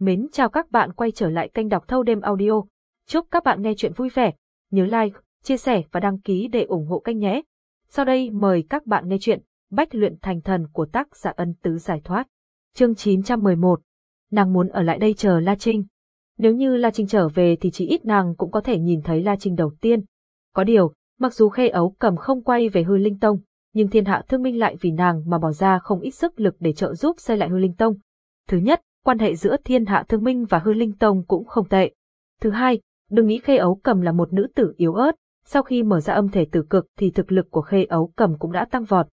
Mến chào các bạn quay trở lại kênh đọc thâu đêm audio. Chúc các bạn nghe chuyện vui vẻ. Nhớ like, chia sẻ và đăng ký để ủng hộ kênh nhé. Sau đây mời các bạn nghe chuyện Bách luyện thành thần của tác giả ân tứ giải thoát. Chương 911 Nàng muốn ở lại đây chờ La Trinh. Nếu như La Trinh trở về thì chỉ ít nàng cũng có thể nhìn thấy La Trinh đầu tiên. Có điều, mặc dù khê ấu cầm không quay về hư linh tông, nhưng thiên hạ thương minh lại vì nàng mà bỏ ra không ít sức lực để trợ giúp xây lại hư linh tông. Thứ nhất, quan hệ giữa thiên hạ thương minh và hư linh tông cũng không tệ. Thứ hai, đừng nghĩ khê ấu cầm là một nữ tử yếu ớt, sau khi mở ra âm thể tử cực thì thực lực của khê ấu cầm cũng đã tăng vọt.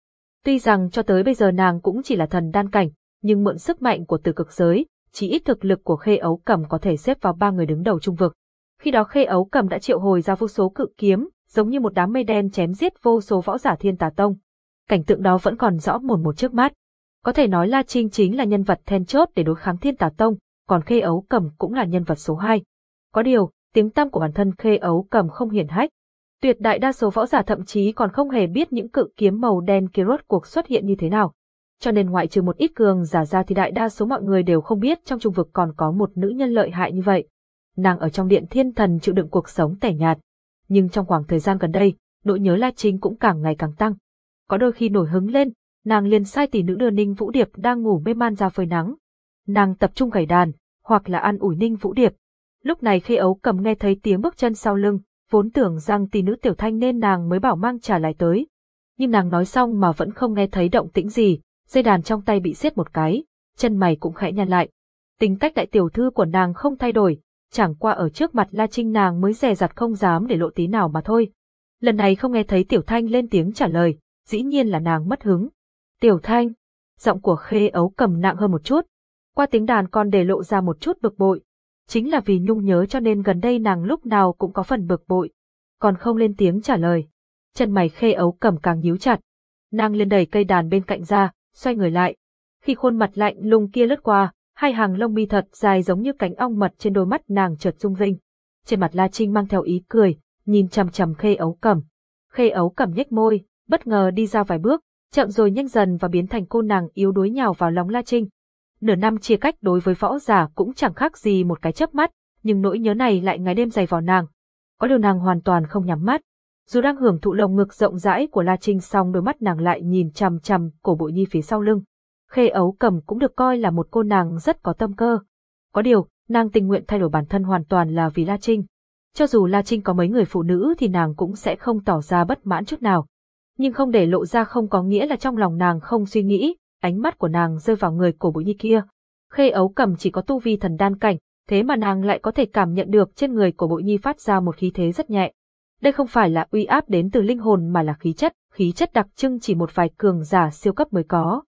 Tuy rằng cho tới bây giờ nàng cũng chỉ là thần đan cảnh, nhưng mượn sức mạnh của tử cực giới, chỉ ít thực lực của khê ấu cầm có thể xếp vào ba người đứng đầu trung vực. Khi đó khê ấu cầm đã triệu hồi ra vô số cự kiếm, giống như một đám mây đen chém giết vô số võ giả thiên tà tông. Cảnh tượng đó vẫn còn rõ mồn một trước mắt. Có thể nói La Trinh chính là nhân vật then chốt để đối kháng thiên tà tông, còn Khê Ấu Cầm cũng là nhân vật số 2. Có điều, tiếng tăm của bản thân Khê Ấu Cầm không hiển hách. Tuyệt đại đa số võ giả thậm chí còn không hề biết những cự kiếm màu đen kia rốt cuộc xuất hiện như thế nào. Cho nên ngoại trừ một ít cường giả ra thì đại đa số mọi người đều không biết trong trung vực còn có một nữ nhân lợi hại như vậy. Nàng ở trong điện thiên thần chịu đựng cuộc sống tẻ nhạt. Nhưng trong khoảng thời gian gần đây, nỗi nhớ La Trinh cũng càng ngày càng tăng. Có đôi khi nổi hứng lên, nàng liền sai tỷ nữ đưa Ninh Vũ Điệp đang ngủ mê man ra phơi nắng. Nàng tập trung gảy đàn, hoặc là ăn ủi Ninh Vũ Điệp. Lúc này khi ấu cầm nghe thấy tiếng bước chân sau lưng, vốn tưởng rằng tỷ nữ tiểu thanh nên nàng mới bảo mang trả lại tới. Nhưng nàng nói xong mà vẫn không nghe thấy động tĩnh gì, dây đàn trong tay bị siết một cái, chân mày cũng khẽ nhăn lại. Tính cách đại tiểu thư của nàng không thay đổi, chẳng qua ở trước mặt La Trinh nàng mới dè dặt không dám để lộ tí nào mà thôi. Lần này không nghe thấy tiểu thanh lên tiếng trả lời, dĩ nhiên là nàng mất hứng. Tiểu Thanh, giọng của khê ấu cầm nặng hơn một chút. Qua tiếng đàn còn để lộ ra một chút bực bội. Chính là vì nhung nhớ cho nên gần đây nàng lúc nào cũng có phần bực bội. Còn không lên tiếng trả lời. Chân mày khê ấu cầm càng nhíu chặt. Nàng lên đẩy cây đàn bên cạnh ra, xoay người lại. Khi khuôn mặt lạnh lùng kia lướt qua, hai hàng lông mi thật dài giống như cánh ong mật trên đôi mắt nàng chợt rung rinh. Trên mặt La Trinh mang theo ý cười, nhìn chằm chằm khê ấu cầm. Khê ấu cầm nhếch môi, bất ngờ đi ra vài bước, chậm rồi nhanh dần và biến thành cô nàng yếu đuối nhào vào lòng La Trinh. Nửa năm chia cách đối với võ giả cũng chẳng khác gì một cái chớp mắt, nhưng nỗi nhớ này lại ngày đêm dày vào nàng. Có điều nàng hoàn toàn không nhắm mắt. Dù đang hưởng thụ lồng ngực rộng rãi của La Trinh song đôi mắt nàng lại nhìn chằm chằm cổ bội nhi phía sau lưng. Khê ấu cầm cũng được coi là một cô nàng rất có tâm cơ. Có điều, nàng tình nguyện thay đổi bản thân hoàn toàn là vì La Trinh. Cho dù La Trinh có mấy người phụ nữ thì nàng cũng sẽ không tỏ ra bất mãn chút nào nhưng không để lộ ra không có nghĩa là trong lòng nàng không suy nghĩ, ánh mắt của nàng rơi vào người cổ bụi nhi kia. Khê ấu cầm chỉ có tu vi thần đan cảnh, thế mà nàng lại có thể cảm nhận được trên người cổ bụi nhi phát ra một khí thế rất nhẹ. Đây không phải là uy áp đến từ linh hồn mà là khí chất, khí chất đặc trưng chỉ một vài cường giả siêu cấp mới có.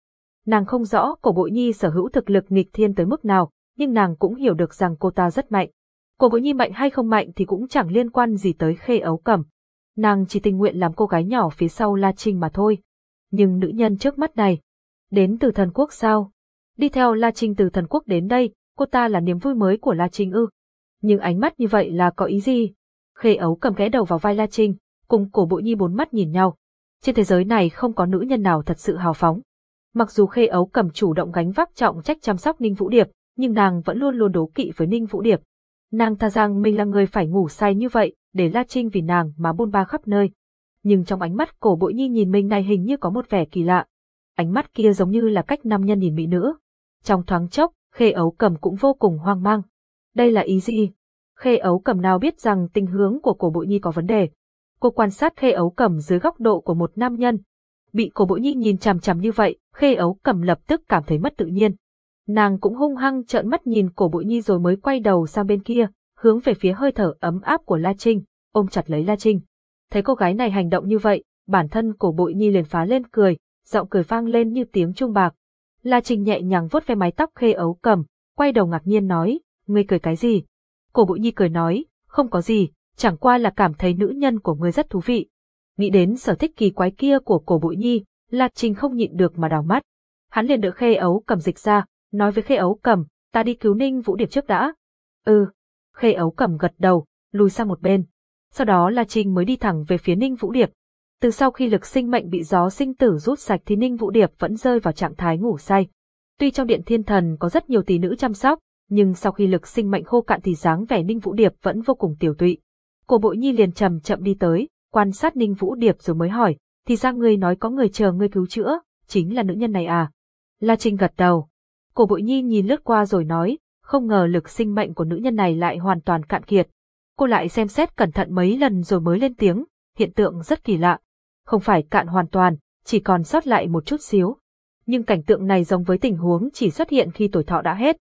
Nàng không rõ cổ bội nhi sở hữu thực lực nghịch thiên tới mức nào, nhưng nàng cũng hiểu được rằng cô ta rất mạnh. Cổ bội nhi mạnh hay không mạnh thì cũng chẳng liên quan gì tới khê ấu cầm, nàng chỉ tình nguyện làm cô gái nhỏ phía sau La Trinh mà thôi. Nhưng nữ nhân trước mắt này, đến từ thần quốc sao? Đi theo La Trinh từ thần quốc đến đây, cô ta là niềm vui mới của La Trinh ư. Nhưng ánh mắt như vậy là có ý gì? Khê ấu cầm ghé đầu vào vai La Trinh, cùng cổ bộ nhi bốn mắt nhìn nhau. Trên thế giới này không có nữ nhân nào thật sự hào phóng. Mặc dù Khê ấu cầm chủ động gánh vác trọng trách chăm sóc Ninh Vũ Điệp, nhưng nàng vẫn luôn luôn đố kỵ với Ninh Vũ Điệp. Nàng tha rằng mình là người phải ngủ say như vậy, để La Trinh vì nàng mà buôn ba khắp nơi. Nhưng trong ánh mắt cổ bội nhi nhìn mình này hình như có một vẻ kỳ lạ. Ánh mắt kia giống như là cách nam nhân nhìn mỹ nữ. Trong thoáng chốc, khê ấu cầm cũng vô cùng hoang mang. Đây là ý gì? Khê ấu cầm nào biết rằng tình hướng của cổ bội nhi có vấn đề. Cô quan sát khê ấu cầm dưới góc độ của một nam nhân. Bị cổ bội nhi nhìn chằm chằm như vậy, khê ấu cầm lập tức cảm thấy mất tự nhiên. Nàng cũng hung hăng trợn mắt nhìn cổ bội nhi rồi mới quay đầu sang bên kia, hướng về phía hơi thở ấm áp của La Trinh, ôm chặt lấy La Trinh. Thấy cô gái này hành động như vậy, bản thân cổ bội nhi liền phá lên cười, giọng cười vang lên như tiếng chuông bạc. La Trinh nhẹ nhàng vuốt ve mái tóc khê ấu cầm, quay đầu ngạc nhiên nói, ngươi cười cái gì? Cổ bội nhi cười nói, không có gì, chẳng qua là cảm thấy nữ nhân của ngươi rất thú vị. Nghĩ đến sở thích kỳ quái kia của cổ bội nhi, La Trinh không nhịn được mà đào mắt. Hắn liền đỡ khê ấu cầm dịch ra, nói với khê ấu cẩm ta đi cứu ninh vũ điệp trước đã. Ừ, Khê ấu cẩm gật đầu, lùi sang một bên. Sau đó La Trinh mới đi thẳng về phía Ninh Vũ Điệp. Từ sau khi lực sinh mệnh bị gió sinh tử rút sạch thì Ninh Vũ Điệp vẫn rơi vào trạng thái ngủ say. Tuy trong điện thiên thần có rất nhiều tỷ nữ chăm sóc, Nhưng sau khi lực sinh mệnh khô cạn thì dáng vẻ Ninh Vũ Điệp vẫn vô cùng tiểu tụy. Cổ bội nhi liền chậm chậm đi tới, quan sát Ninh Vũ Điệp rồi mới hỏi, thì ra ngươi nói có người chờ ngươi cứu chữa, chính là nữ nhân này à? La Trinh gật đầu. Cổ bội nhi nhìn lướt qua rồi nói, không ngờ lực sinh mệnh của nữ nhân này lại hoàn toàn cạn kiệt. Cô lại xem xét cẩn thận mấy lần rồi mới lên tiếng, hiện tượng rất kỳ lạ. Không phải cạn hoàn toàn, chỉ còn sót lại một chút xíu. Nhưng cảnh tượng này giống với tình huống chỉ xuất hiện khi tuổi thọ đã hết.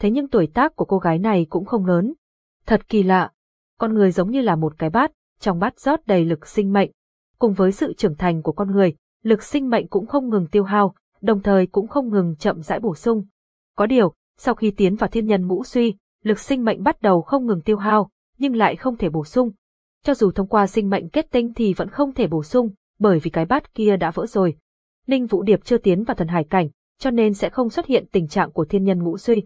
Thế nhưng tuổi tác của cô gái này cũng không lớn. Thật kỳ lạ. Con người giống như là một cái bát, trong bát rót đầy lực sinh mệnh. Cùng với sự trưởng thành của con người, lực sinh mệnh cũng không ngừng tiêu hao, đồng thời cũng không ngừng chậm rãi bổ sung. Có điều, sau khi tiến vào thiên nhân ngũ suy, lực sinh mệnh bắt đầu không ngừng tiêu hao, nhưng lại không thể bổ sung. Cho dù thông qua sinh mệnh kết tinh thì vẫn không thể bổ sung, bởi vì cái bát kia đã vỡ rồi. Ninh Vũ Điệp chưa tiến vào thần hải cảnh, cho nên sẽ không xuất hiện tình trạng của thiên nhân ngũ suy.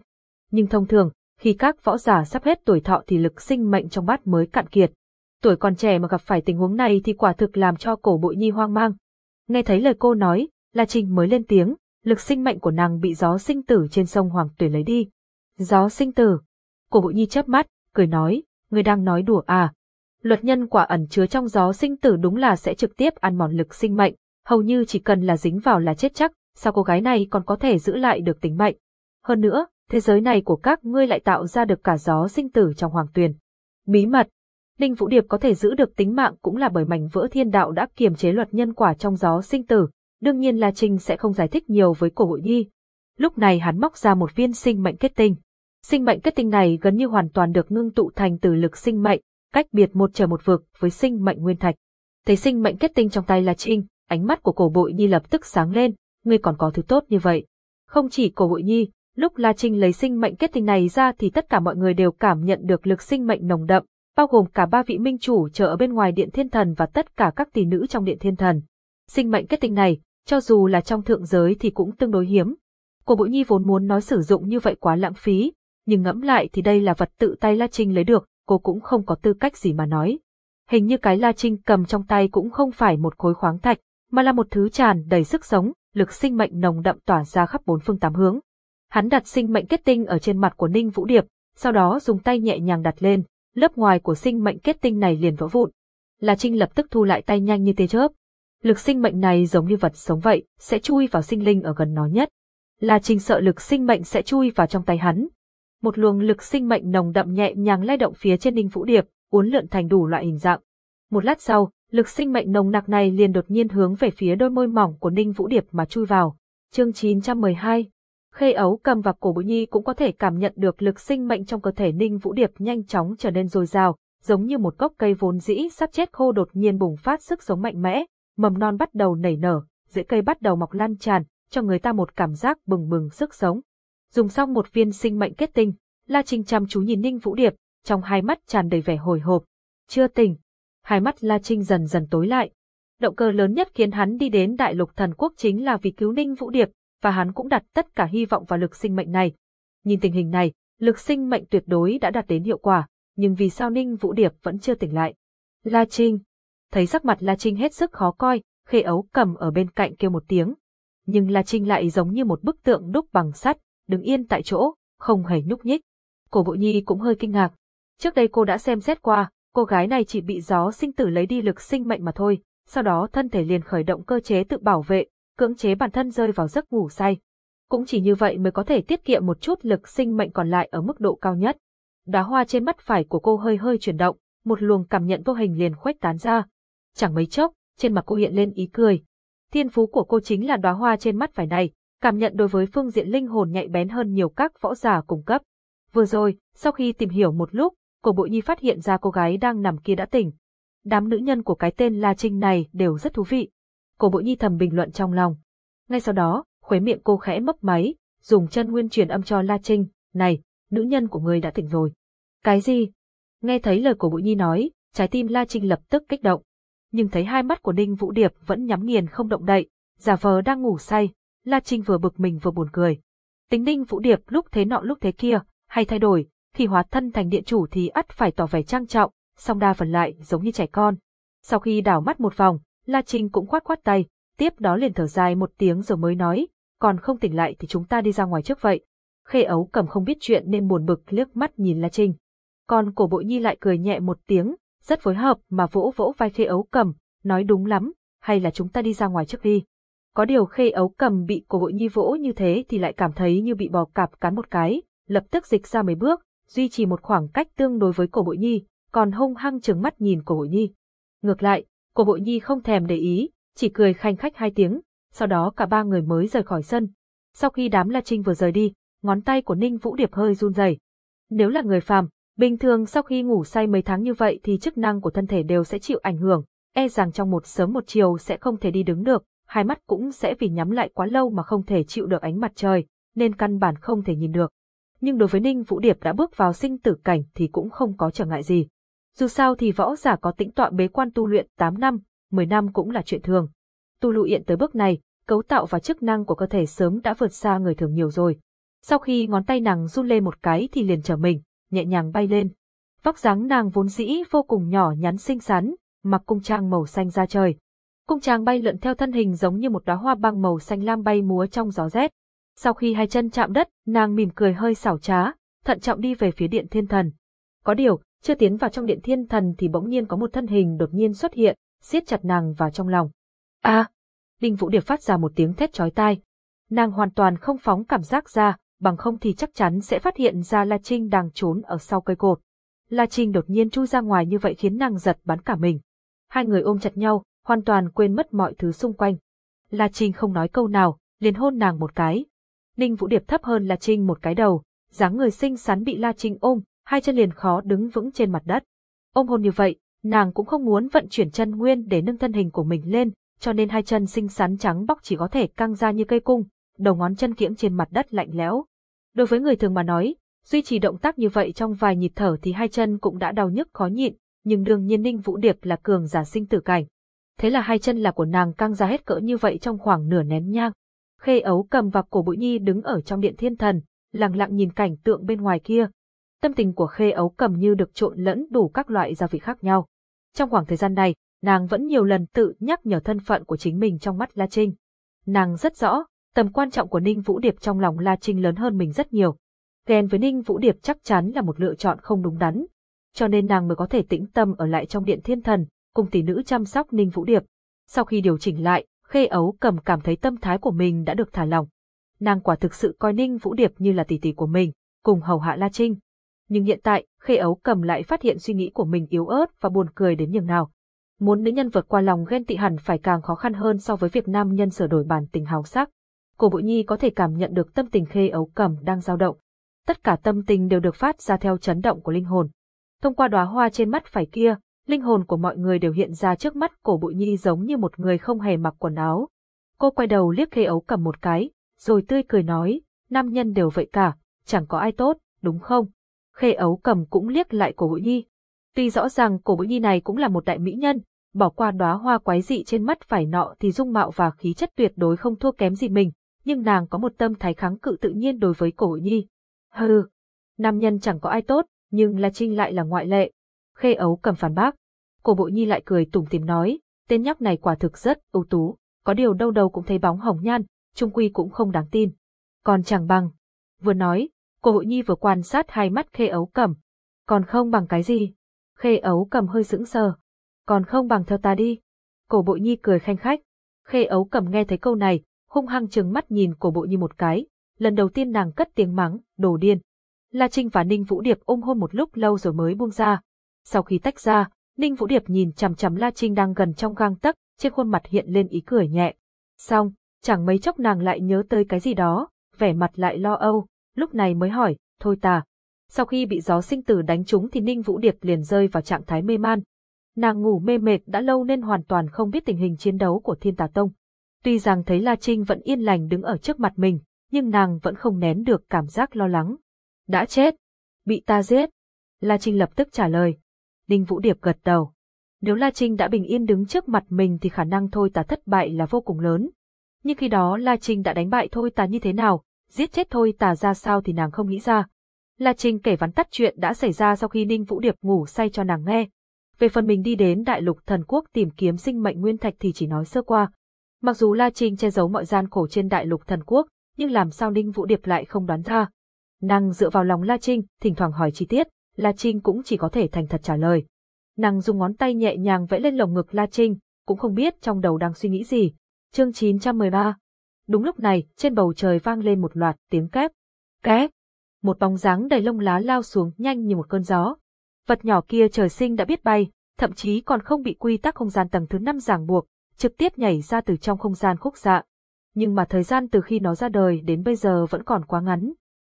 Nhưng thông thường, khi các võ giả sắp hết tuổi thọ thì lực sinh mệnh trong bát mới cạn kiệt. Tuổi còn trẻ mà gặp phải tình huống này thì quả thực làm cho cổ bội nhi hoang mang. Nghe thấy lời cô nói, La Trinh mới lên tiếng, lực sinh mệnh của nàng bị gió sinh tử trên sông Hoàng Tuyển lấy đi. Gió sinh tử. Cổ vũ nhi chớp mắt, cười nói, người đang nói đùa à. Luật nhân quả ẩn chứa trong gió sinh tử đúng là sẽ trực tiếp ăn mòn lực sinh mệnh, hầu như chỉ cần là dính vào là chết chắc, sao cô gái này còn có thể giữ lại được tính mệnh. Hơn nữa, thế giới này của các ngươi lại tạo ra được cả gió sinh tử trong hoàng tuyền. Bí mật, Ninh Vũ Điệp có thể giữ được tính mạng cũng là bởi mảnh vỡ thiên đạo đã kiềm chế luật nhân quả trong gió sinh tử, đương nhiên La Trinh sẽ không giải thích nhiều với cổ hội nhi. Lúc này hắn móc ra một viên sinh mệnh kết tinh. Sinh mệnh kết tinh này gần như hoàn toàn được ngưng tụ thành từ lực sinh mệnh, cách biệt một trời một vực với sinh mệnh nguyên thạch. Thấy sinh mệnh kết tinh trong tay La Trinh, ánh mắt của cổ bội nhi lập tức sáng lên, ngươi còn có thứ tốt như vậy. Không chỉ cổ bội nhi, lúc La Trinh lấy sinh mệnh kết tinh này ra thì tất cả mọi người đều cảm nhận được lực sinh mệnh nồng đậm, bao gồm cả ba vị minh chủ chờ ở bên ngoài điện thiên thần và tất cả các tỷ nữ trong điện thiên thần. Sinh mệnh kết tinh này, cho dù là trong thượng giới thì cũng tương đối hiếm. Cổ Bội Nhi vốn muốn nói sử dụng như vậy quá lãng phí, nhưng ngẫm lại thì đây là vật tự tay La Trinh lấy được, cô cũng không có tư cách gì mà nói. Hình như cái La Trinh cầm trong tay cũng không phải một khối khoáng thạch, mà là một thứ tràn đầy sức sống, lực sinh mệnh nồng đậm tỏa ra khắp bốn phương tám hướng. Hắn đặt sinh mệnh kết tinh ở trên mặt của Ninh Vũ Điệp, sau đó dùng tay nhẹ nhàng đặt lên, lớp ngoài của sinh mệnh kết tinh này liền vỡ vụn. La Trinh lập tức thu lại tay nhanh như tia chớp. Lực sinh mệnh này giống như vật sống vậy, sẽ chui vào sinh linh ở gần nó nhất. La Trinh sợ lực sinh mệnh sẽ chui vào trong tay hắn. Một luồng lực sinh mệnh nồng đậm nhẹ nhàng lay động phía trên Ninh Vũ Điệp, uốn lượn thành đủ loại hình dạng. Một lát sau, lực sinh mệnh nồng nặc này liền đột nhiên hướng về phía đôi môi mỏng của Ninh Vũ Điệp mà chui vào. Chương 912 Khê ấu cầm và cổ bụi nhi cũng có thể cảm nhận được lực sinh mệnh trong cơ thể Ninh Vũ Điệp nhanh chóng trở nên dồi dào, giống như một gốc cây vốn dĩ sắp chết khô đột nhiên bùng phát sức sống mạnh mẽ, mầm non bắt đầu nảy nở, rễ cây bắt đầu mọc lan tràn, cho người ta một cảm giác bừng bừng sức sống. Dùng xong một viên sinh mệnh kết tinh, La Trinh chăm chú nhìn Ninh Vũ Điệp, trong hai mắt tràn đầy vẻ hồi hộp. Chưa tỉnh. Hai mắt La Trinh dần dần tối lại. Động cơ lớn nhất khiến hắn đi đến Đại Lục Thần Quốc chính là vì cứu Ninh Vũ Điệp, và hắn cũng đặt tất cả hy vọng vào lực sinh mệnh này. Nhìn tình hình này, lực sinh mệnh tuyệt đối đã đạt đến hiệu quả, nhưng vì sao Ninh Vũ Điệp vẫn chưa tỉnh lại? La Trinh. Thấy sắc mặt La Trinh hết sức khó coi, khê ấu cầm ở bên cạnh kêu một tiếng. Nhưng La Trinh lại giống như một bức tượng đúc bằng sắt, đứng yên tại chỗ, không hề nhúc nhích. Cổ bộ nhi cũng hơi kinh ngạc. Trước đây cô đã xem xét qua, cô gái này chỉ bị gió sinh tử lấy đi lực sinh mệnh mà thôi, sau đó thân thể liền khởi động cơ chế tự bảo vệ, cưỡng chế bản thân rơi vào giấc ngủ say. Cũng chỉ như vậy mới có thể tiết kiệm một chút lực sinh mệnh còn lại ở mức độ cao nhất. Đóa hoa trên mắt phải của cô hơi hơi chuyển động, một luồng cảm nhận vô hình liền khuếch tán ra. Chẳng mấy chốc, trên mặt cô hiện lên ý cười. Thiên phú của cô chính là đóa hoa trên mắt phải này, cảm nhận đối với phương diện linh hồn nhạy bén hơn nhiều các võ giả cung cấp. Vừa rồi, sau khi tìm hiểu một lúc, cổ bội nhi phát hiện ra cô gái đang nằm kia đã tỉnh. Đám nữ nhân của cái tên La Trinh này đều rất thú vị. Cổ bội nhi thầm bình luận trong lòng. Ngay sau đó, khóe miệng cô khẽ mấp máy, dùng chân nguyên truyền âm cho La Trinh, này, nữ nhân của người đã tỉnh rồi. Cái gì? Nghe thấy lời của bội nhi nói, trái tim La Trinh lập tức kích động. Nhưng thấy hai mắt của Ninh Vũ Điệp vẫn nhắm nghiền không động đậy, giả vờ đang ngủ say, La Trinh vừa bực mình vừa buồn cười. Tính Ninh Vũ Điệp lúc thế nọ lúc thế kia, hay thay đổi, khi hóa thân thành điện chủ thì ắt phải tỏ vẻ trang trọng, song đa phần lại giống như trẻ con. Sau khi đảo mắt một vòng, La Trinh cũng khoát khoát tay, tiếp đó liền thở dài một tiếng rồi mới nói, còn không tỉnh lại thì chúng ta đi ra ngoài trước vậy. Khê ấu cầm không biết chuyện nên buồn bực liếc mắt nhìn La Trinh. Còn cổ bội nhi lại cười nhẹ một tiếng, rất phối hợp mà vỗ vỗ vai khê ấu cầm, nói đúng lắm, hay là chúng ta đi ra ngoài trước đi. Có điều khê ấu cầm bị cổ hội nhi vỗ như thế thì lại cảm thấy như bị bò cạp cắn một cái, lập tức dịch ra mấy bước, duy trì một khoảng cách tương đối với cổ hội nhi, còn hung hăng trừng mắt nhìn cổ hội nhi. Ngược lại, cổ hội nhi không thèm để ý, chỉ cười khanh khách hai tiếng, sau đó cả ba người mới rời khỏi sân. Sau khi đám La Trinh vừa rời đi, ngón tay của Ninh Vũ Điệp hơi run rẩy. Nếu là người phàm, bình thường sau khi ngủ say mấy tháng như vậy thì chức năng của thân thể đều sẽ chịu ảnh hưởng, e rằng trong một sớm một chiều sẽ không thể đi đứng được, hai mắt cũng sẽ vì nhắm lại quá lâu mà không thể chịu được ánh mặt trời, nên căn bản không thể nhìn được. Nhưng đối với Ninh Vũ Điệp đã bước vào sinh tử cảnh thì cũng không có trở ngại gì. Dù sao thì võ giả có tĩnh tọa bế quan tu luyện 8 năm, 10 năm cũng là chuyện thường. Tu luyện tới bước này, cấu tạo và chức năng của cơ thể sớm đã vượt xa người thường nhiều rồi. Sau khi ngón tay nàng run lên một cái thì liền trở mình, nhẹ nhàng bay lên. Vóc dáng nàng vốn dĩ vô cùng nhỏ nhắn xinh xắn, mặc cung trang màu xanh ra trời. Cung trang bay lượn theo thân hình giống như một đóa hoa băng màu xanh lam bay múa trong gió rét. Sau khi hai chân chạm đất, nàng mỉm cười hơi xảo trá, thận trọng đi về phía điện thiên thần. Có điều, chưa tiến vào trong điện thiên thần thì bỗng nhiên có một thân hình đột nhiên xuất hiện, siết chặt nàng vào trong lòng. A! À, Đinh Vũ Điệp phát ra một tiếng thét chói tai. Nàng hoàn toàn không phóng cảm giác ra, bằng không thì chắc chắn sẽ phát hiện ra La Trinh đang trốn ở sau cây cột. La Trinh đột nhiên chui ra ngoài như vậy khiến nàng giật bắn cả mình. Hai người ôm chặt nhau, hoàn toàn quên mất mọi thứ xung quanh. La Trinh không nói câu nào, liền hôn nàng một cái. Ninh Vũ Điệp thấp hơn La Trinh một cái đầu, dáng người xinh xắn bị La Trinh ôm, hai chân liền khó đứng vững trên mặt đất. Ôm hôn như vậy, nàng cũng không muốn vận chuyển chân nguyên để nâng thân hình của mình lên, cho nên hai chân xinh xắn trắng bóc chỉ có thể căng ra như cây cung, đầu ngón chân kiễng trên mặt đất lạnh lẽo. Đối với người thường mà nói, duy trì động tác như vậy trong vài nhịp thở thì hai chân cũng đã đau nhức khó nhịn, nhưng đương nhiên Ninh Vũ Điệp là cường giả sinh tử cảnh. Thế là hai chân là của nàng căng ra hết cỡ như vậy trong khoảng nửa nén nhang. Khê ấu cầm và cổ bụi nhi đứng ở trong điện thiên thần, lặng lặng nhìn cảnh tượng bên ngoài kia. Tâm tình của khê ấu cầm như được trộn lẫn đủ các loại gia vị khác nhau. Trong khoảng thời gian này, nàng vẫn nhiều lần tự nhắc nhở thân phận của chính mình trong mắt La Trinh. Nàng rất rõ, tầm quan trọng của Ninh Vũ Điệp trong lòng La Trinh lớn hơn mình rất nhiều. Ghen với Ninh Vũ Điệp chắc chắn là một lựa chọn không đúng đắn, cho nên nàng mới có thể tĩnh tâm ở lại trong điện thiên thần, cùng tỷ nữ chăm sóc Ninh Vũ Điệp. Sau khi điều chỉnh lại, Khê Ấu cầm cảm thấy tâm thái của mình đã được thả lỏng. Nàng quả thực sự coi Ninh Vũ Điệp như là tỷ tỷ của mình, cùng hầu hạ La Trinh. Nhưng hiện tại, Khê Ấu cầm lại phát hiện suy nghĩ của mình yếu ớt và buồn cười đến nhường nào. Muốn nữ nhân vượt qua lòng ghen tị hẳn phải càng khó khăn hơn so với việc nam nhân sửa đổi bản tình hào sắc cổ Bội Nhi có thể cảm nhận được tâm tình Khê Ấu cầm đang dao động. Tất cả tâm tình đều được phát ra theo chấn động của linh hồn. Thông qua đóa hoa trên mắt phải kia, linh hồn của mọi người đều hiện ra trước mắt cổ bộ nhi giống như một người không hề mặc quần áo. Cô quay đầu liếc khê ấu cầm một cái, rồi tươi cười nói, nam nhân đều vậy cả, chẳng có ai tốt, đúng không? Khê ấu cầm cũng liếc lại cổ bộ nhi. Tuy rõ ràng cổ bộ nhi này cũng là một đại mỹ nhân, bỏ qua đóa hoa quái dị trên mắt phải nọ thì dung mạo và khí chất tuyệt đối không thua kém gì mình, nhưng nàng có một tâm thái kháng cự tự nhiên đối với cổ nhi. Hừ, nam nhân chẳng có ai tốt, nhưng La Trinh lại là ngoại lệ. Khê ấu cầm phản bác. Cổ bộ nhi lại cười tủm tìm nói, tên nhóc này quả thực rất ưu tú, có điều đâu đâu cũng thấy bóng hồng nhan, trung quy cũng không đáng tin. Còn chẳng bằng. Vừa nói, cổ bộ nhi vừa quan sát hai mắt khê ấu cầm. Còn không bằng cái gì? Khê ấu cầm hơi sững sờ. Còn không bằng theo ta đi. Cổ bộ nhi cười khanh khách. Khê ấu cầm nghe thấy câu này, hung hăng trừng mắt nhìn cổ bộ như một cái. Lần đầu tiên nàng cất tiếng mắng, đồ điên. La Trinh và Ninh Vũ Điệp ôm hôn một lúc lâu rồi mới buông ra. Sau khi tách ra, Ninh Vũ Điệp nhìn chằm chằm La Trinh đang gần trong gang tấc, trên khuôn mặt hiện lên ý cười nhẹ. Xong, chẳng mấy chốc nàng lại nhớ tới cái gì đó, vẻ mặt lại lo âu, lúc này mới hỏi, thôi ta. Sau khi bị gió sinh tử đánh trúng thì Ninh Vũ Điệp liền rơi vào trạng thái mê man. Nàng ngủ mê mệt đã lâu nên hoàn toàn không biết tình hình chiến đấu của Thiên Tà Tông. Tuy rằng thấy La Trinh vẫn yên lành đứng ở trước mặt mình, nhưng nàng vẫn không nén được cảm giác lo lắng. Đã chết. Bị ta giết. La Trinh lập tức trả lời. Đinh Vũ Điệp gật đầu. Nếu La Trinh đã bình yên đứng trước mặt mình thì khả năng thôi ta thất bại là vô cùng lớn. Nhưng khi đó La Trinh đã đánh bại thôi ta như thế nào, giết chết thôi ta ra sao thì nàng không nghĩ ra. La Trinh kể vắn tắt chuyện đã xảy ra sau khi Ninh Vũ Điệp ngủ say cho nàng nghe. Về phần mình đi đến Đại lục Thần Quốc tìm kiếm sinh mệnh nguyên thạch thì chỉ nói sơ qua. Mặc dù La Trinh che giấu mọi gian khổ trên Đại lục Thần Quốc, nhưng làm sao Ninh Vũ Điệp lại không đoán ra. Nàng dựa vào lòng La Trinh, thỉnh thoảng hỏi chi tiết, La Trinh cũng chỉ có thể thành thật trả lời. Nàng dùng ngón tay nhẹ nhàng vẽ lên lồng ngực La Trinh, cũng không biết trong đầu đang suy nghĩ gì. Chương 913 Đúng lúc này, trên bầu trời vang lên một loạt tiếng kép. Kép! Một bóng dáng đầy lông lá lao xuống nhanh như một cơn gió. Vật nhỏ kia trời sinh đã biết bay, thậm chí còn không bị quy tắc không gian tầng thứ năm ràng buộc, trực tiếp nhảy ra từ trong không gian khúc dạ. Nhưng mà thời gian từ khi nó ra đời đến bây giờ vẫn còn quá ngắn.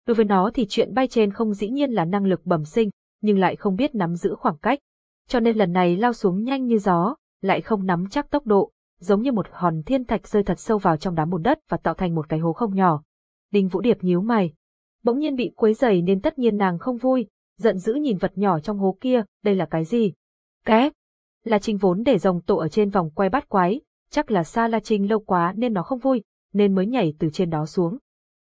Đối với nó thì chuyện bay trên không dĩ nhiên là năng lực bẩm sinh, nhưng lại không biết nắm giữ khoảng cách. Cho nên lần này lao xuống nhanh như gió, lại không nắm chắc tốc độ, giống như một hòn thiên thạch rơi thật sâu vào trong đám bùn đất và tạo thành một cái hố không nhỏ. Đinh Vũ Điệp nhíu mày. Bỗng nhiên bị quấy rầy nên tất nhiên nàng không vui, giận dữ nhìn vật nhỏ trong hố kia, đây là cái gì? Cái? La Trinh vốn để rồng tổ ở trên vòng quay bát quái, chắc là xa La Trinh lâu quá nên nó không vui, nên mới nhảy từ trên đó xuống.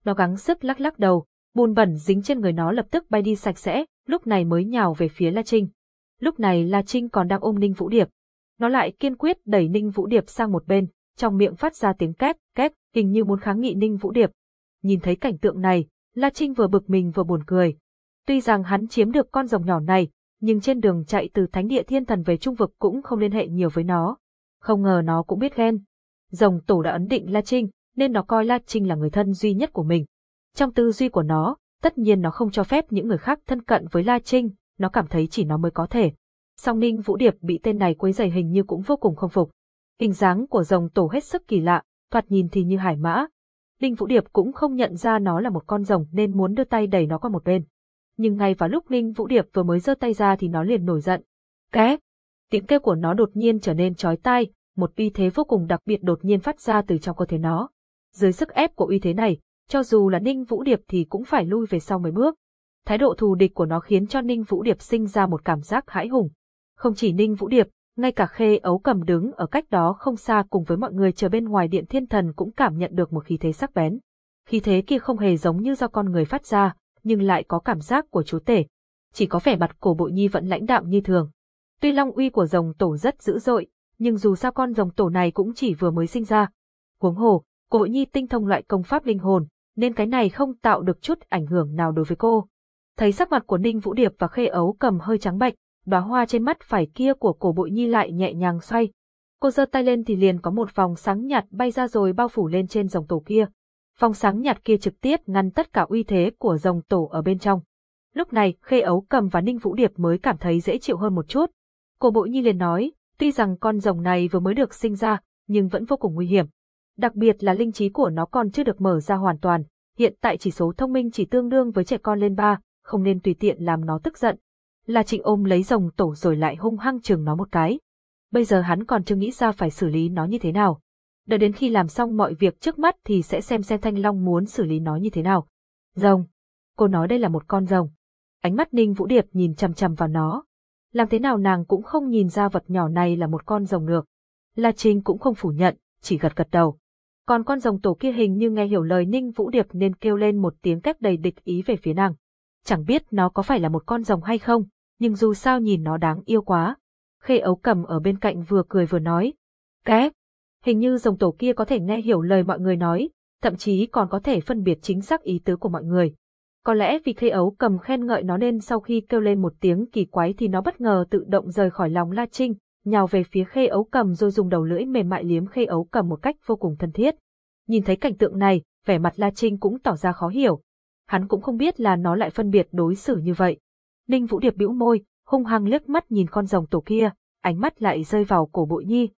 Nó gắng sức lắc lắc đầu, bùn bẩn dính trên người nó lập tức bay đi sạch sẽ, lúc này mới nhào về phía La Trinh. Lúc này La Trinh còn đang ôm Ninh Vũ Điệp. Nó lại kiên quyết đẩy Ninh Vũ Điệp sang một bên, trong miệng phát ra tiếng két, két, hình như muốn kháng nghị Ninh Vũ Điệp. Nhìn thấy cảnh tượng này, La Trinh vừa bực mình vừa buồn cười. Tuy rằng hắn chiếm được con rồng nhỏ này, nhưng trên đường chạy từ thánh địa thiên thần về trung vực cũng không liên hệ nhiều với nó. Không ngờ nó cũng biết ghen. Rồng tổ đã ấn định La Trinh, nên nó coi La Trinh là người thân duy nhất của mình. Trong tư duy của nó, tất nhiên nó không cho phép những người khác thân cận với La Trinh, nó cảm thấy chỉ nó mới có thể. Song Ninh Vũ Điệp bị tên này quấy rầy hình như cũng vô cùng không phục. Hình dáng của rồng tổ hết sức kỳ lạ, thoạt nhìn thì như hải mã. Ninh Vũ Điệp cũng không nhận ra nó là một con rồng nên muốn đưa tay đẩy nó qua một bên nhưng ngay vào lúc Ninh Vũ Điệp vừa mới giơ tay ra thì nó liền nổi giận. Ké! Tiếng kêu của nó đột nhiên trở nên chói tai, một uy thế vô cùng đặc biệt đột nhiên phát ra từ trong cơ thể nó. Dưới sức ép của uy thế này, cho dù là Ninh Vũ Điệp thì cũng phải lui về sau mấy bước. Thái độ thù địch của nó khiến cho Ninh Vũ Điệp sinh ra một cảm giác hãi hùng. Không chỉ Ninh Vũ Điệp, ngay cả Khê Ấu cầm đứng ở cách đó không xa cùng với mọi người chờ bên ngoài điện thiên thần cũng cảm nhận được một khí thế sắc bén. Khí thế kia không hề giống như do con người phát ra, nhưng lại có cảm giác của chúa tể. Chỉ có vẻ mặt cổ bội nhi vẫn lãnh đạm như thường. Tuy long uy của rồng tổ rất dữ dội, nhưng dù sao con rồng tổ này cũng chỉ vừa mới sinh ra. Huống hồ, cổ bội nhi tinh thông loại công pháp linh hồn, nên cái này không tạo được chút ảnh hưởng nào đối với cô. Thấy sắc mặt của Ninh Vũ Điệp và Khê Ấu cầm hơi trắng bệch, đóa hoa trên mắt phải kia của cổ bội nhi lại nhẹ nhàng xoay. Cô giơ tay lên thì liền có một vòng sáng nhạt bay ra rồi bao phủ lên trên rồng tổ kia. Phong sáng nhạt kia trực tiếp ngăn tất cả uy thế của rồng tổ ở bên trong. Lúc này, Khê Ấu Cầm và Ninh Vũ Điệp mới cảm thấy dễ chịu hơn một chút. Cô Bội Nhi liền nói, tuy rằng con rồng này vừa mới được sinh ra, nhưng vẫn vô cùng nguy hiểm. Đặc biệt là linh trí của nó còn chưa được mở ra hoàn toàn, hiện tại chỉ số thông minh chỉ tương đương với trẻ con lên ba, không nên tùy tiện làm nó tức giận. Là Trịnh ôm lấy rồng tổ rồi lại hung hăng chừng nó một cái. Bây giờ hắn còn chưa nghĩ ra phải xử lý nó như thế nào đợi đến khi làm xong mọi việc trước mắt thì sẽ xem xem Thanh Long muốn xử lý nó như thế nào. Rồng. Cô nói đây là một con rồng. Ánh mắt Ninh Vũ Điệp nhìn chằm chằm vào nó. Làm thế nào nàng cũng không nhìn ra vật nhỏ này là một con rồng được. La Trinh cũng không phủ nhận, chỉ gật gật đầu. Còn con rồng tổ kia hình như nghe hiểu lời Ninh Vũ Điệp nên kêu lên một tiếng cách đầy địch ý về phía nàng. Chẳng biết nó có phải là một con rồng hay không, nhưng dù sao nhìn nó đáng yêu quá. Khê ấu cầm ở bên cạnh vừa cười vừa nói. Kép, hình như rồng tổ kia có thể nghe hiểu lời mọi người nói, thậm chí còn có thể phân biệt chính xác ý tứ của mọi người. Có lẽ vì khê ấu cầm khen ngợi nó nên sau khi kêu lên một tiếng kỳ quái thì nó bất ngờ tự động rời khỏi lòng La Trinh, nhào về phía khê ấu cầm rồi dùng đầu lưỡi mềm mại liếm khê ấu cầm một cách vô cùng thân thiết. Nhìn thấy cảnh tượng này, vẻ mặt La Trinh cũng tỏ ra khó hiểu. Hắn cũng không biết là nó lại phân biệt đối xử như vậy. Ninh Vũ Điệp bĩu môi, hung hăng liếc mắt nhìn con rồng tổ kia, ánh mắt lại rơi vào cổ bội nhi,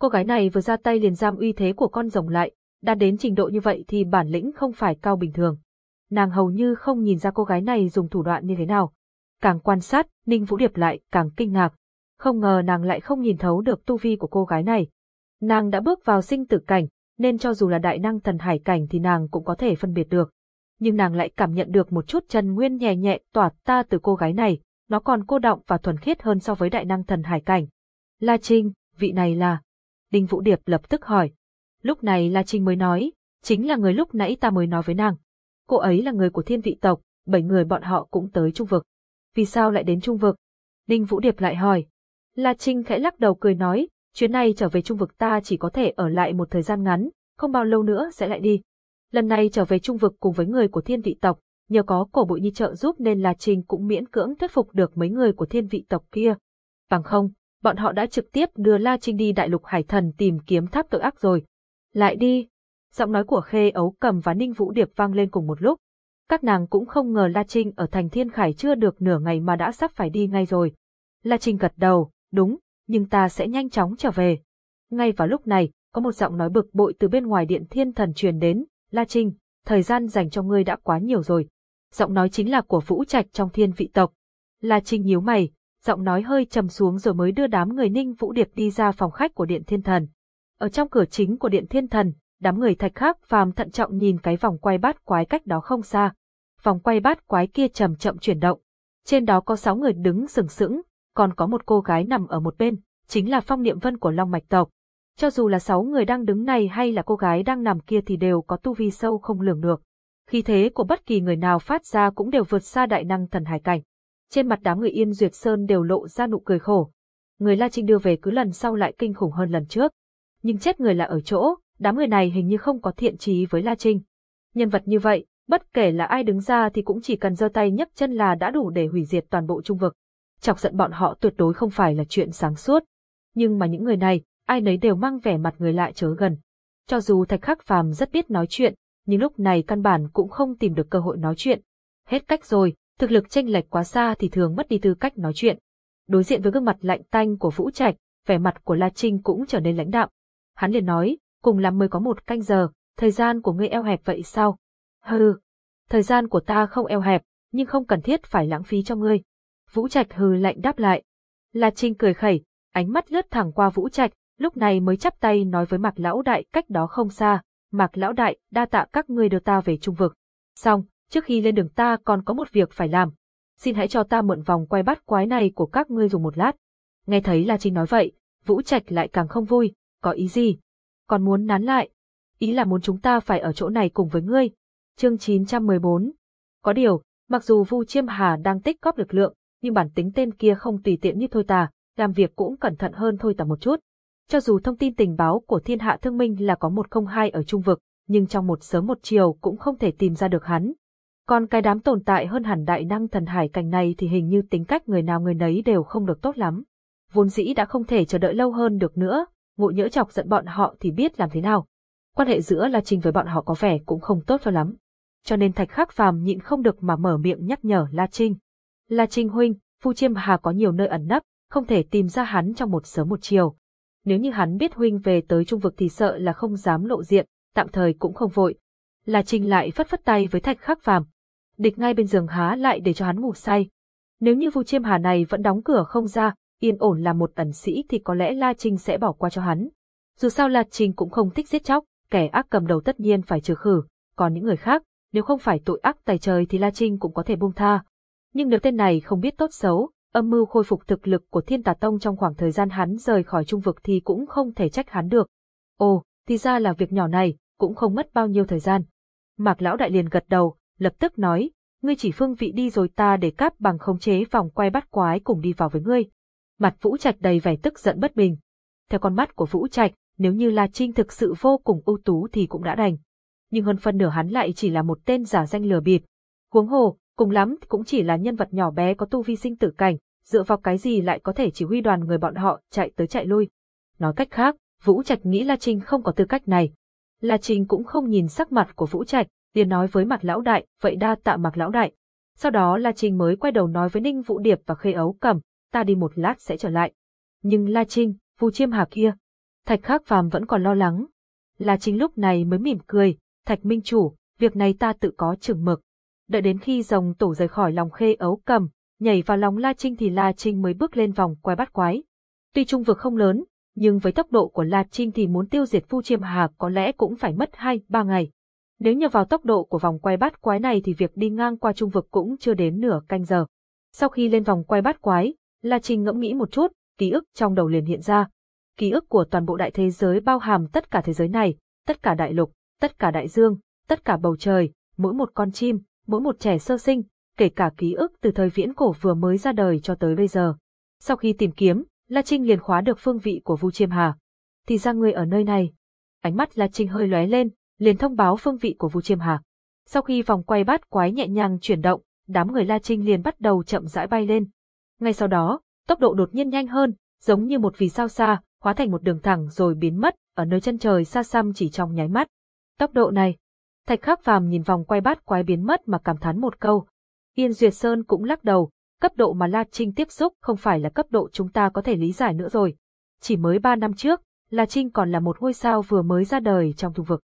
Cô gái này vừa ra tay liền giam uy thế của con rồng lại, đạt đến trình độ như vậy thì bản lĩnh không phải cao bình thường. Nàng hầu như không nhìn ra cô gái này dùng thủ đoạn như thế nào. Càng quan sát, Ninh Vũ Điệp lại càng kinh ngạc. Không ngờ nàng lại không nhìn thấu được tu vi của cô gái này. Nàng đã bước vào sinh tử cảnh, nên cho dù là đại năng thần hải cảnh thì nàng cũng có thể phân biệt được. Nhưng nàng lại cảm nhận được một chút chân nguyên nhẹ nhẹ tỏa ta từ cô gái này, nó còn cô động và thuần khiết hơn so với đại năng thần hải cảnh. La Trinh, vị này là... Đinh Vũ Điệp lập tức hỏi. Lúc này La Trinh mới nói, chính là người lúc nãy ta mới nói với nàng. Cô ấy là người của thiên vị tộc, bảy người bọn họ cũng tới trung vực. Vì sao lại đến trung vực? Đinh Vũ Điệp lại hỏi. La Trinh khẽ lắc đầu cười nói, chuyến này trở về trung vực ta chỉ có thể ở lại một thời gian ngắn, không bao lâu nữa sẽ lại đi. Lần này trở về trung vực cùng với người của thiên vị tộc, nhờ có cổ bụi nhi trợ giúp nên La Trinh cũng miễn cưỡng thuyết phục được mấy người của thiên vị tộc kia. Bằng không, bọn họ đã trực tiếp đưa La Trinh đi đại lục hải thần tìm kiếm tháp tội ác rồi. Lại đi! Giọng nói của Khê Ấu Cầm và Ninh Vũ Điệp vang lên cùng một lúc. Các nàng cũng không ngờ La Trinh ở thành Thiên Khải chưa được nửa ngày mà đã sắp phải đi ngay rồi. La Trinh gật đầu, đúng, nhưng ta sẽ nhanh chóng trở về. Ngay vào lúc này, có một giọng nói bực bội từ bên ngoài điện thiên thần truyền đến, La Trinh, thời gian dành cho ngươi đã quá nhiều rồi. Giọng nói chính là của Vũ Trạch trong thiên vị tộc. La Trinh nhíu mày, giọng nói hơi trầm xuống rồi mới đưa đám người ninh Vũ Điệp đi ra phòng khách của điện thiên thần. Ở trong cửa chính của điện thiên thần, đám người thạch khác phàm thận trọng nhìn cái vòng quay bát quái cách đó không xa. Vòng quay bát quái kia chậm chậm chuyển động. Trên đó có sáu người đứng sừng sững, còn có một cô gái nằm ở một bên, chính là phong niệm vân của Long Mạch tộc. Cho dù là sáu người đang đứng này hay là cô gái đang nằm kia thì đều có tu vi sâu không lường được. Khí thế của bất kỳ người nào phát ra cũng đều vượt xa đại năng thần hải cảnh. Trên mặt đám người Yên Duyệt Sơn đều lộ ra nụ cười khổ. Người La Trinh đưa về cứ lần sau lại kinh khủng hơn lần trước. Nhưng chết người là ở chỗ, đám người này hình như không có thiện trí với La Trinh. Nhân vật như vậy, bất kể là ai đứng ra thì cũng chỉ cần giơ tay nhấc chân là đã đủ để hủy diệt toàn bộ trung vực. Chọc giận bọn họ tuyệt đối không phải là chuyện sáng suốt. Nhưng mà những người này, ai nấy đều mang vẻ mặt người lại chớ gần. Cho dù Thạch Khắc Phàm rất biết nói chuyện, nhưng lúc này căn bản cũng không tìm được cơ hội nói chuyện. Hết cách rồi, thực lực chênh lệch quá xa thì thường mất đi tư cách nói chuyện. Đối diện với gương mặt lạnh tanh của Vũ Trạch, vẻ mặt của La Trinh cũng trở nên lãnh đạm. Hắn liền nói, cùng lắm mới có một canh giờ, thời gian của ngươi eo hẹp vậy sao? Hừ, thời gian của ta không eo hẹp, nhưng không cần thiết phải lãng phí cho ngươi. Vũ Trạch hừ lạnh đáp lại. La Trinh cười khẩy, ánh mắt lướt thẳng qua Vũ Trạch, lúc này mới chắp tay nói với Mạc Lão Đại cách đó không xa, Mạc Lão Đại, đa tạ các ngươi đưa ta về trung vực. Xong, trước khi lên đường ta còn có một việc phải làm. Xin hãy cho ta mượn vòng quay bắt quái này của các ngươi dùng một lát. Nghe thấy La Trinh nói vậy, Vũ Trạch lại càng không vui, có ý gì? Còn muốn nán lại? Ý là muốn chúng ta phải ở chỗ này cùng với ngươi. Chương 914 Có điều, mặc dù Vu Chiêm Hà đang tích góp lực lượng, nhưng bản tính tên kia không tùy tiện như thôi tà, làm việc cũng cẩn thận hơn thôi tà một chút. Cho dù thông tin tình báo của thiên hạ thương minh là có một không hai ở trung vực, nhưng trong một sớm một chiều cũng không thể tìm ra được hắn. Còn cái đám tồn tại hơn hẳn đại năng thần hải cảnh này thì hình như tính cách người nào người nấy đều không được tốt lắm. Vốn dĩ đã không thể chờ đợi lâu hơn được nữa, ngộ nhỡ chọc giận bọn họ thì biết làm thế nào. Quan hệ giữa La Trinh với bọn họ có vẻ cũng không tốt cho lắm. Cho nên Thạch Khắc Phàm nhịn không được mà mở miệng nhắc nhở La Trinh. La Trinh huynh, Phu Chiêm Hà có nhiều nơi ẩn nấp, không thể tìm ra hắn trong một sớm một chiều. Nếu như hắn biết huynh về tới trung vực thì sợ là không dám lộ diện, tạm thời cũng không vội. La Trinh lại phất phất tay với Thạch Khắc Phàm. Địch ngay bên giường há lại để cho hắn ngủ say. Nếu như Vu Chiêm Hà này vẫn đóng cửa không ra, yên ổn là một ẩn sĩ thì có lẽ La Trinh sẽ bỏ qua cho hắn. Dù sao La Trinh cũng không thích giết chóc, kẻ ác cầm đầu tất nhiên phải trừ khử, còn những người khác, nếu không phải tội ác tài trời thì La Trinh cũng có thể buông tha. Nhưng nếu tên này không biết tốt xấu, âm mưu khôi phục thực lực của Thiên Tà Tông trong khoảng thời gian hắn rời khỏi trung vực thì cũng không thể trách hắn được. Ồ, thì ra là việc nhỏ này, cũng không mất bao nhiêu thời gian. Mạc Lão Đại liền gật đầu, lập tức nói, ngươi chỉ phương vị đi rồi ta để cáp bằng khống chế vòng quay bắt quái cùng đi vào với ngươi. Mặt Vũ Trạch đầy vẻ tức giận bất bình. Theo con mắt của Vũ Trạch, nếu như La Trinh thực sự vô cùng ưu tú thì cũng đã đành. Nhưng hơn phân nửa hắn lại chỉ là một tên giả danh lừa bịp. Huống hồ, cùng lắm cũng chỉ là nhân vật nhỏ bé có tu vi sinh tử cảnh, dựa vào cái gì lại có thể chỉ huy đoàn người bọn họ chạy tới chạy lui. Nói cách khác, Vũ Trạch nghĩ La Trinh không có tư cách này. La Trinh cũng không nhìn sắc mặt của Vũ Trạch, liền nói với mặt Lão Đại, vậy đa tạ mặt Lão Đại. Sau đó La Trinh mới quay đầu nói với Ninh Vũ Điệp và Khê Ấu Cẩm, ta đi một lát sẽ trở lại. Nhưng La Trinh, Vu Chiêm Hà kia, Thạch Khắc Phàm vẫn còn lo lắng. La Trinh lúc này mới mỉm cười, Thạch Minh Chủ, việc này ta tự có chừng mực. Đợi đến khi dòng tổ rời khỏi lòng Khê Ấu Cẩm, nhảy vào lòng La Trinh thì La Trinh mới bước lên vòng quay bắt quái. Tuy trung vực không lớn, nhưng với tốc độ của La Trinh thì muốn tiêu diệt Vu Chiêm Hà có lẽ cũng phải mất 2-3 ngày. Nếu nhờ vào tốc độ của vòng quay bắt quái này thì việc đi ngang qua trung vực cũng chưa đến nửa canh giờ. Sau khi lên vòng quay bắt quái, La Trinh ngẫm nghĩ một chút, ký ức trong đầu liền hiện ra. Ký ức của toàn bộ đại thế giới bao hàm tất cả thế giới này, tất cả đại lục, tất cả đại dương, tất cả bầu trời, mỗi một con chim, mỗi một trẻ sơ sinh, kể cả ký ức từ thời viễn cổ vừa mới ra đời cho tới bây giờ. Sau khi tìm kiếm, La Trinh liền khóa được phương vị của Vu Chiêm Hà. Thì ra ngươi ở nơi này. Ánh mắt La Trinh hơi lóe lên, liền thông báo phương vị của Vu Chiêm Hà. Sau khi vòng quay bát quái nhẹ nhàng chuyển động, đám người La Trinh liền bắt đầu chậm rãi bay lên. Ngay sau đó, tốc độ đột nhiên nhanh hơn, giống như một vì sao xa, hóa thành một đường thẳng rồi biến mất ở nơi chân trời xa xăm chỉ trong nháy mắt. Tốc độ này, Thạch Khắc Phàm nhìn vòng quay bát quái biến mất mà cảm thán một câu. Yên Duyệt Sơn cũng lắc đầu, cấp độ mà La Trinh tiếp xúc không phải là cấp độ chúng ta có thể lý giải nữa rồi. Chỉ mới ba năm trước, La Trinh còn là một ngôi sao vừa mới ra đời trong thùng vực.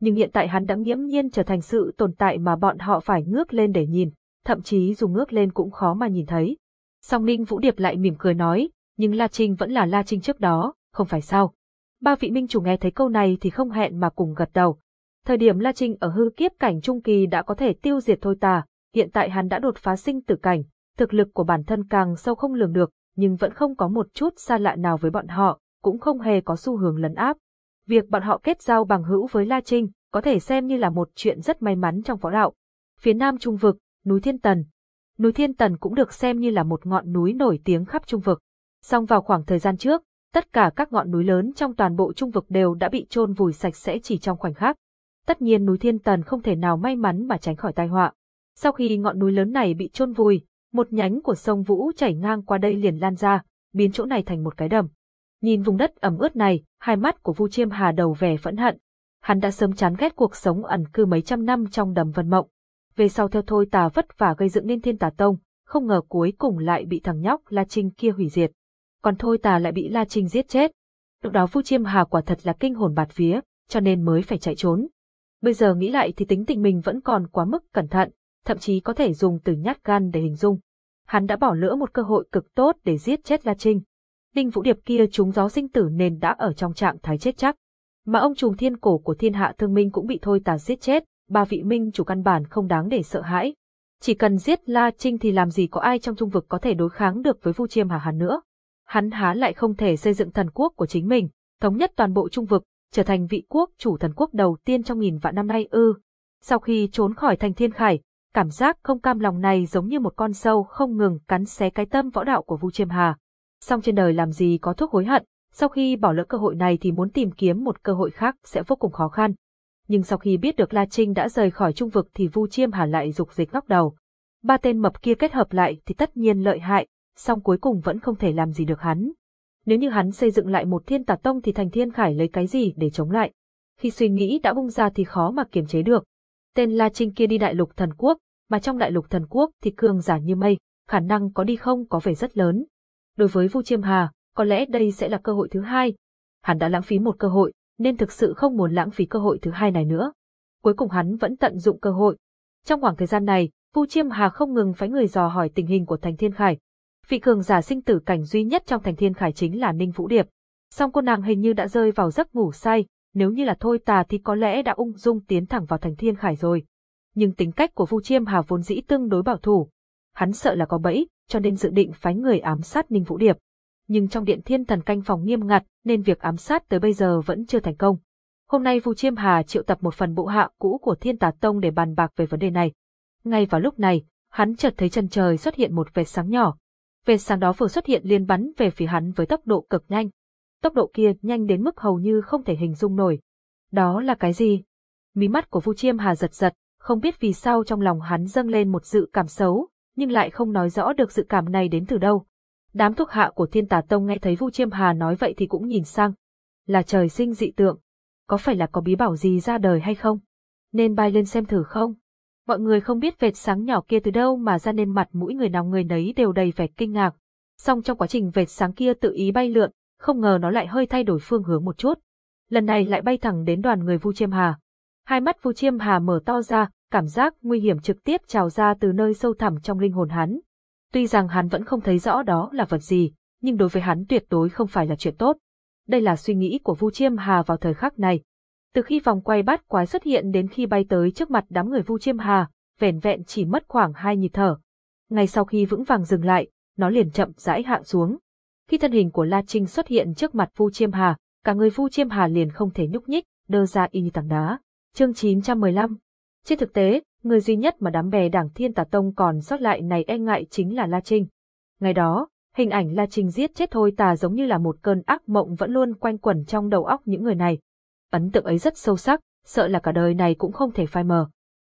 Nhưng hiện tại hắn đã nghiễm nhiên trở thành sự tồn tại mà bọn họ phải ngước lên để nhìn, thậm chí dù ngước lên cũng khó mà nhìn thấy. Song Ninh Vũ Điệp lại mỉm cười nói, nhưng La Trinh vẫn là La Trinh trước đó, không phải sao. Ba vị minh chủ nghe thấy câu này thì không hẹn mà cùng gật đầu. Thời điểm La Trinh ở hư kiếp cảnh trung kỳ đã có thể tiêu diệt thôi tà, hiện tại hắn đã đột phá sinh tử cảnh, thực lực của bản thân càng sâu không lường được, nhưng vẫn không có một chút xa lạ nào với bọn họ, cũng không hề có xu hướng lấn áp. Việc bọn họ kết giao bằng hữu với La Trinh có thể xem như là một chuyện rất may mắn trong võ đạo. Phía nam trung vực, núi Thiên Tần. Núi Thiên Tần cũng được xem như là một ngọn núi nổi tiếng khắp trung vực. Song vào khoảng thời gian trước, tất cả các ngọn núi lớn trong toàn bộ trung vực đều đã bị chôn vùi sạch sẽ chỉ trong khoảnh khắc. Tất nhiên núi Thiên Tần không thể nào may mắn mà tránh khỏi tai họa. Sau khi ngọn núi lớn này bị chôn vùi, một nhánh của sông Vũ chảy ngang qua đây liền lan ra, biến chỗ này thành một cái đầm. Nhìn vùng đất ẩm ướt này, hai mắt của Vu Chiêm Hà đầu vẻ phẫn hận. Hắn đã sớm chán ghét cuộc sống ẩn cư mấy trăm năm trong đầm vân mộng. Về sau theo thôi tà vất vả gây dựng nên thiên tà tông, không ngờ cuối cùng lại bị thằng nhóc La Trinh kia hủy diệt. Còn thôi tà lại bị La Trinh giết chết. Lúc đó Vu Chiêm Hà quả thật là kinh hồn bạt vía, cho nên mới phải chạy trốn. Bây giờ nghĩ lại thì tính tình mình vẫn còn quá mức cẩn thận, thậm chí có thể dùng từ nhát gan để hình dung. Hắn đã bỏ lỡ một cơ hội cực tốt để giết chết La Trinh. Đinh Vũ Điệp kia trúng gió sinh tử nên đã ở trong trạng thái chết chắc. Mà ông trùng thiên cổ của thiên hạ thương minh cũng bị thôi tà giết chết, ba vị minh chủ căn bản không đáng để sợ hãi. Chỉ cần giết La Trinh thì làm gì có ai trong trung vực có thể đối kháng được với Vu Chiêm Hà Hán nữa. Hắn há lại không thể xây dựng thần quốc của chính mình, thống nhất toàn bộ trung vực, trở thành vị quốc chủ thần quốc đầu tiên trong nghìn vạn năm nay ư. Sau khi trốn khỏi thành thiên khải, cảm giác không cam lòng này giống như một con sâu không ngừng cắn xé cái tâm võ đạo của Vu Chiêm Hà. Song trên đời làm gì có thuốc hối hận, sau khi bỏ lỡ cơ hội này thì muốn tìm kiếm một cơ hội khác sẽ vô cùng khó khăn. Nhưng sau khi biết được La Trinh đã rời khỏi trung vực thì Vu Chiêm Hà lại dục dịch ngóc đầu. Ba tên mập kia kết hợp lại thì tất nhiên lợi hại, song cuối cùng vẫn không thể làm gì được hắn. Nếu như hắn xây dựng lại một thiên tà tông thì thành thiên khải lấy cái gì để chống lại. Khi suy nghĩ đã bung ra thì khó mà kiềm chế được. Tên La Trinh kia đi đại lục thần quốc, mà trong đại lục thần quốc thì cường giả như mây, khả năng có đi không có vẻ rất lớn. Đối với Vu Chiêm Hà, có lẽ đây sẽ là cơ hội thứ hai. Hắn đã lãng phí một cơ hội, nên thực sự không muốn lãng phí cơ hội thứ hai này nữa. Cuối cùng hắn vẫn tận dụng cơ hội. Trong khoảng thời gian này, Vu Chiêm Hà không ngừng phái người dò hỏi tình hình của Thành Thiên Khải. Vị cường giả sinh tử cảnh duy nhất trong Thành Thiên Khải chính là Ninh Vũ Điệp. Song cô nàng hình như đã rơi vào giấc ngủ say, nếu như là thôi tà thì có lẽ đã ung dung tiến thẳng vào Thành Thiên Khải rồi nhưng tính cách của Vu Chiêm Hà vốn dĩ tương đối bảo thủ. Hắn sợ là có bẫy, cho nên dự định phái người ám sát Ninh Vũ Điệp. Nhưng trong điện thiên thần canh phòng nghiêm ngặt nên việc ám sát tới bây giờ vẫn chưa thành công. Hôm nay Vu Chiêm Hà triệu tập một phần bộ hạ cũ của Thiên Tà Tông để bàn bạc về vấn đề này. Ngay vào lúc này, hắn chợt thấy chân trời xuất hiện một vệt sáng nhỏ. Vệt sáng đó vừa xuất hiện liền bắn về phía hắn với tốc độ cực nhanh. Tốc độ kia nhanh đến mức hầu như không thể hình dung nổi. Đó là cái gì? Mí mắt của Vu Chiêm Hà giật giật, không biết vì sao trong lòng hắn dâng lên một dự cảm xấu, nhưng lại không nói rõ được sự cảm này đến từ đâu. Đám thuộc hạ của Thiên Tà Tông nghe thấy Vu Chiêm Hà nói vậy thì cũng nhìn sang. Là trời sinh dị tượng. Có phải là có bí bảo gì ra đời hay không? Nên bay lên xem thử không? Mọi người không biết vệt sáng nhỏ kia từ đâu mà ra nên mặt mũi người nào người nấy đều đầy vẻ kinh ngạc. Song trong quá trình vệt sáng kia tự ý bay lượn, không ngờ nó lại hơi thay đổi phương hướng một chút. Lần này lại bay thẳng đến đoàn người Vu Chiêm Hà. Hai mắt Vu Chiêm Hà mở to ra, cảm giác nguy hiểm trực tiếp trào ra từ nơi sâu thẳm trong linh hồn hắn. Tuy rằng hắn vẫn không thấy rõ đó là vật gì, nhưng đối với hắn tuyệt đối không phải là chuyện tốt. Đây là suy nghĩ của Vu Chiêm Hà vào thời khắc này. Từ khi vòng quay bát quái xuất hiện đến khi bay tới trước mặt đám người Vu Chiêm Hà, vẻn vẹn chỉ mất khoảng hai nhịp thở. Ngay sau khi vững vàng dừng lại, nó liền chậm rãi hạ xuống. Khi thân hình của La Trinh xuất hiện trước mặt Vu Chiêm Hà, cả người Vu Chiêm Hà liền không thể nhúc nhích, đơ ra y như tảng đá. Chương 915 trên thực tế, người duy nhất mà đám bè đảng Thiên Tà Tông còn sót lại này e ngại chính là La Trinh. Ngày đó, hình ảnh La Trinh giết chết Thôi Tà giống như là một cơn ác mộng vẫn luôn quanh quẩn trong đầu óc những người này. Ấn tượng ấy rất sâu sắc, sợ là cả đời này cũng không thể phai mờ.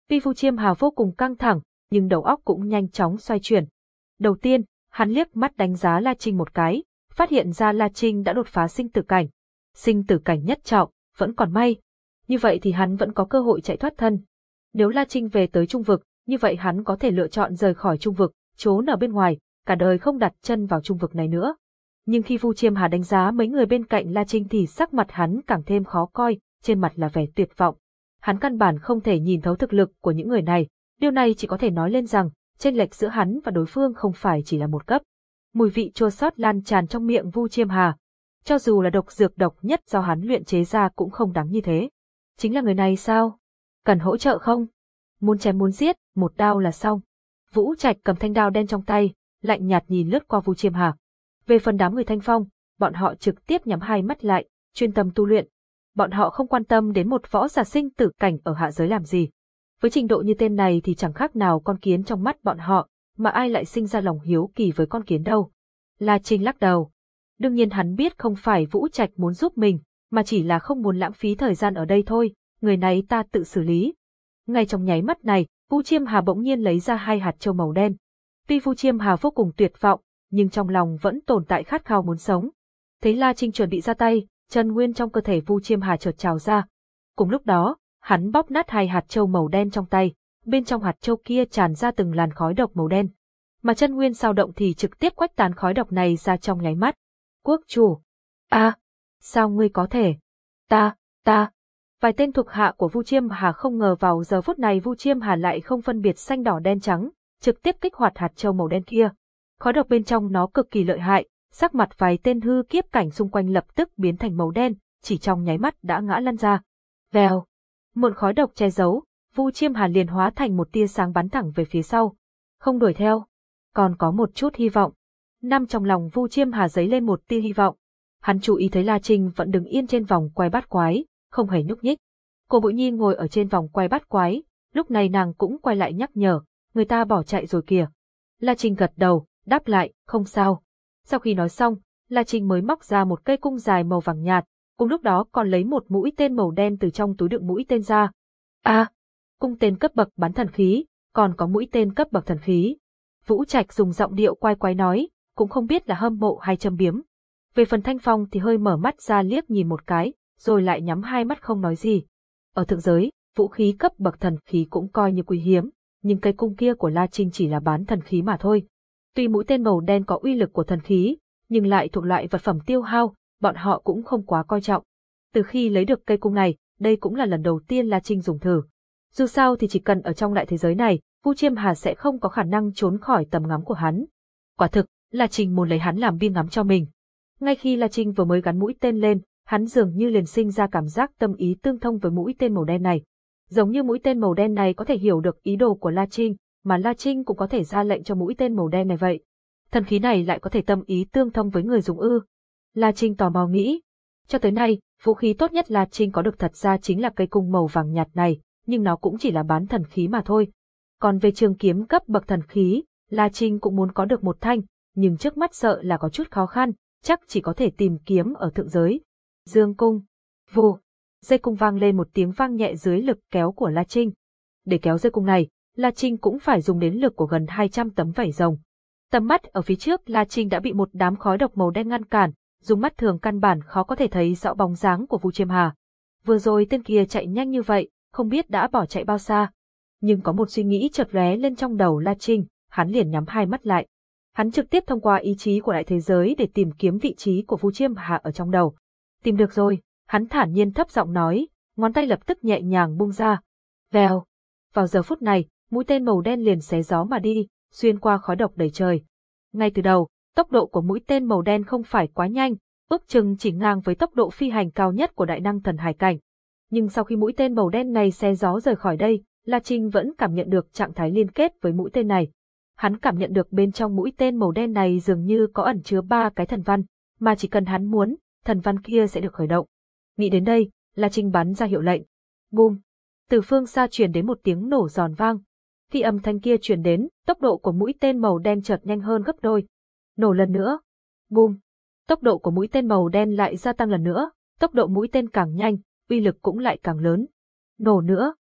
Vi Vu Chiêm Hà vô cùng căng thẳng, nhưng đầu óc cũng nhanh chóng xoay chuyển. Đầu tiên, hắn liếc mắt đánh giá La Trinh một cái, phát hiện ra La Trinh đã đột phá sinh tử cảnh. Sinh tử cảnh nhất trọng, vẫn còn may. Như vậy thì hắn vẫn có cơ hội chạy thoát thân. Nếu La Trinh về tới trung vực, như vậy hắn có thể lựa chọn rời khỏi trung vực, trốn ở bên ngoài, cả đời không đặt chân vào trung vực này nữa. Nhưng khi Vu Chiêm Hà đánh giá mấy người bên cạnh La Trinh thì sắc mặt hắn càng thêm khó coi, trên mặt là vẻ tuyệt vọng. Hắn căn bản không thể nhìn thấu thực lực của những người này, điều này chỉ có thể nói lên rằng, chênh lệch giữa hắn và đối phương không phải chỉ là một cấp. Mùi vị chua xót lan tràn trong miệng Vu Chiêm Hà. Cho dù là độc dược độc nhất do hắn luyện chế ra cũng không đáng như thế. Chính là người này sao? Cần hỗ trợ không? Muốn chém muốn giết, một đao là xong. Vũ Trạch cầm thanh đao đen trong tay, lạnh nhạt nhìn lướt qua Vu Chiêm Hà. Về phần đám người thanh phong, bọn họ trực tiếp nhắm hai mắt lại, chuyên tâm tu luyện. Bọn họ không quan tâm đến một võ giả sinh tử cảnh ở hạ giới làm gì. Với trình độ như tên này thì chẳng khác nào con kiến trong mắt bọn họ, mà ai lại sinh ra lòng hiếu kỳ với con kiến đâu. La Trinh lắc đầu. Đương nhiên hắn biết không phải Vũ Trạch muốn giúp mình, mà chỉ là không muốn lãng phí thời gian ở đây thôi, người này ta tự xử lý. Ngay trong nháy mắt này, Vu Chiêm Hà bỗng nhiên lấy ra hai hạt châu màu đen. Tuy Vu Chiêm Hà vô cùng tuyệt vọng, nhưng trong lòng vẫn tồn tại khát khao muốn sống. Thấy La Trinh chuẩn bị ra tay, chân nguyên trong cơ thể Vu Chiêm Hà chợt trào ra. Cùng lúc đó, hắn bóp nát hai hạt châu màu đen trong tay, bên trong hạt châu kia tràn ra từng làn khói độc màu đen. Mà chân nguyên sao động thì trực tiếp quách tán khói độc này ra trong nháy mắt. Quốc chủ! a, sao ngươi có thể? Ta, ta! Vài tên thuộc hạ của Vu Chiêm Hà không ngờ vào giờ phút này Vu Chiêm Hà lại không phân biệt xanh đỏ đen trắng, trực tiếp kích hoạt hạt châu màu đen kia. Khói độc bên trong nó cực kỳ lợi hại, sắc mặt vài tên hư kiếp cảnh xung quanh lập tức biến thành màu đen, chỉ trong nháy mắt đã ngã lăn ra. Vèo! Một khói độc che giấu, Vu Chiêm Hà liền hóa thành một tia sáng bắn thẳng về phía sau. Không đuổi theo. Còn có một chút hy vọng. Năm trong lòng Vu Chiêm Hà giấy lên một tia hy vọng. Hắn chú ý thấy La Trinh vẫn đứng yên trên vòng quay bát quái, không hề nhúc nhích. Cô Bội Nhi ngồi ở trên vòng quay bát quái, lúc này nàng cũng quay lại nhắc nhở, người ta bỏ chạy rồi kìa. La Trinh gật đầu, đáp lại, không sao. Sau khi nói xong, La Trinh mới móc ra một cây cung dài màu vàng nhạt, cùng lúc đó còn lấy một mũi tên màu đen từ trong túi đựng mũi tên ra. A, cung tên cấp bậc bắn thần khí, còn có mũi tên cấp bậc thần khí. Vũ Trạch dùng giọng điệu quay quái nói, cũng không biết là hâm mộ hay châm biếm. Về phần Thanh Phong thì hơi mở mắt ra liếc nhìn một cái, rồi lại nhắm hai mắt không nói gì. Ở thượng giới, vũ khí cấp bậc thần khí cũng coi như quý hiếm, nhưng cây cung kia của La Trinh chỉ là bán thần khí mà thôi. Tuy mũi tên màu đen có uy lực của thần khí, nhưng lại thuộc loại vật phẩm tiêu hao, bọn họ cũng không quá coi trọng. Từ khi lấy được cây cung này, đây cũng là lần đầu tiên La Trinh dùng thử. Dù sao thì chỉ cần ở trong đại thế giới này, Vu Chiêm Hà sẽ không có khả năng trốn khỏi tầm ngắm của hắn. Quả thực, La Trinh muốn lấy hắn làm biên ngắm cho mình. Ngay khi La Trinh vừa mới gắn mũi tên lên, hắn dường như liền sinh ra cảm giác tâm ý tương thông với mũi tên màu đen này. Giống như mũi tên màu đen này có thể hiểu được ý đồ của La Trinh, mà La Trinh cũng có thể ra lệnh cho mũi tên màu đen này vậy. Thần khí này lại có thể tâm ý tương thông với người dùng ư. La Trinh tò mò nghĩ. Cho tới nay, vũ khí tốt nhất La Trinh có được thật ra chính là cây cung màu vàng nhạt này, nhưng nó cũng chỉ là bán thần khí mà thôi. Còn về trường kiếm cấp bậc thần khí, La Trinh cũng muốn có được một thanh, nhưng trước mắt sợ là có chút khó khăn, chắc chỉ có thể tìm kiếm ở thượng giới. Dương cung, vù, dây cung vang lên một tiếng vang nhẹ dưới lực kéo của La Trinh. Để kéo dây cung này, La Trinh cũng phải dùng đến lực của gần 200 tấm vảy rồng. Tầm mắt ở phía trước La Trinh đã bị một đám khói độc màu đen ngăn cản, dùng mắt thường căn bản khó có thể thấy rõ bóng dáng của Vu Chiêm Hà. Vừa rồi tên kia chạy nhanh như vậy, không biết đã bỏ chạy bao xa. Nhưng có một suy nghĩ chợt lóe lên trong đầu La Trinh, hắn liền nhắm hai mắt lại. Hắn trực tiếp thông qua ý chí của đại thế giới để tìm kiếm vị trí của Vu Chiêm Hạ ở trong đầu. Tìm được rồi, hắn thản nhiên thấp giọng nói, ngón tay lập tức nhẹ nhàng bung ra. Vèo. Vào giờ phút này, mũi tên màu đen liền xé gió mà đi, xuyên qua khói độc đầy trời. Ngay từ đầu, tốc độ của mũi tên màu đen không phải quá nhanh, ước chừng chỉ ngang với tốc độ phi hành cao nhất của đại năng thần hải cảnh. Nhưng sau khi mũi tên màu đen này xé gió rời khỏi đây, La Trinh vẫn cảm nhận được trạng thái liên kết với mũi tên này. Hắn cảm nhận được bên trong mũi tên màu đen này dường như có ẩn chứa ba cái thần văn, mà chỉ cần hắn muốn, thần văn kia sẽ được khởi động. Nghĩ đến đây, La Trinh bắn ra hiệu lệnh. Bùm! Từ phương xa truyền đến một tiếng nổ giòn vang. Khi âm thanh kia truyền đến, tốc độ của mũi tên màu đen chợt nhanh hơn gấp đôi. Nổ lần nữa. Bùm! Tốc độ của mũi tên màu đen lại gia tăng lần nữa, tốc độ mũi tên càng nhanh, uy lực cũng lại càng lớn. Nổ nữa.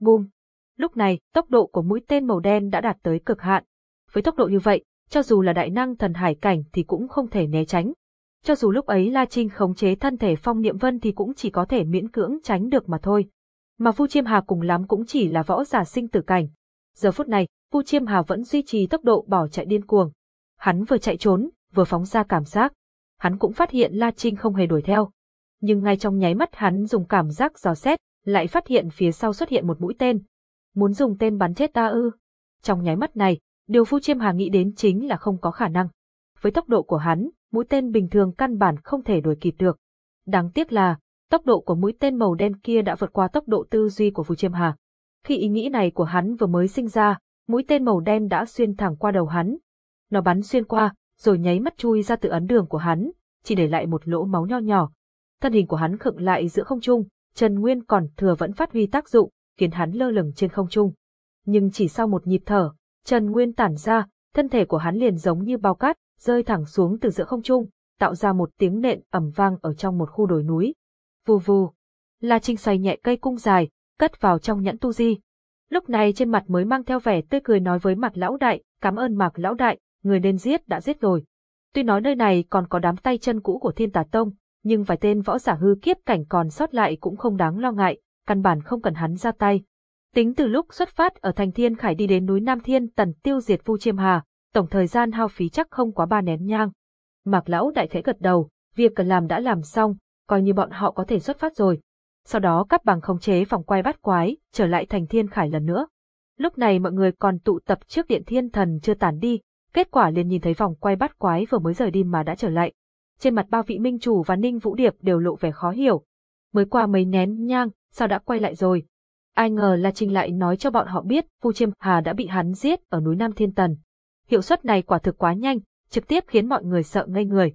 Bùm! Lúc này, tốc độ của mũi tên màu đen đã đạt tới cực hạn. Với tốc độ như vậy, cho dù là đại năng thần hải cảnh thì cũng không thể né tránh. Cho dù lúc ấy La Trinh khống chế thân thể phong niệm vân thì cũng chỉ có thể miễn cưỡng tránh được mà thôi. Mà Vu Chiêm Hà cùng lắm cũng chỉ là võ giả sinh tử cảnh. Giờ phút này, Vu Chiêm Hà vẫn duy trì tốc độ bỏ chạy điên cuồng. Hắn vừa chạy trốn, vừa phóng ra cảm giác. Hắn cũng phát hiện La Trinh không hề đuổi theo. Nhưng ngay trong nháy mắt hắn dùng cảm giác dò xét, lại phát hiện phía sau xuất hiện một mũi tên. Muốn dùng tên bắn chết ta ư? Trong nháy mắt này, điều Phu Chiêm Hà nghĩ đến chính là không có khả năng. Với tốc độ của hắn, mũi tên bình thường căn bản không thể đuổi kịp được. Đáng tiếc là, tốc độ của mũi tên màu đen kia đã vượt qua tốc độ tư duy của Phu Chiêm Hà. Khi ý nghĩ này của hắn vừa mới sinh ra, mũi tên màu đen đã xuyên thẳng qua đầu hắn. Nó bắn xuyên qua, rồi nháy mắt chui ra từ ấn đường của hắn, chỉ để lại một lỗ máu nho nhỏ. Thân hình của hắn khựng lại giữa không trung, Trần Nguyên còn thừa vẫn phát huy tác dụng, khiến hắn lơ lửng trên không trung. Nhưng chỉ sau một nhịp thở, Trần Nguyên tản ra, thân thể của hắn liền giống như bao cát, rơi thẳng xuống từ giữa không trung, tạo ra một tiếng nện ầm vang ở trong một khu đồi núi. Vù vù. La Trinh xoay nhẹ cây cung dài, cất vào trong nhẫn tu di. Lúc này trên mặt mới mang theo vẻ tươi cười nói với mặt lão đại, cảm ơn mạc lão đại, người nên giết đã giết rồi. Tuy nói nơi này còn có đám tay chân cũ của thiên tà tông, nhưng vài tên võ giả hư kiếp cảnh còn sót lại cũng không đáng lo ngại, căn bản không cần hắn ra tay. Tính từ lúc xuất phát ở thành thiên khải đi đến núi Nam Thiên tần tiêu diệt Vu Chiêm Hà, tổng thời gian hao phí chắc không quá ba nén nhang. Mạc lão đại khẽ gật đầu, việc cần làm đã làm xong, coi như bọn họ có thể xuất phát rồi. Sau đó cắp bằng khống chế vòng quay bắt quái, trở lại thành thiên khải lần nữa. Lúc này mọi người còn tụ tập trước điện thiên thần chưa tản đi, kết quả liền nhìn thấy vòng quay bắt quái vừa mới rời đi mà đã trở lại. Trên mặt bao vị minh chủ và ninh vũ điệp đều lộ vẻ khó hiểu. Mới qua mấy nén nhang, sao đã quay lại rồi? Ai ngờ là Trinh lại nói cho bọn họ biết Vu Chiêm Hà đã bị hắn giết ở núi Nam Thiên Tần. Hiệu suất này quả thực quá nhanh, trực tiếp khiến mọi người sợ ngây người.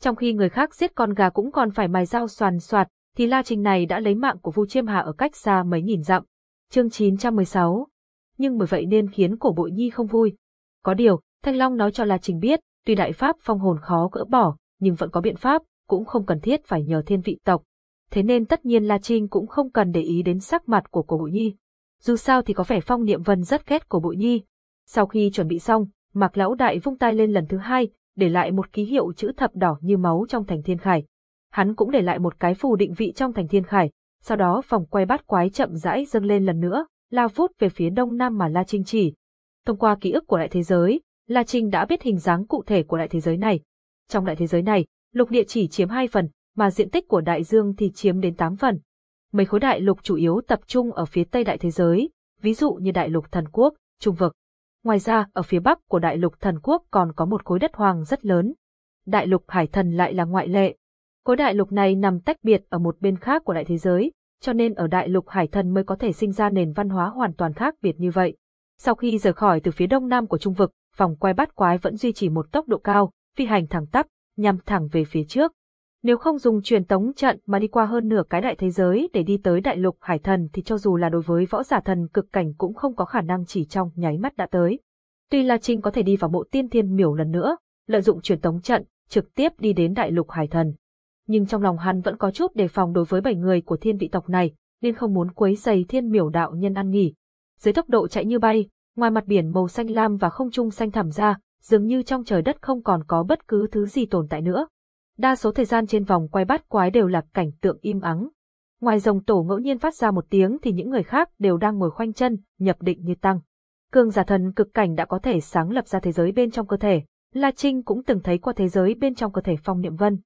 Trong khi người khác giết con gà cũng còn phải mài dao soàn xoạt, thì La Trinh này đã lấy mạng của Vu Chiêm Hà ở cách xa mấy nghìn dặm. Chương 916 Nhưng bởi vậy nên khiến cổ bội nhi không vui. Có điều, Thanh Long nói cho La Trinh biết, tuy đại pháp phong hồn khó gỡ bỏ, nhưng vẫn có biện pháp, cũng không cần thiết phải nhờ thiên vị tộc. Thế nên tất nhiên La Trinh cũng không cần để ý đến sắc mặt của cổ bội nhi. Dù sao thì có vẻ phong niệm vân rất ghét cổ bội nhi. Sau khi chuẩn bị xong, Mạc Lão Đại vung tay lên lần thứ hai, để lại một ký hiệu chữ thập đỏ như máu trong thành thiên khải. Hắn cũng để lại một cái phù định vị trong thành thiên khải, sau đó vòng quay bát quái chậm rãi dâng lên lần nữa, lao vút về phía đông nam mà La Trinh chỉ. Thông qua ký ức của đại thế giới, La Trinh đã biết hình dáng cụ thể của đại thế giới này. Trong đại thế giới này, lục địa chỉ chiếm hai phần, mà diện tích của đại dương thì chiếm đến 8 phần. Mấy khối đại lục chủ yếu tập trung ở phía tây đại thế giới, ví dụ như đại lục thần quốc, trung vực. Ngoài ra, ở phía bắc của đại lục thần quốc còn có một khối đất hoàng rất lớn. Đại lục hải thần lại là ngoại lệ. Khối đại lục này nằm tách biệt ở một bên khác của đại thế giới, cho nên ở đại lục hải thần mới có thể sinh ra nền văn hóa hoàn toàn khác biệt như vậy. Sau khi rời khỏi từ phía đông nam của trung vực, vòng quay bát quái vẫn duy trì một tốc độ cao, phi hành thẳng tắp, nhằm thẳng về phía trước. Nếu không dùng truyền tống trận mà đi qua hơn nửa cái đại thế giới để đi tới đại lục hải thần thì cho dù là đối với võ giả thần cực cảnh cũng không có khả năng chỉ trong nháy mắt đã tới. Tuy La Trinh có thể đi vào mộ tiên thiên miểu lần nữa, lợi dụng truyền tống trận, trực tiếp đi đến đại lục hải thần. Nhưng trong lòng hắn vẫn có chút đề phòng đối với bảy người của thiên vị tộc này, nên không muốn quấy giày thiên miểu đạo nhân ăn nghỉ. Dưới tốc độ chạy như bay, ngoài mặt biển màu xanh lam và không trung xanh thẳm ra, dường như trong trời đất không còn có bất cứ thứ gì tồn tại nữa. Đa số thời gian trên vòng quay bát quái đều là cảnh tượng im ắng. Ngoài rồng tổ ngẫu nhiên phát ra một tiếng thì những người khác đều đang ngồi khoanh chân, nhập định như tăng. Cương giả thần cực cảnh đã có thể sáng lập ra thế giới bên trong cơ thể, La Trinh cũng từng thấy qua thế giới bên trong cơ thể phong niệm vân.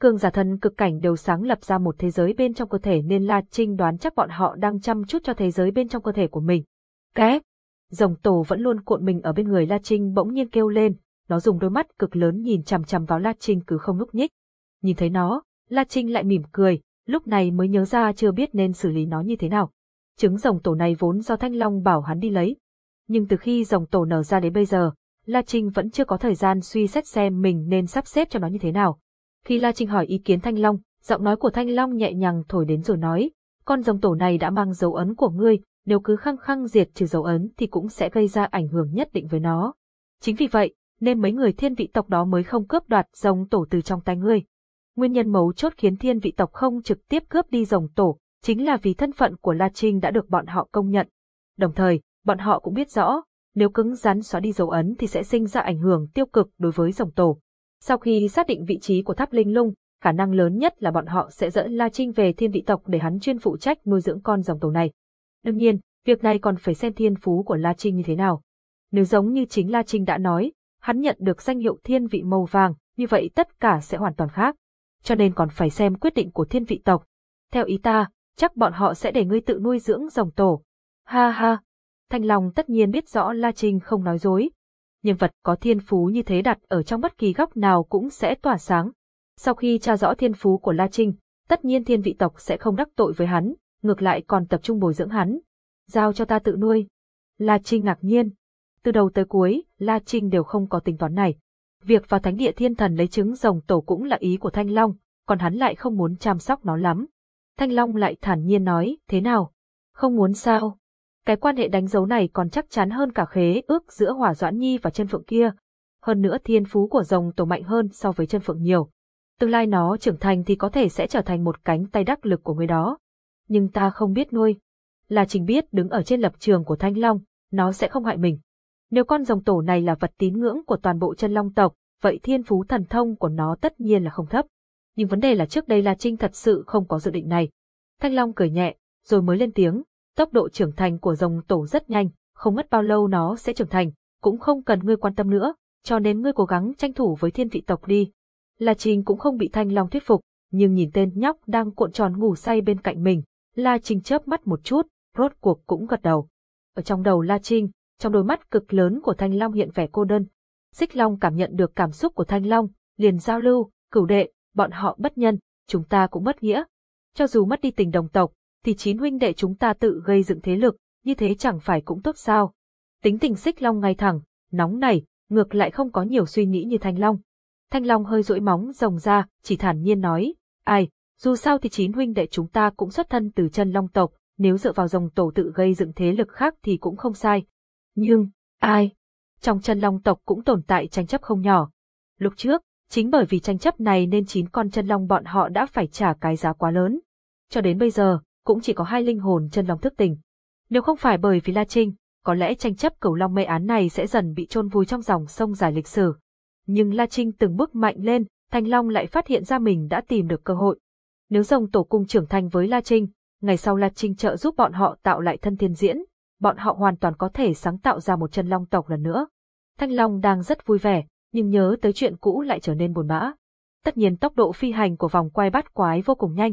Cương giả thần cực cảnh đều sáng lập ra một thế giới bên trong cơ thể nên La Trinh đoán chắc bọn họ đang chăm chút cho thế giới bên trong cơ thể của mình. Ké! Rồng tổ vẫn luôn cuộn mình ở bên người La Trinh bỗng nhiên kêu lên, nó dùng đôi mắt cực lớn nhìn chằm chằm vào La Trinh cứ không núp nhích. Nhìn thấy nó, La Trinh lại mỉm cười, lúc này mới nhớ ra chưa biết nên xử lý nó như thế nào. Trứng rồng tổ này vốn do Thanh Long bảo hắn đi lấy. Nhưng từ khi rồng tổ nở ra đến bây giờ, La Trinh vẫn chưa có thời gian suy xét xem mình nên sắp xếp cho nó như thế nào. Khi La Trinh hỏi ý kiến Thanh Long, giọng nói của Thanh Long nhẹ nhàng thổi đến rồi nói, con rồng tổ này đã mang dấu ấn của ngươi, nếu cứ khăng khăng diệt trừ dấu ấn thì cũng sẽ gây ra ảnh hưởng nhất định với nó. Chính vì vậy, nên mấy người thiên vị tộc đó mới không cướp đoạt rồng tổ từ trong tay ngươi. Nguyên nhân mấu chốt khiến thiên vị tộc không trực tiếp cướp đi rồng tổ, chính là vì thân phận của La Trinh đã được bọn họ công nhận. Đồng thời, bọn họ cũng biết rõ, nếu cứng rắn xóa đi dấu ấn thì sẽ sinh ra ảnh hưởng tiêu cực đối với dòng tổ. Sau khi xác định vị trí của tháp linh lung, khả năng lớn nhất là bọn họ sẽ dẫn La Trinh về thiên vị tộc để hắn chuyên phụ trách nuôi dưỡng con dòng tổ này. Đương nhiên, việc này còn phải xem thiên phú của La Trinh như thế nào. Nếu giống như chính La Trinh đã nói, hắn nhận được danh hiệu thiên vị màu vàng, như vậy tất cả sẽ hoàn toàn khác. Cho nên còn phải xem quyết định của thiên vị tộc. Theo ý ta, chắc bọn họ sẽ để ngươi tự nuôi dưỡng dòng tổ. Ha ha, Thanh Long tất nhiên biết rõ La Trinh không nói dối. Nhân vật có thiên phú như thế đặt ở trong bất kỳ góc nào cũng sẽ tỏa sáng. Sau khi tra rõ thiên phú của La Trinh, tất nhiên thiên vị tộc sẽ không đắc tội với hắn, ngược lại còn tập trung bồi dưỡng hắn. Giao cho ta tự nuôi. La Trinh ngạc nhiên. Từ đầu tới cuối, La Trinh đều không có tính toán này. Việc vào thánh địa thiên thần lấy trứng rồng tổ cũng là ý của Thanh Long, còn hắn lại không muốn chăm sóc nó lắm. Thanh Long lại thản nhiên nói, thế nào? Không muốn sao? Cái quan hệ đánh dấu này còn chắc chắn hơn cả khế ước giữa Hỏa Doãn Nhi và chân phượng kia. Hơn nữa thiên phú của rồng tổ mạnh hơn so với chân phượng nhiều. Tương lai nó trưởng thành thì có thể sẽ trở thành một cánh tay đắc lực của người đó. Nhưng ta không biết nuôi. Là Trình biết đứng ở trên lập trường của Thanh Long, nó sẽ không hại mình. Nếu con rồng tổ này là vật tín ngưỡng của toàn bộ chân long tộc, vậy thiên phú thần thông của nó tất nhiên là không thấp. Nhưng vấn đề là trước đây La Trinh thật sự không có dự định này. Thanh Long cười nhẹ, rồi mới lên tiếng, tốc độ trưởng thành của rồng tổ rất nhanh, không mất bao lâu nó sẽ trưởng thành, cũng không cần ngươi quan tâm nữa, cho nên ngươi cố gắng tranh thủ với thiên vị tộc đi. La Trinh cũng không bị Thanh Long thuyết phục, nhưng nhìn tên nhóc đang cuộn tròn ngủ say bên cạnh mình, La Trinh chớp mắt một chút, rốt cuộc cũng gật đầu. Ở trong đầu La Trinh, trong đôi mắt cực lớn của Thanh Long hiện vẻ cô đơn. Xích Long cảm nhận được cảm xúc của Thanh Long, liền giao lưu, cửu đệ, bọn họ bất nhân, chúng ta cũng bất nghĩa. Cho dù mất đi tình đồng tộc, thì chín huynh đệ chúng ta tự gây dựng thế lực, như thế chẳng phải cũng tốt sao. Tính tình xích long ngay thẳng, nóng nảy ngược lại không có nhiều suy nghĩ như thanh long. Thanh long hơi rỗi móng rồng ra, chỉ thản nhiên nói, ai, dù sao thì chín huynh đệ chúng ta cũng xuất thân từ chân long tộc, nếu dựa vào dòng tổ tự gây dựng thế lực khác thì cũng không sai. Nhưng, ai? Trong chân long tộc cũng tồn tại tranh chấp không nhỏ. Lúc trước, chính bởi vì tranh chấp này nên chín con chân long bọn họ đã phải trả cái giá quá lớn. Cho đến bây giờ, cũng chỉ có hai linh hồn chân long thức tỉnh. Nếu không phải bởi vì La Trinh, có lẽ tranh chấp cầu long mê án này sẽ dần bị chôn vùi trong dòng sông dài lịch sử. Nhưng La Trinh từng bước mạnh lên, Thanh Long lại phát hiện ra mình đã tìm được cơ hội. Nếu dòng tổ cung trưởng thành với La Trinh, ngày sau La Trinh trợ giúp bọn họ tạo lại thân thiên diễn, bọn họ hoàn toàn có thể sáng tạo ra một chân long tộc lần nữa. Thanh Long đang rất vui vẻ, nhưng nhớ tới chuyện cũ lại trở nên buồn bã. Tất nhiên tốc độ phi hành của vòng quay bát quái vô cùng nhanh,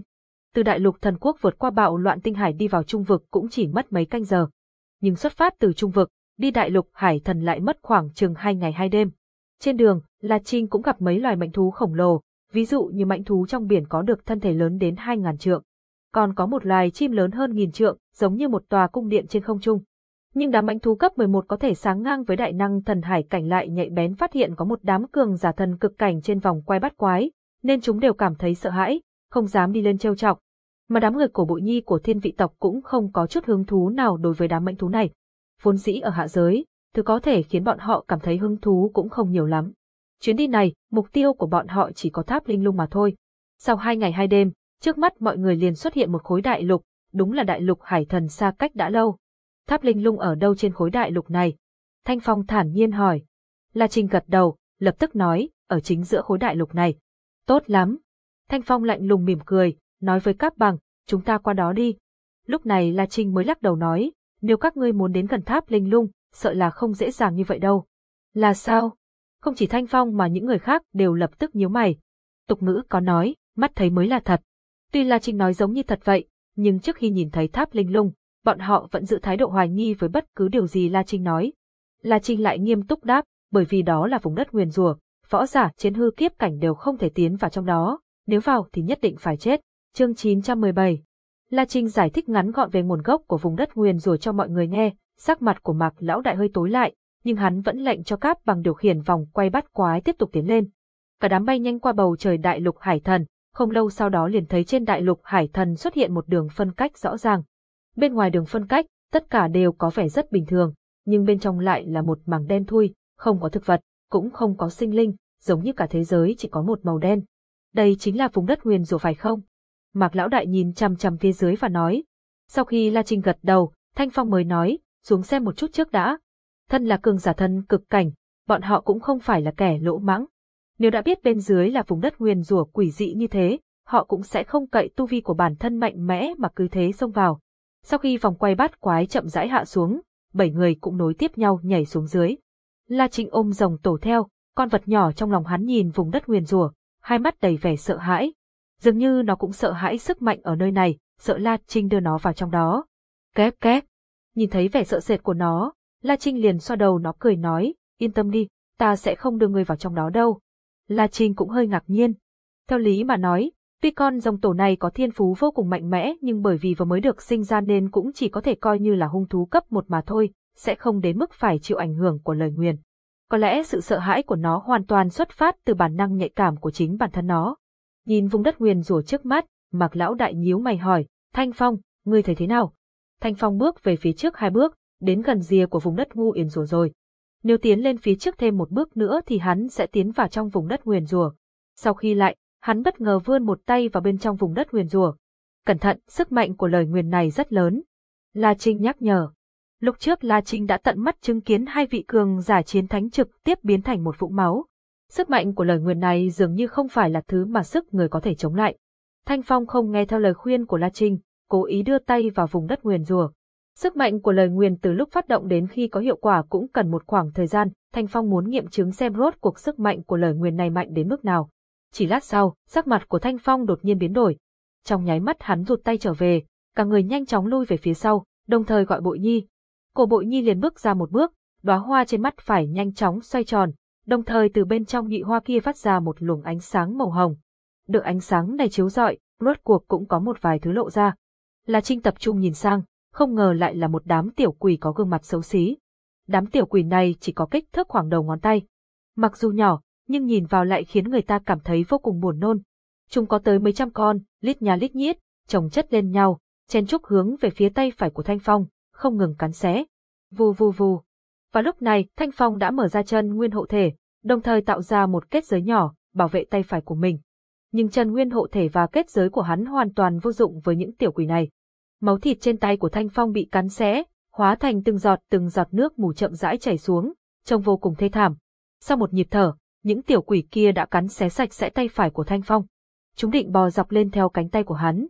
từ đại lục thần quốc vượt qua bạo loạn tinh hải đi vào trung vực cũng chỉ mất mấy canh giờ. Nhưng xuất phát từ trung vực, đi đại lục hải thần lại mất khoảng chừng hai ngày hai đêm. Trên đường, La Trinh cũng gặp mấy loài mạnh thú khổng lồ, ví dụ như mạnh thú trong biển có được thân thể lớn đến hai ngàn trượng. Còn có một loài chim lớn hơn nghìn trượng, giống như một tòa cung điện trên không trung. Nhưng đám mạnh thú cấp 11 có thể sáng ngang với đại năng thần hải cảnh lại nhạy bén phát hiện có một đám cường giả thần cực cảnh trên vòng quay bắt quái, nên chúng đều cảm thấy sợ hãi, không dám đi lên trêu chọc, mà đám người của bội nhi của thiên vị tộc cũng không có chút hứng thú nào đối với đám mãnh thú này. Vốn dĩ ở hạ giới, thứ có thể khiến bọn họ cảm thấy hứng thú cũng không nhiều lắm. Chuyến đi này, mục tiêu của bọn họ chỉ có tháp linh lung mà thôi. Sau hai ngày hai đêm, trước mắt mọi người liền xuất hiện một khối đại lục, đúng là đại lục hải thần xa cách đã lâu. Tháp linh lung ở đâu trên khối đại lục này? Thanh Phong thản nhiên hỏi. La Trinh gật đầu, lập tức nói, ở chính giữa khối đại lục này. Tốt lắm. Thanh Phong lạnh lùng mỉm cười, nói với các bằng, chúng ta qua đó đi. Lúc này La Trinh mới lắc đầu nói, nếu các ngươi muốn đến gần tháp linh lung, sợ là không dễ dàng như vậy đâu. Là sao? Không chỉ Thanh Phong mà những người khác đều lập tức nhíu mày. Tục ngữ có nói, mắt thấy mới là thật. Tuy La Trinh nói giống như thật vậy, nhưng trước khi nhìn thấy tháp linh lung, bọn họ vẫn giữ thái độ hoài nghi với bất cứ điều gì La Trinh nói. La Trinh lại nghiêm túc đáp, bởi vì đó là vùng đất nguyền rùa, võ giả chiến hư kiếp cảnh đều không thể tiến vào trong đó, nếu vào thì nhất định phải chết. Chương 917 La Trinh giải thích ngắn gọn về nguồn gốc của vùng đất nguyền rủa cho mọi người nghe, sắc mặt của Mạc Lão Đại hơi tối lại, nhưng hắn vẫn lệnh cho cáp bằng điều khiển vòng quay bắt quái tiếp tục tiến lên. Cả đám bay nhanh qua bầu trời đại lục hải thần, không lâu sau đó liền thấy trên đại lục hải thần xuất hiện một đường phân cách rõ ràng. Bên ngoài đường phân cách, tất cả đều có vẻ rất bình thường, nhưng bên trong lại là một mảng đen thui, không có thực vật, cũng không có sinh linh, giống như cả thế giới chỉ có một màu đen. Đây chính là vùng đất huyền rủa phải không? Mạc Lão Đại nhìn chằm chằm phía dưới và nói. Sau khi La Trinh gật đầu, Thanh Phong mới nói, xuống xem một chút trước đã. Thân là cường giả thân cực cảnh, bọn họ cũng không phải là kẻ lỗ mãng. Nếu đã biết bên dưới là vùng đất nguyền rủa quỷ dị như thế, họ cũng sẽ không cậy tu vi của bản thân mạnh mẽ mà cứ thế xông vào. Sau khi vòng quay bát quái chậm rãi hạ xuống, bảy người cũng nối tiếp nhau nhảy xuống dưới. La Trinh ôm rồng tổ theo, con vật nhỏ trong lòng hắn nhìn vùng đất nguyền rủa, hai mắt đầy vẻ sợ hãi. Dường như nó cũng sợ hãi sức mạnh ở nơi này, sợ La Trinh đưa nó vào trong đó. Kép kép. Nhìn thấy vẻ sợ sệt của nó, La Trinh liền xoa đầu nó cười nói, yên tâm đi, ta sẽ không đưa ngươi vào trong đó đâu. La Trinh cũng hơi ngạc nhiên. Theo lý mà nói, tuy con dòng tổ này có thiên phú vô cùng mạnh mẽ nhưng bởi vì vừa mới được sinh ra nên cũng chỉ có thể coi như là hung thú cấp một mà thôi, sẽ không đến mức phải chịu ảnh hưởng của lời nguyền. Có lẽ sự sợ hãi của nó hoàn toàn xuất phát từ bản năng nhạy cảm của chính bản thân nó. Nhìn vùng đất nguyền rủa trước mắt, Mạc Lão Đại nhíu mày hỏi, Thanh Phong, ngươi thấy thế nào? Thanh Phong bước về phía trước hai bước, đến gần rìa của vùng đất ngu yển rủa rồi. Nếu tiến lên phía trước thêm một bước nữa thì hắn sẽ tiến vào trong vùng đất nguyền rùa. Sau khi lại, hắn bất ngờ vươn một tay vào bên trong vùng đất nguyền rùa. Cẩn thận, sức mạnh của lời nguyền này rất lớn. La Trinh nhắc nhở. Lúc trước La Trinh đã tận mắt chứng kiến hai vị cường giả chiến thánh trực tiếp biến thành một vũng máu. Sức mạnh của lời nguyền này dường như không phải là thứ mà sức người có thể chống lại. Thanh Phong không nghe theo lời khuyên của La Trinh, cố ý đưa tay vào vùng đất nguyền rùa. Sức mạnh của lời nguyền từ lúc phát động đến khi có hiệu quả cũng cần một khoảng thời gian, Thanh Phong muốn nghiệm chứng xem rốt cuộc sức mạnh của lời nguyền này mạnh đến mức nào. Chỉ lát sau, sắc mặt của Thanh Phong đột nhiên biến đổi. Trong nháy mắt hắn rụt tay trở về, cả người nhanh chóng lui về phía sau, đồng thời gọi Bội Nhi. Cổ Bội Nhi liền bước ra một bước, đóa hoa trên mắt phải nhanh chóng xoay tròn, đồng thời từ bên trong nhị hoa kia phát ra một luồng ánh sáng màu hồng. Được ánh sáng này chiếu rọi, rốt cuộc cũng có một vài thứ lộ ra. Là Trinh tập trung nhìn sang, không ngờ lại là một đám tiểu quỷ có gương mặt xấu xí. Đám tiểu quỷ này chỉ có kích thước khoảng đầu ngón tay. Mặc dù nhỏ, nhưng nhìn vào lại khiến người ta cảm thấy vô cùng buồn nôn. Chúng có tới mấy trăm con, lít nhà lít nhít, chồng chất lên nhau, chen chúc hướng về phía tay phải của Thanh Phong, không ngừng cắn xé. Vù vù vù. Và lúc này, Thanh Phong đã mở ra chân nguyên hộ thể, đồng thời tạo ra một kết giới nhỏ, bảo vệ tay phải của mình. Nhưng chân nguyên hộ thể và kết giới của hắn hoàn toàn vô dụng với những tiểu quỷ này. Máu thịt trên tay của Thanh Phong bị cắn xé, hóa thành từng giọt từng giọt nước mù chậm rãi chảy xuống, trông vô cùng thê thảm. Sau một nhịp thở, những tiểu quỷ kia đã cắn xé sạch sẽ tay phải của Thanh Phong. Chúng định bò dọc lên theo cánh tay của hắn.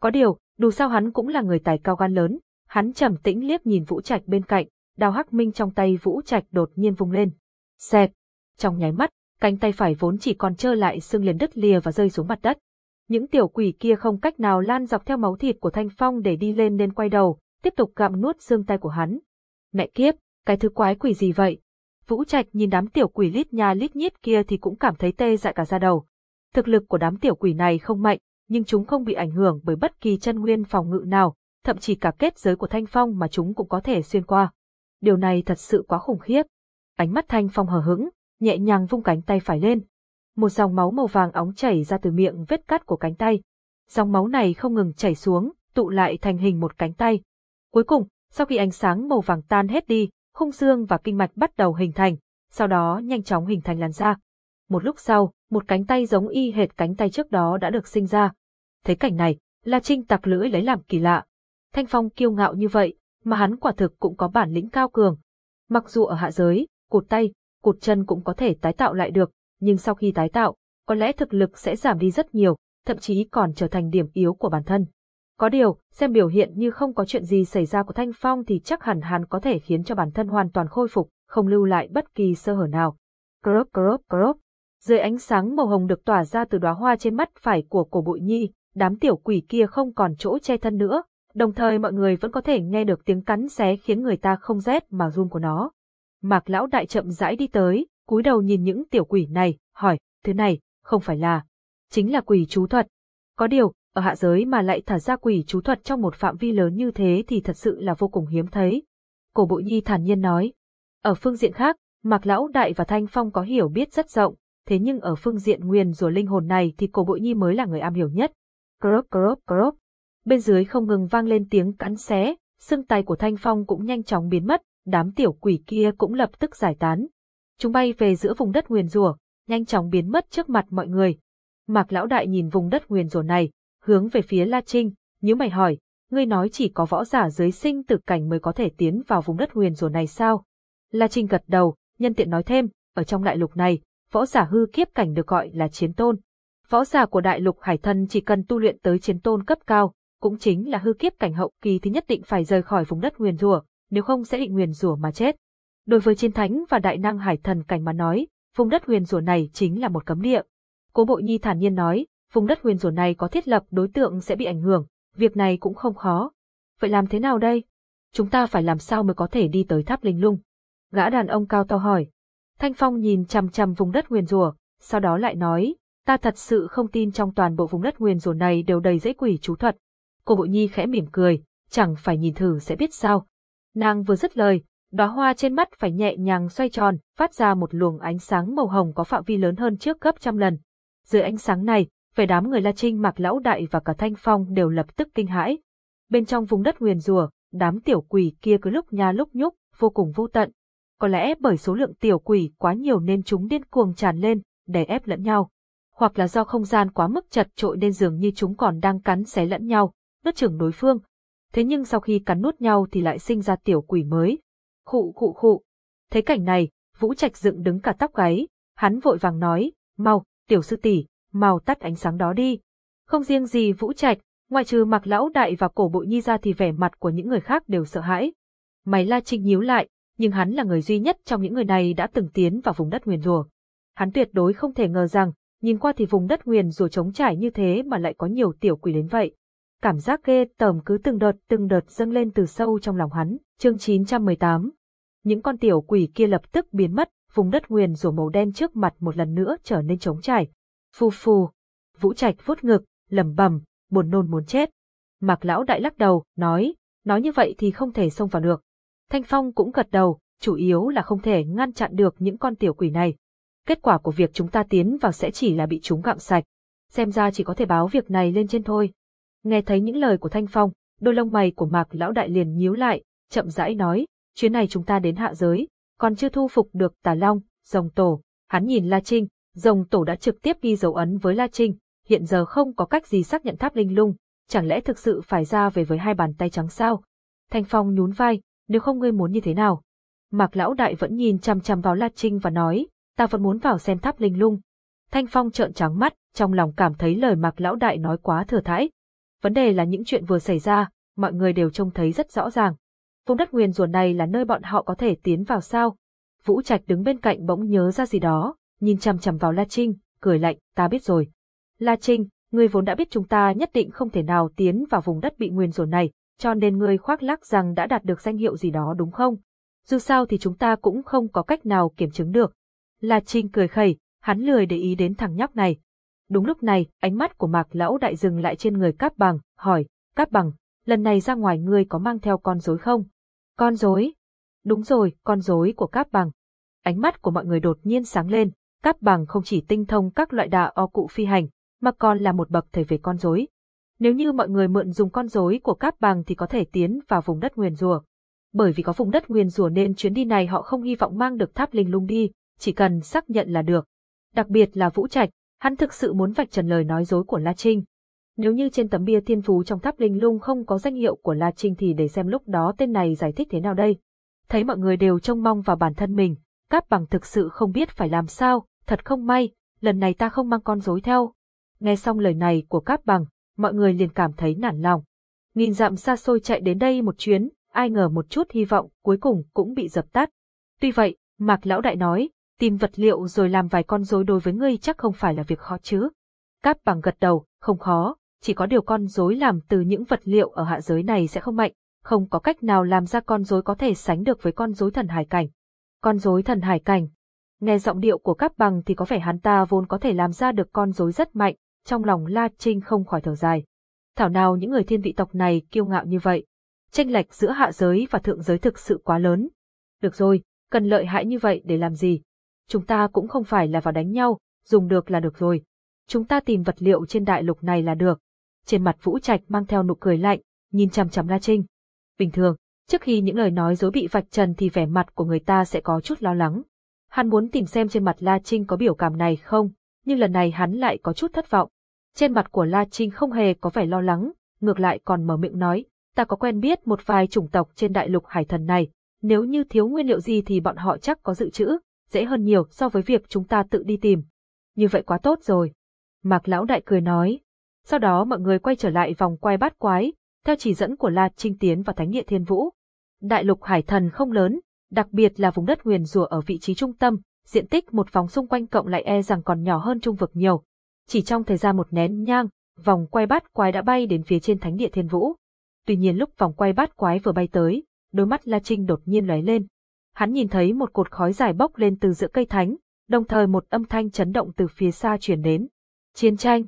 Có điều, dù sao hắn cũng là người tài cao gan lớn, hắn trầm tĩnh liếc nhìn Vũ Trạch bên cạnh, đao hắc minh trong tay Vũ Trạch đột nhiên vung lên. Xẹp! Trong nháy mắt, cánh tay phải vốn chỉ còn trơ lại xương liền đứt lìa và rơi xuống mặt đất. Những tiểu quỷ kia không cách nào lan dọc theo máu thịt của Thanh Phong để đi lên nên quay đầu, tiếp tục gặm nuốt xương tay của hắn. Mẹ kiếp, cái thứ quái quỷ gì vậy? Vũ Trạch nhìn đám tiểu quỷ lít nha lít nhít kia thì cũng cảm thấy tê dại cả da đầu. Thực lực của đám tiểu quỷ này không mạnh, nhưng chúng không bị ảnh hưởng bởi bất kỳ chân nguyên phòng ngự nào, thậm chí cả kết giới của Thanh Phong mà chúng cũng có thể xuyên qua. Điều này thật sự quá khủng khiếp. Ánh mắt Thanh Phong hờ hững, nhẹ nhàng vung cánh tay phải lên, một dòng máu màu vàng óng chảy ra từ miệng vết cắt của cánh tay. Dòng máu này không ngừng chảy xuống, tụ lại thành hình một cánh tay. Cuối cùng, sau khi ánh sáng màu vàng tan hết đi, khung xương và kinh mạch bắt đầu hình thành, sau đó nhanh chóng hình thành làn da. Một lúc sau, một cánh tay giống y hệt cánh tay trước đó đã được sinh ra. Thấy cảnh này, La Trinh tặc lưỡi lấy làm kỳ lạ. Thanh Phong kiêu ngạo như vậy, mà hắn quả thực cũng có bản lĩnh cao cường. Mặc dù ở hạ giới, cụt tay, cụt chân cũng có thể tái tạo lại được, nhưng sau khi tái tạo, có lẽ thực lực sẽ giảm đi rất nhiều, thậm chí còn trở thành điểm yếu của bản thân. Có điều, xem biểu hiện như không có chuyện gì xảy ra của Thanh Phong thì chắc hẳn hắn có thể khiến cho bản thân hoàn toàn khôi phục, không lưu lại bất kỳ sơ hở nào. Crop crop crop. Dưới ánh sáng màu hồng được tỏa ra từ đóa hoa trên mắt phải của cổ bụi nhi, đám tiểu quỷ kia không còn chỗ che thân nữa, đồng thời mọi người vẫn có thể nghe được tiếng cắn xé khiến người ta không rét mà run của nó. Mạc lão đại chậm rãi đi tới, cúi đầu nhìn những tiểu quỷ này, hỏi, thứ này, không phải là, chính là quỷ chú thuật. Có điều, ở hạ giới mà lại thả ra quỷ chú thuật trong một phạm vi lớn như thế thì thật sự là vô cùng hiếm thấy. Cổ bội nhi thản nhiên nói. Ở phương diện khác, Mạc Lão Đại và Thanh Phong có hiểu biết rất rộng, thế nhưng ở phương diện nguyên rùa linh hồn này thì cổ bội nhi mới là người am hiểu nhất. Crop crop crop. Bên dưới không ngừng vang lên tiếng cắn xé, xương tay của Thanh Phong cũng nhanh chóng biến mất, đám tiểu quỷ kia cũng lập tức giải tán. Chúng bay về giữa vùng đất nguyền rủa, nhanh chóng biến mất trước mặt mọi người. Mạc lão đại nhìn vùng đất nguyền rủa này, hướng về phía La Trinh, nhíu mày hỏi, ngươi nói chỉ có võ giả dưới sinh tử cảnh mới có thể tiến vào vùng đất huyền rủa này sao? La Trinh gật đầu, nhân tiện nói thêm, ở trong đại lục này, võ giả hư kiếp cảnh được gọi là chiến tôn. Võ giả của đại lục hải thần chỉ cần tu luyện tới chiến tôn cấp cao, cũng chính là hư kiếp cảnh hậu kỳ thì nhất định phải rời khỏi vùng đất huyền rủa, nếu không sẽ bị nguyền rủa mà chết. Đối với chiến thánh và đại năng hải thần cảnh mà nói, vùng đất huyền rùa này chính là một cấm địa. Cố Bộ Nhi thản nhiên nói, vùng đất huyền rùa này có thiết lập đối tượng sẽ bị ảnh hưởng, việc này cũng không khó. Vậy làm thế nào đây? Chúng ta phải làm sao mới có thể đi tới tháp linh lung? Gã đàn ông cao to hỏi. Thanh Phong nhìn chằm chằm vùng đất huyền rùa, sau đó lại nói, ta thật sự không tin trong toàn bộ vùng đất huyền rùa này đều đầy dãy quỷ chú thuật. Cô Bội Nhi khẽ mỉm cười, chẳng phải nhìn thử sẽ biết sao. Nàng vừa dứt lời, đóa hoa trên mắt phải nhẹ nhàng xoay tròn, phát ra một luồng ánh sáng màu hồng có phạm vi lớn hơn trước gấp trăm lần. Dưới ánh sáng này, về đám người La Trinh mặc lão đại và cả Thanh Phong đều lập tức kinh hãi. Bên trong vùng đất huyền rùa, đám tiểu quỷ kia cứ lúc nha lúc nhúc, vô cùng vô tận. Có lẽ bởi số lượng tiểu quỷ quá nhiều nên chúng điên cuồng tràn lên, đè ép lẫn nhau. Hoặc là do không gian quá mức chật trội nên dường như chúng còn đang cắn xé lẫn nhau, nuốt chửng đối phương. Thế nhưng sau khi cắn nuốt nhau thì lại sinh ra tiểu quỷ mới. Khụ khụ khụ. Thấy cảnh này, Vũ Trạch dựng đứng cả tóc gáy, hắn vội vàng nói, mau, tiểu sư tỷ, mau tắt ánh sáng đó đi. Không riêng gì Vũ Trạch, ngoài trừ mặc lão đại và cổ bội nhi ra thì vẻ mặt của những người khác đều sợ hãi. Máy La Trinh nhíu lại, nhưng hắn là người duy nhất trong những người này đã từng tiến vào vùng đất nguyền rùa. Hắn tuyệt đối không thể ngờ rằng, nhìn qua thì vùng đất nguyền rùa trống trải như thế mà lại có nhiều tiểu quỷ đến vậy. Cảm giác ghê tởm cứ từng đợt từng đợt dâng lên từ sâu trong lòng hắn. Chương 918 Những con tiểu quỷ kia lập tức biến mất, vùng đất nguyền rủa màu đen trước mặt một lần nữa trở nên trống trải. Phù phù. Vũ Trạch vuốt ngực, lẩm bẩm, buồn nôn muốn chết. Mạc lão đại lắc đầu, nói, nói như vậy thì không thể xông vào được. Thanh Phong cũng gật đầu, chủ yếu là không thể ngăn chặn được những con tiểu quỷ này. Kết quả của việc chúng ta tiến vào sẽ chỉ là bị chúng gặm sạch. Xem ra chỉ có thể báo việc này lên trên thôi. Nghe thấy những lời của Thanh Phong, đôi lông mày của Mạc lão đại liền nhíu lại, chậm rãi nói, chuyến này chúng ta đến hạ giới, còn chưa thu phục được Tà Long, Rồng Tổ. Hắn nhìn La Trinh, Rồng Tổ đã trực tiếp ghi dấu ấn với La Trinh, hiện giờ không có cách gì xác nhận tháp linh lung, chẳng lẽ thực sự phải ra về với hai bàn tay trắng sao? Thanh Phong nhún vai, nếu không ngươi muốn như thế nào? Mạc Lão Đại vẫn nhìn chăm chăm vào La Trinh và nói, ta vẫn muốn vào xem tháp linh lung. Thanh Phong trợn trắng mắt, trong lòng cảm thấy lời Mạc Lão Đại nói quá thừa thãi. Vấn đề là những chuyện vừa xảy ra, mọi người đều trông thấy rất rõ ràng. Vùng đất nguyên rùa này là nơi bọn họ có thể tiến vào sao? Vũ Trạch đứng bên cạnh bỗng nhớ ra gì đó, nhìn chằm chằm vào La Trinh, cười lạnh, ta biết rồi. La Trinh, ngươi vốn đã biết chúng ta nhất định không thể nào tiến vào vùng đất bị nguyên rủa này, cho nên ngươi khoác lác rằng đã đạt được danh hiệu gì đó đúng không? Dù sao thì chúng ta cũng không có cách nào kiểm chứng được. La Trinh cười khẩy, hắn lười để ý đến thằng nhóc này. Đúng lúc này, ánh mắt của Mạc Lão Đại dừng lại trên người Cáp Bằng, hỏi, Cáp Bằng, lần này ra ngoài ngươi có mang theo con rối không? Con rối? Đúng rồi, con rối của Cáp Bằng. Ánh mắt của mọi người đột nhiên sáng lên, Cáp Bằng không chỉ tinh thông các loại đà o cụ phi hành, mà còn là một bậc thầy về con rối. Nếu như mọi người mượn dùng con rối của Cáp Bằng thì có thể tiến vào vùng đất nguyền rùa. Bởi vì có vùng đất nguyền rùa nên chuyến đi này họ không hy vọng mang được tháp linh lung đi, chỉ cần xác nhận là được. Đặc biệt là Vũ Trạch, hắn thực sự muốn vạch trần lời nói dối của La Trinh. Nếu như trên tấm bia thiên phú trong tháp linh lung không có danh hiệu của La Trinh thì để xem lúc đó tên này giải thích thế nào đây. Thấy mọi người đều trông mong vào bản thân mình, Cáp Bằng thực sự không biết phải làm sao, thật không may, lần này ta không mang con dối theo. Nghe xong lời này của Cáp Bằng, mọi người liền cảm thấy nản lòng. Nghìn dặm xa xôi chạy đến đây một chuyến, ai ngờ một chút hy vọng cuối cùng cũng bị dập tắt. Tuy vậy, Mạc Lão Đại nói, tìm vật liệu rồi làm vài con rối đối với ngươi chắc không phải là việc khó chứ. Cáp Bằng gật đầu, không khó, chỉ có điều con rối làm từ những vật liệu ở hạ giới này sẽ không mạnh, không có cách nào làm ra con rối có thể sánh được với con rối thần hải cảnh. Con rối thần hải cảnh, Nghe giọng điệu của Cáp Bằng thì có vẻ hắn ta vốn có thể làm ra được con rối rất mạnh, trong lòng La Trinh không khỏi thở dài. Thảo nào những người thiên vị tộc này kiêu ngạo như vậy. Tranh lệch giữa hạ giới và thượng giới thực sự quá lớn. Được rồi, cần lợi hại như vậy để làm gì? Chúng ta cũng không phải là vào đánh nhau, dùng được là được rồi. Chúng ta tìm vật liệu trên đại lục này là được. Trên mặt Vũ Trạch mang theo nụ cười lạnh, nhìn chằm chằm La Trinh. Bình thường, trước khi những lời nói dối bị vạch trần thì vẻ mặt của người ta sẽ có chút lo lắng. Hắn muốn tìm xem trên mặt La Trinh có biểu cảm này không, nhưng lần này hắn lại có chút thất vọng. Trên mặt của La Trinh không hề có vẻ lo lắng, ngược lại còn mở miệng nói, ta có quen biết một vài chủng tộc trên đại lục hải thần này, nếu như thiếu nguyên liệu gì thì bọn họ chắc có dự trữ, dễ hơn nhiều so với việc chúng ta tự đi tìm. Như vậy quá tốt rồi. Mạc Lão Đại cười nói. Sau đó mọi người quay trở lại vòng quay bát quái, theo chỉ dẫn của La Trinh Tiến và Thánh Địa Thiên Vũ. Đại lục hải thần không lớn, đặc biệt là vùng đất huyền rùa ở vị trí trung tâm, diện tích một vòng xung quanh cộng lại e rằng còn nhỏ hơn trung vực nhiều. Chỉ trong thời gian một nén nhang, vòng quay bát quái đã bay đến phía trên Thánh Địa Thiên Vũ. Tuy nhiên lúc vòng quay bát quái vừa bay tới, đôi mắt La Trinh đột nhiên lóe lên. Hắn nhìn thấy một cột khói dài bốc lên từ giữa cây thánh, đồng thời một âm thanh chấn động từ phía xa truyền đến. Chiến tranh.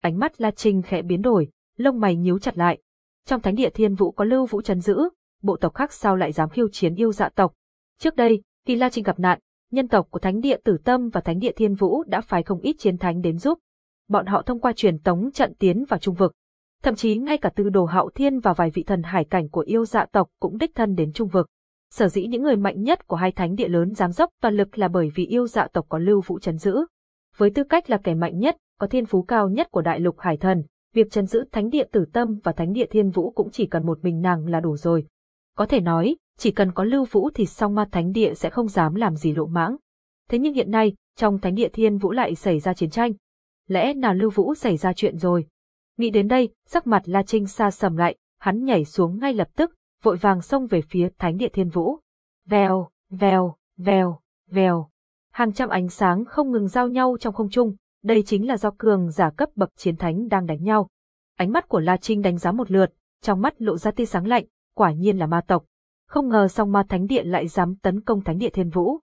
Ánh mắt La Trinh khẽ biến đổi, lông mày nhíu chặt lại. Trong thánh địa thiên vũ có lưu vũ trấn giữ, bộ tộc khác sao lại dám khiêu chiến yêu dạ tộc. Trước đây, khi La Trinh gặp nạn, nhân tộc của thánh địa tử tâm và thánh địa thiên vũ đã phái không ít chiến thánh đến giúp. Bọn họ thông qua truyền tống trận tiến vào trung vực. Thậm chí ngay cả tư đồ hạo thiên và vài vị thần hải cảnh của yêu dạ tộc cũng đích thân đến trung vực. Sở dĩ những người mạnh nhất của hai thánh địa lớn dám dốc toàn lực là bởi vì yêu dạ tộc có lưu vũ chấn giữ. Với tư cách là kẻ mạnh nhất, có thiên phú cao nhất của đại lục hải thần, việc chấn giữ thánh địa tử tâm và thánh địa thiên vũ cũng chỉ cần một mình nàng là đủ rồi. Có thể nói, chỉ cần có lưu vũ thì song ma thánh địa sẽ không dám làm gì lộ mãng. Thế nhưng hiện nay, trong thánh địa thiên vũ lại xảy ra chiến tranh. Lẽ nào lưu vũ xảy ra chuyện rồi? Nghĩ đến đây, sắc mặt La Trinh xa sầm lại, hắn nhảy xuống ngay lập tức, vội vàng xông về phía thánh địa thiên vũ. Vèo, vèo, vèo, vèo. Hàng trăm ánh sáng không ngừng giao nhau trong không trung, đây chính là do cường giả cấp bậc chiến thánh đang đánh nhau. Ánh mắt của La Trinh đánh giá một lượt, trong mắt lộ ra tia sáng lạnh, quả nhiên là ma tộc. Không ngờ song ma thánh điện lại dám tấn công thánh địa thiên vũ.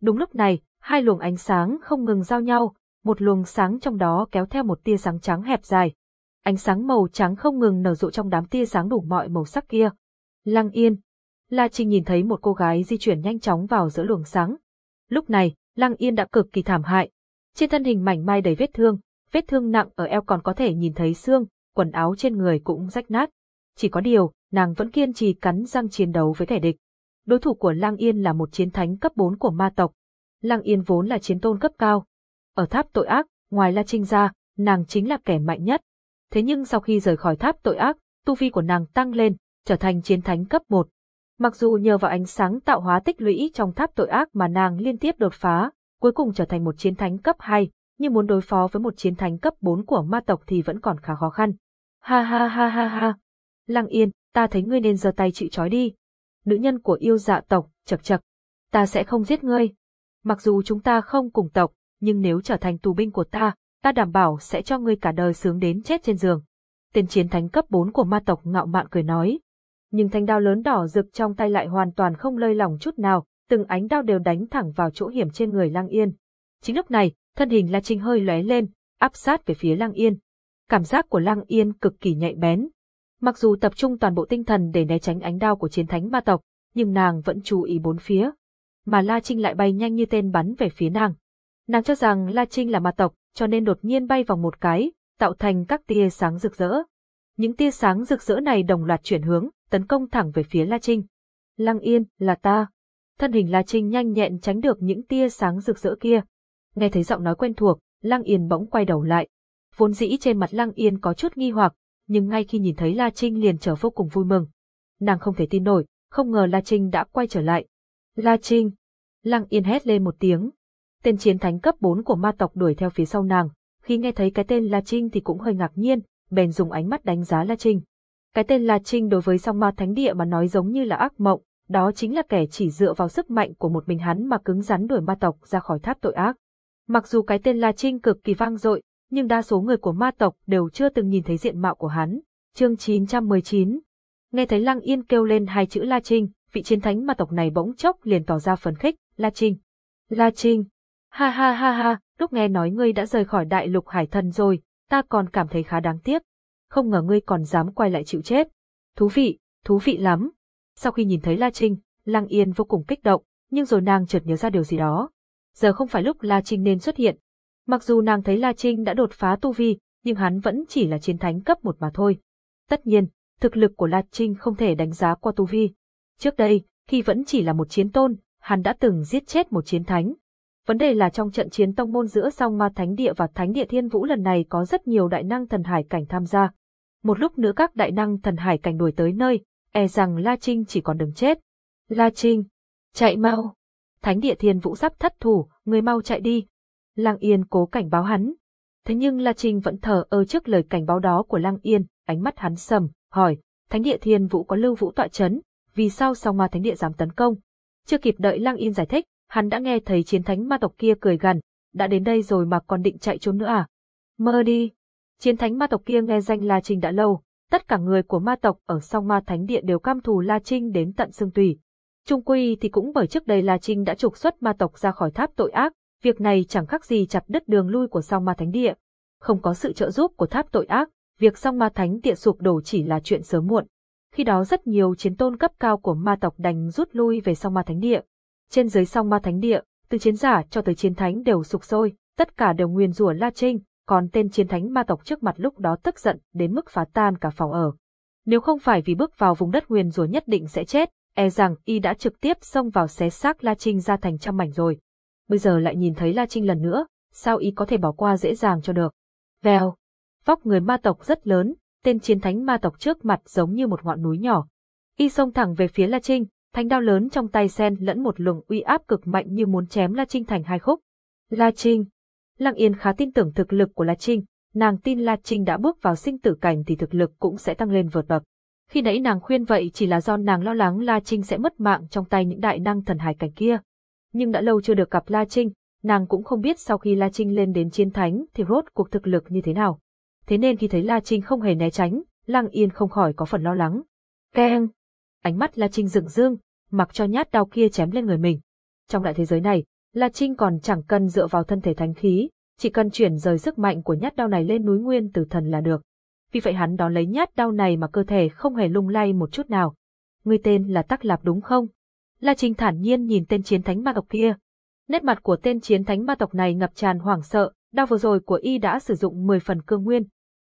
Đúng lúc này, hai luồng ánh sáng không ngừng giao nhau, một luồng sáng trong đó kéo theo một tia sáng trắng hẹp dài. Ánh sáng màu trắng không ngừng nở rộ trong đám tia sáng đủ mọi màu sắc kia. Lăng Yên. La Trinh nhìn thấy một cô gái di chuyển nhanh chóng vào giữa luồng sáng. Lúc này, Lăng Yên đã cực kỳ thảm hại. Trên thân hình mảnh mai đầy vết thương, vết thương nặng ở eo còn có thể nhìn thấy xương, quần áo trên người cũng rách nát. Chỉ có điều, nàng vẫn kiên trì cắn răng chiến đấu với kẻ địch. Đối thủ của Lang Yên là một chiến thánh cấp 4 của ma tộc. Lang Yên vốn là chiến tôn cấp cao. Ở tháp tội ác, ngoài La Trinh ra, nàng chính là kẻ mạnh nhất. Thế nhưng sau khi rời khỏi tháp tội ác, tu vi của nàng tăng lên, trở thành chiến thánh cấp 1. Mặc dù nhờ vào ánh sáng tạo hóa tích lũy trong tháp tội ác mà nàng liên tiếp đột phá, cuối cùng trở thành một chiến thánh cấp 2, nhưng muốn đối phó với một chiến thánh cấp 4 của ma tộc thì vẫn còn khá khó khăn. Ha ha ha ha ha. Lăng Yên, ta thấy ngươi nên giơ tay chịu trói đi. Nữ nhân của yêu dạ tộc, chật chật. Ta sẽ không giết ngươi. Mặc dù chúng ta không cùng tộc, nhưng nếu trở thành tù binh của ta, ta đảm bảo sẽ cho ngươi cả đời sướng đến chết trên giường. Tên chiến thánh cấp 4 của ma tộc ngạo mạn cười nói. Nhưng thanh đao lớn đỏ rực trong tay lại hoàn toàn không lơi lỏng chút nào, từng ánh đao đều đánh thẳng vào chỗ hiểm trên người Lăng Yên. Chính lúc này, thân hình La Trinh hơi lóe lên, áp sát về phía Lăng Yên. Cảm giác của Lăng Yên cực kỳ nhạy bén. Mặc dù tập trung toàn bộ tinh thần để né tránh ánh đao của chiến thánh ma tộc, nhưng nàng vẫn chú ý bốn phía. Mà La Trinh lại bay nhanh như tên bắn về phía nàng. Nàng cho rằng La Trinh là ma tộc, cho nên đột nhiên bay vòng một cái, tạo thành các tia sáng rực rỡ. Những tia sáng rực rỡ này đồng loạt chuyển hướng, tấn công thẳng về phía La Trinh. Lăng Yên, là ta. Thân hình La Trinh nhanh nhẹn tránh được những tia sáng rực rỡ kia. Nghe thấy giọng nói quen thuộc, Lăng Yên bỗng quay đầu lại. Vốn dĩ trên mặt Lăng Yên có chút nghi hoặc, nhưng ngay khi nhìn thấy La Trinh liền trở vô cùng vui mừng. Nàng không thể tin nổi, không ngờ La Trinh đã quay trở lại. La Trinh! Lăng Yên hét lên một tiếng. Tên chiến thánh cấp 4 của ma tộc đuổi theo phía sau nàng, khi nghe thấy cái tên La Trinh thì cũng hơi ngạc nhiên, bèn dùng ánh mắt đánh giá La Trinh. Cái tên La Trinh đối với song ma thánh địa mà nói giống như là ác mộng, đó chính là kẻ chỉ dựa vào sức mạnh của một mình hắn mà cứng rắn đuổi ma tộc ra khỏi tháp tội ác. Mặc dù cái tên La Trinh cực kỳ vang dội, nhưng đa số người của ma tộc đều chưa từng nhìn thấy diện mạo của hắn. Chương 919 Nghe thấy Lăng Yên kêu lên hai chữ La Trinh, vị chiến thánh ma tộc này bỗng chốc liền tỏ ra phấn khích, La Trinh. La Trinh. Ha ha ha ha, lúc nghe nói ngươi đã rời khỏi đại lục hải thần rồi, ta còn cảm thấy khá đáng tiếc. Không ngờ ngươi còn dám quay lại chịu chết. Thú vị, thú vị lắm. Sau khi nhìn thấy La Trinh, Lăng Yên vô cùng kích động, nhưng rồi nàng chợt nhớ ra điều gì đó. Giờ không phải lúc La Trinh nên xuất hiện, Mặc dù nàng thấy La Trinh đã đột phá tu vi, nhưng hắn vẫn chỉ là chiến thánh cấp một mà thôi. Tất nhiên, thực lực của La Trinh không thể đánh giá qua tu vi. Trước đây, khi vẫn chỉ là một chiến tôn, hắn đã từng giết chết một chiến thánh. Vấn đề là trong trận chiến tông môn giữa song ma thánh địa và thánh địa thiên vũ lần này có rất nhiều đại năng thần hải cảnh tham gia. Một lúc nữa các đại năng thần hải cảnh đuổi tới nơi, e rằng La Trinh chỉ còn đường chết. La Trinh, chạy mau. Thánh địa thiên vũ sắp thất thủ, người mau chạy đi. Lăng Yên cố cảnh báo hắn. Thế nhưng La Trinh vẫn thờ ơ trước lời cảnh báo đó của Lăng Yên, ánh mắt hắn sầm, hỏi, Thánh địa thiên vũ có lưu vũ tọa chấn, vì sao song ma thánh địa dám tấn công? Chưa kịp đợi Lăng Yên giải thích, hắn đã nghe thấy chiến thánh ma tộc kia cười gần, đã đến đây rồi mà còn định chạy trốn nữa à? Mơ đi. Chiến thánh ma tộc kia nghe danh La Trinh đã lâu, tất cả người của ma tộc ở song ma thánh địa đều cam thù La Trinh đến tận xương tủy. Trung quy thì cũng bởi trước đây La Trinh đã trục xuất ma tộc ra khỏi tháp tội ác, việc này chẳng khác gì chặt đứt đường lui của song ma thánh địa. Không có sự trợ giúp của tháp tội ác, việc song ma thánh địa sụp đổ chỉ là chuyện sớm muộn. Khi đó rất nhiều chiến tôn cấp cao của ma tộc đành rút lui về song ma thánh địa. Trên dưới song ma thánh địa, từ chiến giả cho tới chiến thánh đều sục sôi, tất cả đều nguyền rủa La Trinh, còn tên chiến thánh ma tộc trước mặt lúc đó tức giận đến mức phá tan cả phòng ở. Nếu không phải vì bước vào vùng đất nguyền rủa nhất định sẽ chết, e rằng y đã trực tiếp xông vào xé xác La Trinh ra thành trăm mảnh rồi. Bây giờ lại nhìn thấy La Trinh lần nữa, sao y có thể bỏ qua dễ dàng cho được. Vèo, vóc người ma tộc rất lớn, tên chiến thánh ma tộc trước mặt giống như một ngọn núi nhỏ. Y xông thẳng về phía La Trinh, thanh đao lớn trong tay sen lẫn một luồng uy áp cực mạnh như muốn chém La Trinh thành hai khúc. La Trinh. Lăng Yên khá tin tưởng thực lực của La Trinh, nàng tin La Trinh đã bước vào sinh tử cảnh thì thực lực cũng sẽ tăng lên vượt bậc. Khi nãy nàng khuyên vậy chỉ là do nàng lo lắng La Trinh sẽ mất mạng trong tay những đại năng thần hải cảnh kia. Nhưng đã lâu chưa được gặp La Trinh, nàng cũng không biết sau khi La Trinh lên đến chiến thánh thì rốt cuộc thực lực như thế nào. Thế nên khi thấy La Trinh không hề né tránh, Lăng Yên không khỏi có phần lo lắng. Keng! Ánh mắt La Trinh rừng dương, mặc cho nhát đao kia chém lên người mình. Trong đại thế giới này, La Trinh còn chẳng cần dựa vào thân thể thánh khí, chỉ cần chuyển rời sức mạnh của nhát đao này lên núi nguyên tử thần là được. Vì vậy hắn đón lấy nhát đao này mà cơ thể không hề lung lay một chút nào. Ngươi tên là Tắc Lạp đúng không? La Trinh thản nhiên nhìn tên chiến thánh ma tộc kia. Nét mặt của tên chiến thánh ma tộc này ngập tràn hoảng sợ, đao vừa rồi của y đã sử dụng 10 phần cương nguyên.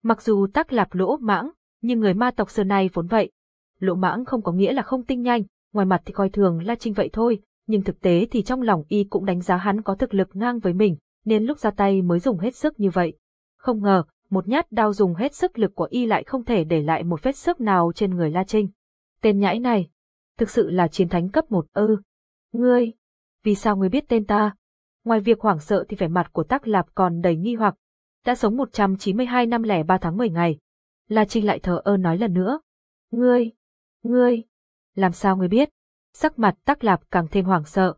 Mặc dù Tắc Lạp lỗ mãng, nhưng người ma tộc xưa nay vốn vậy. Lỗ mãng không có nghĩa là không tinh nhanh, ngoài mặt thì coi thường La Trinh vậy thôi, nhưng thực tế thì trong lòng y cũng đánh giá hắn có thực lực ngang với mình, nên lúc ra tay mới dùng hết sức như vậy. Không ngờ, một nhát đao dùng hết sức lực của y lại không thể để lại một vết sức nào trên người La Trinh. Tên nhãi này, thực sự là chiến thánh cấp một ư. Ngươi, vì sao ngươi biết tên ta? Ngoài việc hoảng sợ thì vẻ mặt của Tắc Lạp còn đầy nghi hoặc. Đã sống 192 năm lẻ 3 tháng 10 ngày. La Trinh lại thở ơ nói lần nữa. Ngươi, ngươi, làm sao ngươi biết? Sắc mặt Tắc Lạp càng thêm hoảng sợ.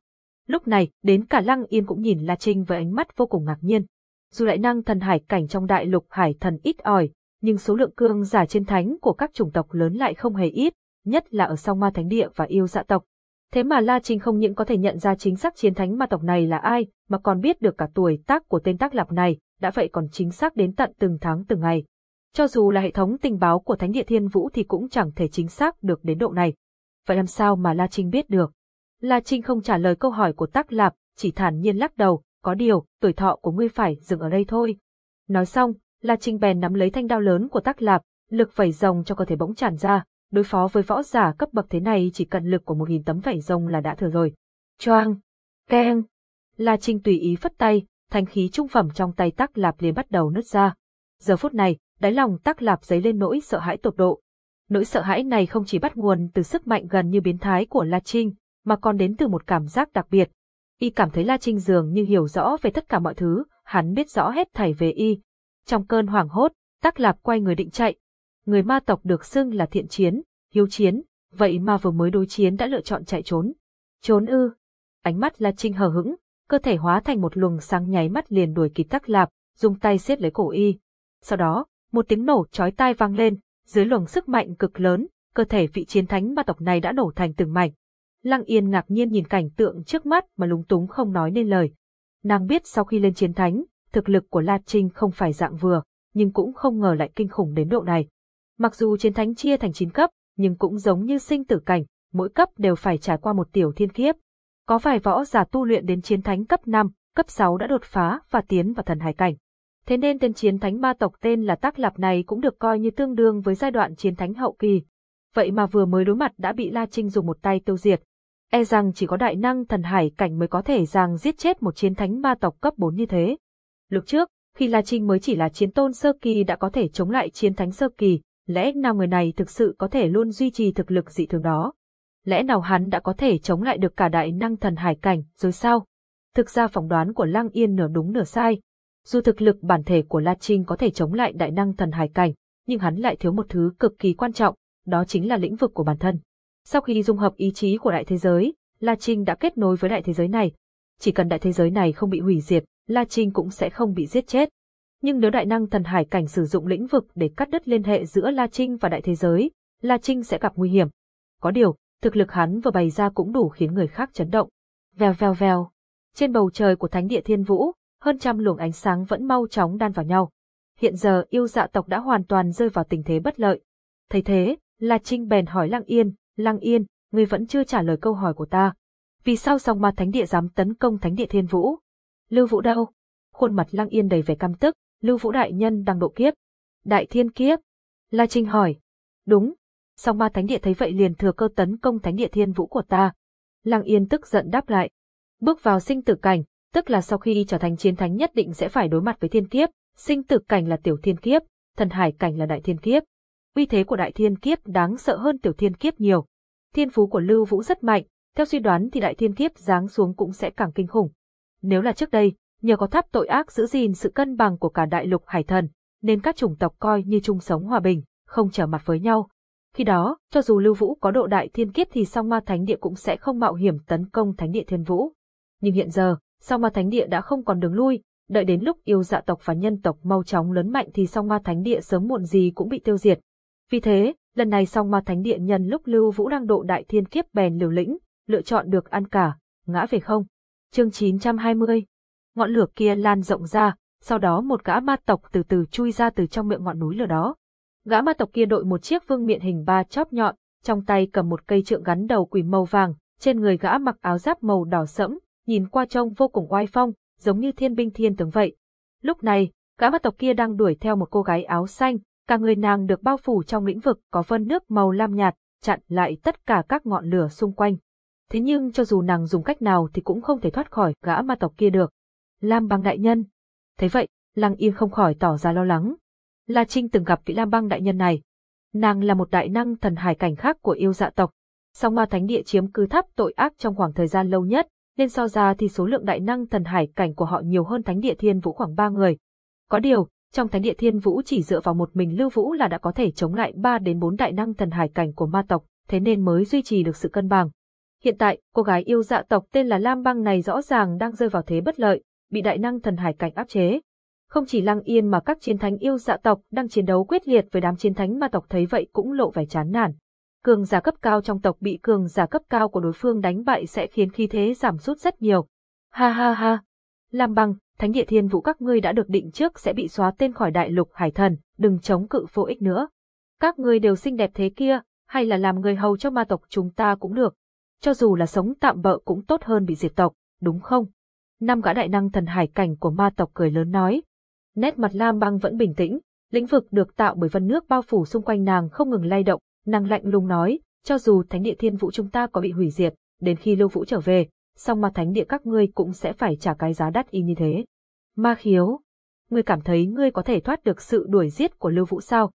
Lúc này, đến cả Lăng Yên cũng nhìn La Trinh với ánh mắt vô cùng ngạc nhiên. Dù lại năng thần hải cảnh trong đại lục hải thần ít ỏi, nhưng số lượng cương giả trên thánh của các chủng tộc lớn lại không hề ít, nhất là ở song ma thánh địa và yêu dạ tộc. Thế mà La Trinh không những có thể nhận ra chính xác chiến thánh ma tộc này là ai, mà còn biết được cả tuổi tác của tên tác lạp này, đã vậy còn chính xác đến tận từng tháng từng ngày. Cho dù là hệ thống tình báo của Thánh địa Thiên Vũ thì cũng chẳng thể chính xác được đến độ này. Vậy làm sao mà La Trinh biết được? La Trinh không trả lời câu hỏi của Tắc Lạp, chỉ thản nhiên lắc đầu, có điều, tuổi thọ của ngươi phải dừng ở đây thôi. Nói xong, La Trinh bèn nắm lấy thanh đao lớn của Tắc Lạp, lực vẩy rồng cho cơ thể bỗng tràn ra, đối phó với võ giả cấp bậc thế này chỉ cần lực của một nghìn tấm vẩy rồng là đã thừa rồi. Choang! Keng! La Trinh tùy ý phất tay, thanh khí trung phẩm trong tay Tắc Lạp liền bắt đầu nứt ra. Giờ phút này, đáy lòng Tắc Lạp dấy lên nỗi sợ hãi tột độ. Nỗi sợ hãi này không chỉ bắt nguồn từ sức mạnh gần như biến thái của La Trinh, mà còn đến từ một cảm giác đặc biệt. Y cảm thấy La Trinh dường như hiểu rõ về tất cả mọi thứ, hắn biết rõ hết thảy về Y. Trong cơn hoảng hốt, Tắc Lạp quay người định chạy. Người ma tộc được xưng là thiện chiến, hiếu chiến, vậy mà vừa mới đối chiến đã lựa chọn chạy trốn. Trốn ư. Ánh mắt La Trinh hờ hững, cơ thể hóa thành một luồng sáng nháy mắt liền đuổi kịp Tắc Lạp, dùng tay siết lấy cổ Y. Sau đó, một tiếng nổ chói tai vang lên, dưới luồng sức mạnh cực lớn, cơ thể vị chiến thánh ma tộc này đã nổ thành từng mảnh. Lăng Yên ngạc nhiên nhìn cảnh tượng trước mắt mà lúng túng không nói nên lời. Nàng biết sau khi lên chiến thánh, thực lực của La Trinh không phải dạng vừa, nhưng cũng không ngờ lại kinh khủng đến độ này. Mặc dù chiến thánh chia thành 9 cấp, nhưng cũng giống như sinh tử cảnh, mỗi cấp đều phải trải qua một tiểu thiên kiếp. Có vài võ giả tu luyện đến chiến thánh cấp 5, cấp 6 đã đột phá và tiến vào thần hải cảnh. Thế nên tên chiến thánh ma tộc tên là Tác Lạp này cũng được coi như tương đương với giai đoạn chiến thánh hậu kỳ. Vậy mà vừa mới đối mặt đã bị La Trinh dùng một tay tiêu diệt. E rằng chỉ có đại năng thần hải cảnh mới có thể rằng giết chết một chiến thánh ma tộc cấp 4 như thế. Lúc trước, khi La Trinh mới chỉ là chiến tôn sơ kỳ đã có thể chống lại chiến thánh sơ kỳ, lẽ nào người này thực sự có thể luôn duy trì thực lực dị thường đó? Lẽ nào hắn đã có thể chống lại được cả đại năng thần hải cảnh rồi sao? Thực ra phỏng đoán của Lăng Yên nửa đúng nửa sai. Dù thực lực bản thể của La Trinh có thể chống lại đại năng thần hải cảnh, nhưng hắn lại thiếu một thứ cực kỳ quan trọng, đó chính là lĩnh vực của bản thân. Sau khi dung hợp ý chí của đại thế giới, La Trinh đã kết nối với đại thế giới này. Chỉ cần đại thế giới này không bị hủy diệt, La Trinh cũng sẽ không bị giết chết. Nhưng nếu đại năng thần hải cảnh sử dụng lĩnh vực để cắt đứt liên hệ giữa La Trinh và đại thế giới, La Trinh sẽ gặp nguy hiểm. Có điều, thực lực hắn vừa bày ra cũng đủ khiến người khác chấn động. Vèo vèo vèo. Trên bầu trời của thánh địa thiên vũ, hơn trăm luồng ánh sáng vẫn mau chóng đan vào nhau. Hiện giờ yêu dạ tộc đã hoàn toàn rơi vào tình thế bất lợi. Thấy thế, La Trinh bèn hỏi Lăng Yên, Lăng Yên, ngươi vẫn chưa trả lời câu hỏi của ta. Vì sao song ma thánh địa dám tấn công thánh địa thiên vũ? Lưu Vũ đâu? Khuôn mặt Lăng Yên đầy vẻ căm tức, Lưu Vũ đại nhân đang độ kiếp. Đại thiên kiếp? La Trinh hỏi. Đúng. Song ma thánh địa thấy vậy liền thừa cơ tấn công thánh địa thiên vũ của ta. Lăng Yên tức giận đáp lại. Bước vào sinh tử cảnh, tức là sau khi trở thành chiến thánh nhất định sẽ phải đối mặt với thiên kiếp, sinh tử cảnh là tiểu thiên kiếp, thần hải cảnh là đại thiên kiếp. Uy thế của đại thiên kiếp đáng sợ hơn tiểu thiên kiếp nhiều. Thiên phú của Lưu Vũ rất mạnh, theo suy đoán thì đại thiên kiếp giáng xuống cũng sẽ càng kinh khủng. Nếu là trước đây, nhờ có tháp tội ác giữ gìn sự cân bằng của cả đại lục hải thần, nên các chủng tộc coi như chung sống hòa bình, không trở mặt với nhau. Khi đó, cho dù Lưu Vũ có độ đại thiên kiếp thì song ma thánh địa cũng sẽ không mạo hiểm tấn công thánh địa thiên vũ. Nhưng hiện giờ, song ma thánh địa đã không còn đường lui, đợi đến lúc yêu dạ tộc và nhân tộc mau chóng lớn mạnh thì song ma thánh địa sớm muộn gì cũng bị tiêu diệt. Vì thế, lần này song ma thánh địa nhân lúc Lưu Vũ đang độ đại thiên kiếp bèn liều lĩnh, lựa chọn được ăn cả, ngã về không. Chương 920 Ngọn lửa kia lan rộng ra, sau đó một gã ma tộc từ từ chui ra từ trong miệng ngọn núi lửa đó. Gã ma tộc kia đội một chiếc vương miện hình ba chóp nhọn, trong tay cầm một cây trượng gắn đầu quỷ màu vàng, trên người gã mặc áo giáp màu đỏ sẫm, nhìn qua trông vô cùng oai phong, giống như thiên binh thiên tướng vậy. Lúc này, gã ma tộc kia đang đuổi theo một cô gái áo xanh, cả người nàng được bao phủ trong lĩnh vực có vân nước màu lam nhạt, chặn lại tất cả các ngọn lửa xung quanh. Thế nhưng cho dù nàng dùng cách nào thì cũng không thể thoát khỏi gã ma tộc kia được. Lam băng đại nhân. Thế vậy, Lăng Yên không khỏi tỏ ra lo lắng. La Trinh từng gặp vị Lam băng đại nhân này. Nàng là một đại năng thần hải cảnh khác của yêu dạ tộc. Song ma thánh địa chiếm cứ tháp tội ác trong khoảng thời gian lâu nhất, nên so ra thì số lượng đại năng thần hải cảnh của họ nhiều hơn thánh địa thiên vũ khoảng ba người. Có điều, trong thánh địa thiên vũ chỉ dựa vào một mình lưu vũ là đã có thể chống lại ba đến bốn đại năng thần hải cảnh của ma tộc, thế nên mới duy trì được sự cân bằng. Hiện tại, cô gái yêu dạ tộc tên là Lam Băng này rõ ràng đang rơi vào thế bất lợi, bị đại năng thần hải cảnh áp chế. Không chỉ Lăng Yên mà các chiến thánh yêu dạ tộc đang chiến đấu quyết liệt với đám chiến thánh ma tộc thấy vậy cũng lộ vẻ chán nản. Cường giả cấp cao trong tộc bị cường giả cấp cao của đối phương đánh bại sẽ khiến khí thế giảm sút rất nhiều. Ha ha ha. Lam băng, thánh địa thiên vũ các ngươi đã được định trước sẽ bị xóa tên khỏi đại lục hải thần, đừng chống cự vô ích nữa. Các ngươi đều xinh đẹp thế kia, hay là làm người hầu cho ma tộc chúng ta cũng được. Cho dù là sống tạm bợ cũng tốt hơn bị diệt tộc, đúng không? Năm gã đại năng thần hải cảnh của ma tộc cười lớn nói. Nét mặt Lam băng vẫn bình tĩnh, lĩnh vực được tạo bởi vân nước bao phủ xung quanh nàng không ngừng lay động, nàng lạnh lùng nói, cho dù thánh địa thiên vũ chúng ta có bị hủy diệt, đến khi lưu vũ trở về, song ma thánh địa các ngươi cũng sẽ phải trả cái giá đắt y như thế. Ma khiếu, ngươi cảm thấy ngươi có thể thoát được sự đuổi giết của lưu vũ sao?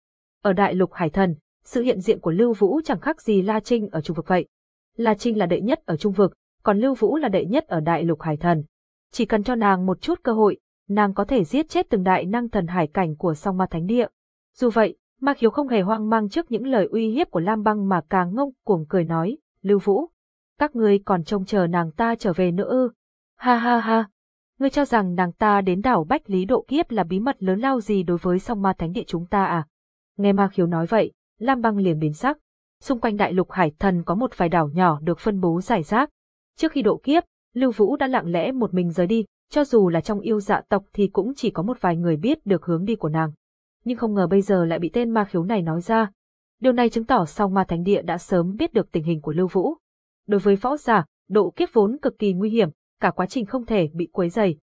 Ở đại lục hải thần, sự hiện diện của lưu vũ chẳng khác gì La Trinh ở trung vực vậy. La Trinh là đệ nhất ở trung vực, còn lưu vũ là đệ nhất ở đại lục hải thần. Chỉ cần cho nàng một chút cơ hội, nàng có thể giết chết từng đại năng thần hải cảnh của song ma thánh địa. Dù vậy, Ma Khiếu không hề hoang mang trước những lời uy hiếp của Lam Băng mà càng ngông cuồng cười nói, Lưu Vũ, các ngươi còn trông chờ nàng ta trở về nữa ư. Ha ha ha, ngươi cho rằng nàng ta đến đảo Bách Lý Độ Kiếp là bí mật lớn lao gì đối với song ma thánh địa chúng ta à? Nghe Ma Khiếu nói vậy, Lam Băng liền biến sắc. Xung quanh đại lục hải thần có một vài đảo nhỏ được phân bố giải rác. Trước khi độ kiếp, Lưu Vũ đã lặng lẽ một mình rời đi, cho dù là trong yêu dạ tộc thì cũng chỉ có một vài người biết được hướng đi của nàng nhưng không ngờ bây giờ lại bị tên ma khiếu này nói ra. Điều này chứng tỏ song ma thánh địa đã sớm biết được tình hình của Lưu Vũ. Đối với võ giả, độ kiếp vốn cực kỳ nguy hiểm, cả quá trình không thể bị quấy dày.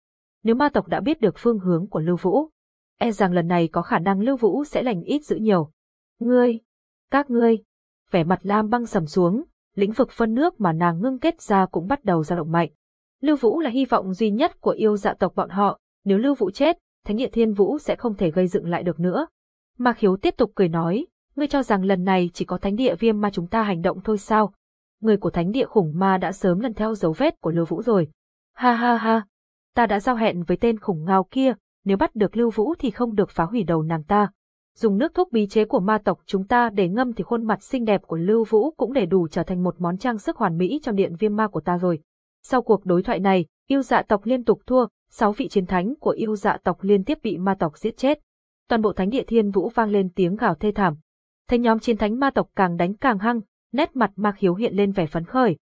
Nếu ma tộc đã biết được phương hướng của Lưu Vũ, e rằng lần này có khả năng Lưu Vũ sẽ lành ít dữ nhiều. Ngươi, các ngươi, vẻ mặt Lam băng sầm xuống, lĩnh vực phân nước mà nàng ngưng kết ra cũng bắt đầu dao động mạnh. Lưu Vũ là hy vọng duy nhất của yêu dạ tộc bọn họ, nếu Lưu Vũ chết, Thánh địa Thiên Vũ sẽ không thể gây dựng lại được nữa. Ma Khiếu tiếp tục cười nói, Ngươi cho rằng lần này chỉ có thánh địa viêm ma chúng ta hành động thôi sao? Người của thánh địa khủng ma đã sớm lần theo dấu vết của Lưu Vũ rồi. Ha ha ha, ta đã giao hẹn với tên khủng ngao kia, nếu bắt được Lưu Vũ thì không được phá hủy đầu nàng ta. Dùng nước thuốc bí chế của ma tộc chúng ta để ngâm thì khuôn mặt xinh đẹp của Lưu Vũ cũng để đủ trở thành một món trang sức hoàn mỹ trong điện viêm ma của ta rồi. Sau cuộc đối thoại này, yêu dạ tộc liên tục thua, sáu vị chiến thánh của yêu dạ tộc liên tiếp bị ma tộc giết chết. Toàn bộ thánh địa thiên vũ vang lên tiếng gào thê thảm. Thấy nhóm chiến thánh ma tộc càng đánh càng hăng, nét mặt ma khiếu hiện lên vẻ phấn khởi.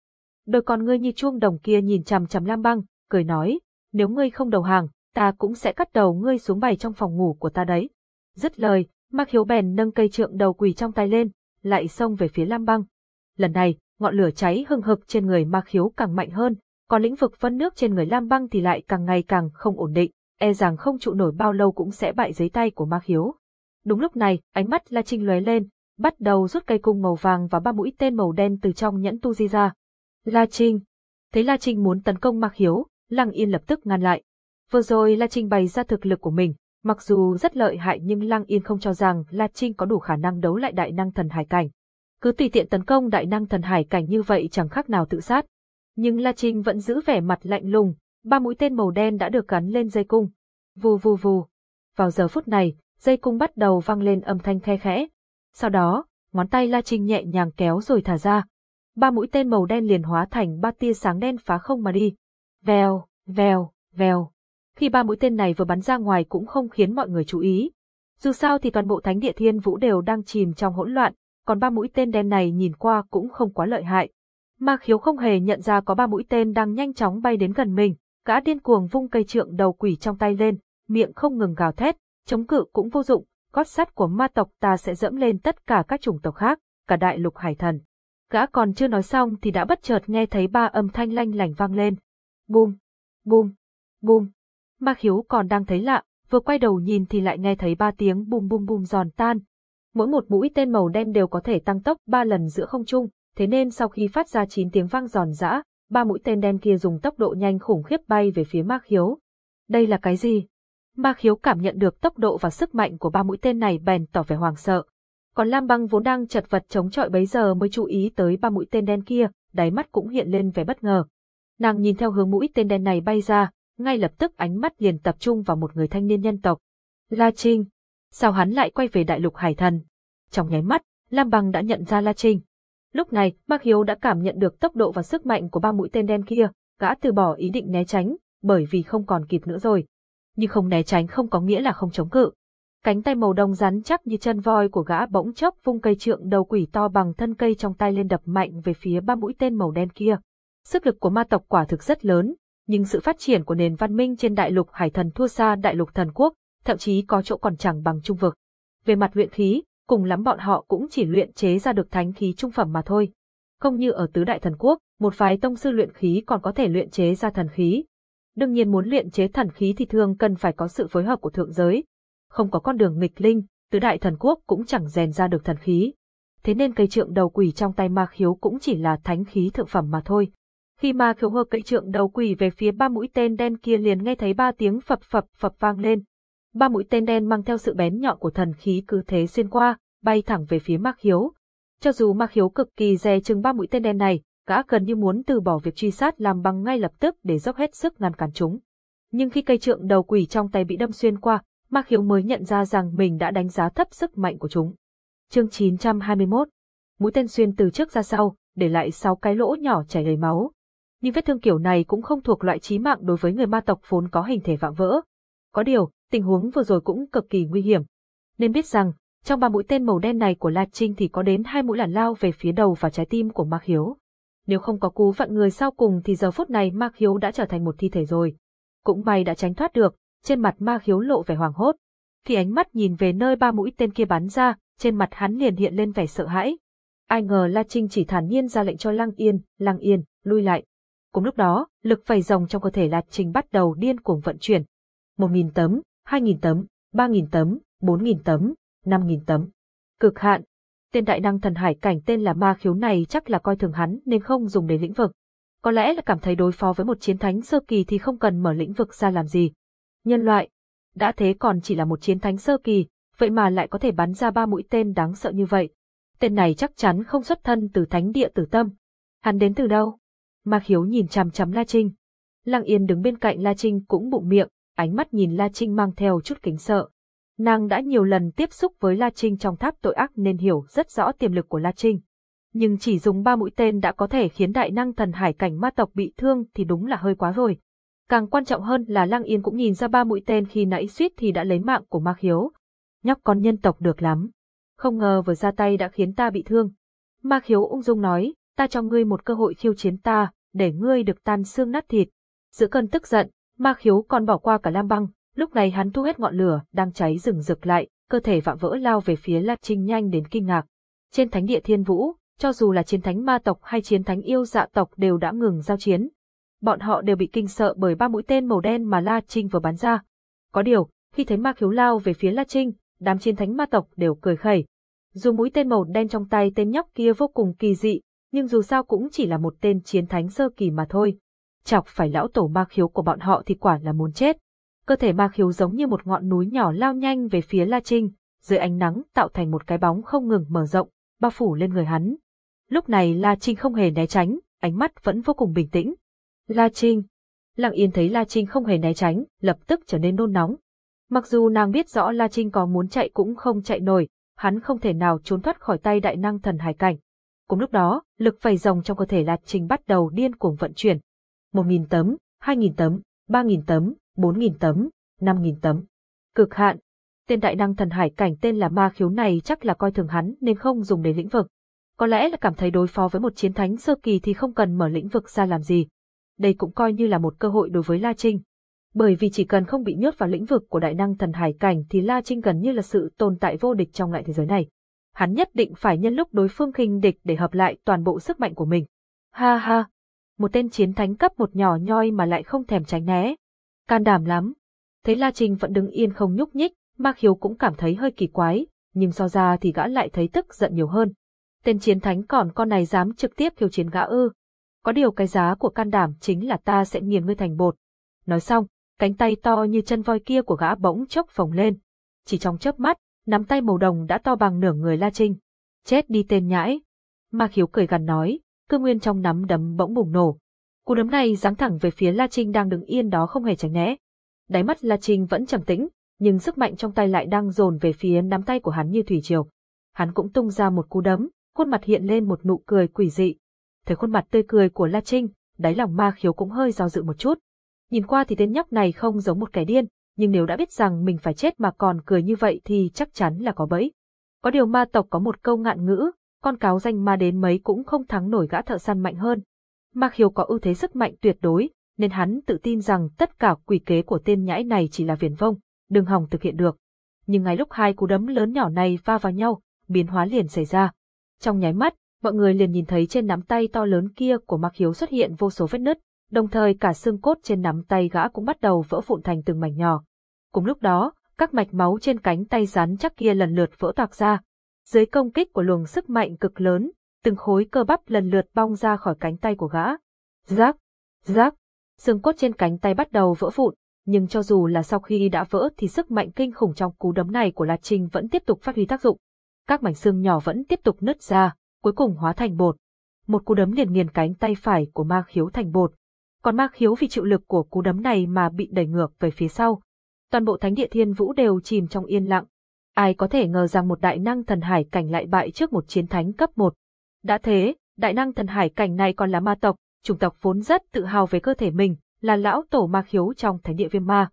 Đôi con ngươi như chuông đồng kia nhìn chằm chằm Lam Băng, cười nói, nếu ngươi không đầu hàng, ta cũng sẽ cắt đầu ngươi xuống bày trong phòng ngủ của ta đấy. Dứt lời, ma khiếu bèn nâng cây trượng đầu quỳ trong tay lên, lại xông về phía Lam Băng. Lần này, ngọn lửa cháy hừng hực trên người ma khiếu càng mạnh hơn, còn lĩnh vực phân nước trên người Lam Băng thì lại càng ngày càng không ổn định, e rằng không trụ nổi bao lâu cũng sẽ bại giấy tay của ma khiếu. Đúng lúc này, ánh mắt La Trinh lóe lên, bắt đầu rút cây cung màu vàng và ba mũi tên màu đen từ trong nhẫn tu di ra. La Trinh. Thấy La Trinh muốn tấn công Mạc Hiếu, Lăng Yên lập tức ngăn lại. Vừa rồi La Trinh bày ra thực lực của mình, mặc dù rất lợi hại nhưng Lăng Yên không cho rằng La Trinh có đủ khả năng đấu lại đại năng thần hải cảnh. Cứ tùy tiện tấn công đại năng thần hải cảnh như vậy chẳng khác nào tự sát. Nhưng La Trinh vẫn giữ vẻ mặt lạnh lùng, ba mũi tên màu đen đã được gắn lên dây cung. Vù vù vù. Vào giờ phút này, dây cung bắt đầu vang lên âm thanh khe khẽ, sau đó, ngón tay La Trinh nhẹ nhàng kéo rồi thả ra. Ba mũi tên màu đen liền hóa thành ba tia sáng đen phá không mà đi. Vèo, vèo, vèo. Khi ba mũi tên này vừa bắn ra ngoài cũng không khiến mọi người chú ý. Dù sao thì toàn bộ thánh địa thiên vũ đều đang chìm trong hỗn loạn, còn ba mũi tên đen này nhìn qua cũng không quá lợi hại. Ma khiếu không hề nhận ra có ba mũi tên đang nhanh chóng bay đến gần mình, gã điên cuồng vung cây trượng đầu quỷ trong tay lên, miệng không ngừng gào thét, chống cự cũng vô dụng, gót sắt của ma tộc ta sẽ dẫm lên tất cả các chủng tộc khác, cả đại lục hải thần. Gã còn chưa nói xong thì đã bất chợt nghe thấy ba âm thanh lanh lảnh vang lên. bùm, bùm, bùm. Ma khiếu còn đang thấy lạ, vừa quay đầu nhìn thì lại nghe thấy ba tiếng bùm bùm bùm giòn tan. Mỗi một mũi tên màu đen đều có thể tăng tốc ba lần giữa không trung, thế nên sau khi phát ra chín tiếng vang giòn giã, ba mũi tên đen kia dùng tốc độ nhanh khủng khiếp bay về phía ma khiếu. Đây là cái gì? Ma khiếu cảm nhận được tốc độ và sức mạnh của ba mũi tên này bèn tỏ vẻ hoàng sợ. Còn Lam Băng vốn đang chật vật chống chọi bấy giờ mới chú ý tới ba mũi tên đen kia, đáy mắt cũng hiện lên vẻ bất ngờ. Nàng nhìn theo hướng mũi tên đen này bay ra, ngay lập tức ánh mắt liền tập trung vào một người thanh niên nhân tộc. La Trinh. Sao hắn lại quay về đại lục hải thần? Trong nháy mắt, Lam Băng đã nhận ra La Trinh. Lúc này, Mạc Hiếu đã cảm nhận được tốc độ và sức mạnh của ba mũi tên đen kia, gã từ bỏ ý định né tránh, bởi vì không còn kịp nữa rồi nhưng không né tránh không có nghĩa là không chống cự. Cánh tay màu đồng rắn chắc như chân voi của gã bỗng chốc vung cây trượng đầu quỷ to bằng thân cây trong tay lên đập mạnh về phía ba mũi tên màu đen kia. Sức lực của ma tộc quả thực rất lớn, nhưng sự phát triển của nền văn minh trên đại lục hải thần thua xa đại lục thần quốc, thậm chí có chỗ còn chẳng bằng trung vực. Về mặt luyện khí, cùng lắm bọn họ cũng chỉ luyện chế ra được thánh khí trung phẩm mà thôi. Không như ở tứ đại thần quốc, một vài tông sư luyện khí còn có thể luyện chế ra thần khí, Đương nhiên muốn luyện chế thần khí thì thường cần phải có sự phối hợp của thượng giới. Không có con đường nghịch linh, tứ đại thần quốc cũng chẳng rèn ra được thần khí. Thế nên cây trượng đầu quỷ trong tay ma khiếu cũng chỉ là thánh khí thượng phẩm mà thôi. Khi ma khiếu hơ cây trượng đầu quỷ về phía ba mũi tên đen kia liền nghe thấy ba tiếng phập phập phập vang lên. Ba mũi tên đen mang theo sự bén nhọn của thần khí cứ thế xuyên qua, bay thẳng về phía ma Hiếu. Cho dù ma Hiếu cực kỳ dè chừng ba mũi tên đen này, gã gần như muốn từ bỏ việc truy sát làm bằng ngay lập tức để dốc hết sức ngăn cản chúng. Nhưng khi cây trượng đầu quỷ trong tay bị đâm xuyên qua, Ma Hiếu mới nhận ra rằng mình đã đánh giá thấp sức mạnh của chúng. Chương 921 Mũi tên xuyên từ trước ra sau, để lại sáu cái lỗ nhỏ chảy đầy máu. Nhưng vết thương kiểu này cũng không thuộc loại chí mạng đối với người ma tộc vốn có hình thể vạm vỡ. Có điều, tình huống vừa rồi cũng cực kỳ nguy hiểm. Nên biết rằng, trong ba mũi tên màu đen này của La Trinh thì có đến hai mũi là lao về phía đầu và trái tim của Ma Hiếu. Nếu không có cú vặn người sau cùng thì giờ phút này Ma Hiếu đã trở thành một thi thể rồi. Cũng may đã tránh thoát được, trên mặt Ma Hiếu lộ vẻ hoàng hốt. Khi ánh mắt nhìn về nơi ba mũi tên kia bắn ra, trên mặt hắn liền hiện lên vẻ sợ hãi. Ai ngờ La Trinh chỉ thản nhiên ra lệnh cho Lăng Yên, Lăng Yên, lui lại. Cùng lúc đó, lực vầy rồng trong cơ thể La Trinh bắt đầu điên cuồng vận chuyển. Một nghìn tấm, hai nghìn tấm, ba nghìn tấm, bốn nghìn tấm, năm nghìn tấm. Cực hạn, tên đại năng thần hải cảnh tên là ma khiếu này chắc là coi thường hắn nên không dùng đến lĩnh vực. Có lẽ là cảm thấy đối phó với một chiến thánh sơ kỳ thì không cần mở lĩnh vực ra làm gì. Nhân loại, đã thế còn chỉ là một chiến thánh sơ kỳ, vậy mà lại có thể bắn ra ba mũi tên đáng sợ như vậy. Tên này chắc chắn không xuất thân từ thánh địa tử tâm. Hắn đến từ đâu? Ma khiếu nhìn chằm chằm La Trinh. Lăng Yên đứng bên cạnh La Trinh cũng bụng miệng, ánh mắt nhìn La Trinh mang theo chút kính sợ. Nàng đã nhiều lần tiếp xúc với La Trinh trong tháp tội ác nên hiểu rất rõ tiềm lực của La Trinh. Nhưng chỉ dùng ba mũi tên đã có thể khiến đại năng thần hải cảnh ma tộc bị thương thì đúng là hơi quá rồi. Càng quan trọng hơn là Lăng Yên cũng nhìn ra ba mũi tên khi nãy suýt thì đã lấy mạng của Ma Khiếu. Nhóc con nhân tộc được lắm. Không ngờ vừa ra tay đã khiến ta bị thương. Ma Khiếu ung dung nói, ta cho ngươi một cơ hội khiêu chiến ta, để ngươi được tan xương nát thịt. Giữa cơn tức giận, Ma Khiếu còn bỏ qua cả Lam Băng, lúc này hắn thu hết ngọn lửa đang cháy rừng rực lại, cơ thể vạm vỡ lao về phía La Trinh nhanh đến kinh ngạc. Trên thánh địa Thiên Vũ, cho dù là chiến thánh ma tộc hay chiến thánh yêu dạ tộc đều đã ngừng giao chiến. Bọn họ đều bị kinh sợ bởi ba mũi tên màu đen mà La Trinh vừa bắn ra. Có điều, khi thấy ma khiếu lao về phía La Trinh, đám chiến thánh ma tộc đều cười khẩy. Dù mũi tên màu đen trong tay tên nhóc kia vô cùng kỳ dị, nhưng dù sao cũng chỉ là một tên chiến thánh sơ kỳ mà thôi. Chọc phải lão tổ ma khiếu của bọn họ thì quả là muốn chết. Cơ thể ma khiếu giống như một ngọn núi nhỏ lao nhanh về phía La Trinh, dưới ánh nắng tạo thành một cái bóng không ngừng mở rộng, bao phủ lên người hắn. Lúc này La Trinh không hề né tránh, ánh mắt vẫn vô cùng bình tĩnh. La Trinh. Lặng Yên thấy La Trinh không hề né tránh, lập tức trở nên nôn nóng. Mặc dù nàng biết rõ La Trinh có muốn chạy cũng không chạy nổi, hắn không thể nào trốn thoát khỏi tay đại năng thần hải cảnh. Cùng lúc đó, lực phầy rồng trong cơ thể La Trinh bắt đầu điên cuồng vận chuyển. Một nghìn tấm, hai nghìn tấm, ba nghìn tấm, bốn nghìn tấm, năm nghìn tấm. Cực hạn. Tên đại năng thần hải cảnh tên là ma khiếu này chắc là coi thường hắn nên không dùng đến lĩnh vực. Có lẽ là cảm thấy đối phó với một chiến thánh sơ kỳ thì không cần mở lĩnh vực ra làm gì. Đây cũng coi như là một cơ hội đối với La Trinh. Bởi vì chỉ cần không bị nhốt vào lĩnh vực của đại năng thần hải cảnh thì La Trinh gần như là sự tồn tại vô địch trong lại thế giới này. Hắn nhất định phải nhân lúc đối phương khinh địch để hợp lại toàn bộ sức mạnh của mình. Ha ha! Một tên chiến thánh cấp một nhỏ nhoi mà lại không thèm tránh né. Can đảm lắm. Thấy La Trinh vẫn đứng yên không nhúc nhích, Ma Khiếu cũng cảm thấy hơi kỳ quái, nhưng so ra thì gã lại thấy tức giận nhiều hơn tên chiến thánh còn con này dám trực tiếp khiêu chiến gã ư. Có điều cái giá của can đảm chính là ta sẽ nghiền ngươi thành bột. Nói xong, cánh tay to như chân voi kia của gã bỗng chốc phồng lên. Chỉ trong chớp mắt, nắm tay màu đồng đã to bằng nửa người La Trinh. Chết đi tên nhãi. Ma khiếu cười gằn nói, cơ nguyên trong nắm đấm bỗng bùng nổ. Cú đấm này giáng thẳng về phía La Trinh đang đứng yên đó không hề tránh né. Đáy mắt La Trinh vẫn trầm tĩnh, nhưng sức mạnh trong tay lại đang dồn về phía nắm tay của hắn như thủy triều. Hắn cũng tung ra một cú đấm, khuôn mặt hiện lên một nụ cười quỷ dị. Thấy khuôn mặt tươi cười của La Trinh, đáy lòng ma khiếu cũng hơi do dự một chút. Nhìn qua thì tên nhóc này không giống một kẻ điên, nhưng nếu đã biết rằng mình phải chết mà còn cười như vậy thì chắc chắn là có bẫy. Có điều ma tộc có một câu ngạn ngữ, con cáo danh ma đến mấy cũng không thắng nổi gã thợ săn mạnh hơn. Ma khiếu có ưu thế sức mạnh tuyệt đối, nên hắn tự tin rằng tất cả quỷ kế của tên nhãi này chỉ là viển vông, đừng hòng thực hiện được. Nhưng ngay lúc hai cú đấm lớn nhỏ này va vào nhau, biến hóa liền xảy ra. Trong nháy mắt, mọi người liền nhìn thấy trên nắm tay to lớn kia của Mạc Hiếu xuất hiện vô số vết nứt, đồng thời cả xương cốt trên nắm tay gã cũng bắt đầu vỡ vụn thành từng mảnh nhỏ. Cùng lúc đó, các mạch máu trên cánh tay rắn chắc kia lần lượt vỡ toạc ra. Dưới công kích của luồng sức mạnh cực lớn, từng khối cơ bắp lần lượt bong ra khỏi cánh tay của gã. Rác, rác, xương cốt trên cánh tay bắt đầu vỡ vụn, nhưng cho dù là sau khi đã vỡ thì sức mạnh kinh khủng trong cú đấm này của La Trinh vẫn tiếp tục phát huy tác dụng các mảnh xương nhỏ vẫn tiếp tục nứt ra, cuối cùng hóa thành bột. Một cú đấm liền nghiền cánh tay phải của ma khiếu thành bột. Còn ma khiếu vì chịu lực của cú đấm này mà bị đẩy ngược về phía sau. Toàn bộ thánh địa thiên vũ đều chìm trong yên lặng. Ai có thể ngờ rằng một đại năng thần hải cảnh lại bại trước một chiến thánh cấp 1. Đã thế, đại năng thần hải cảnh này còn là ma tộc, chủng tộc vốn rất tự hào về cơ thể mình, là lão tổ ma khiếu trong thánh địa viêm ma.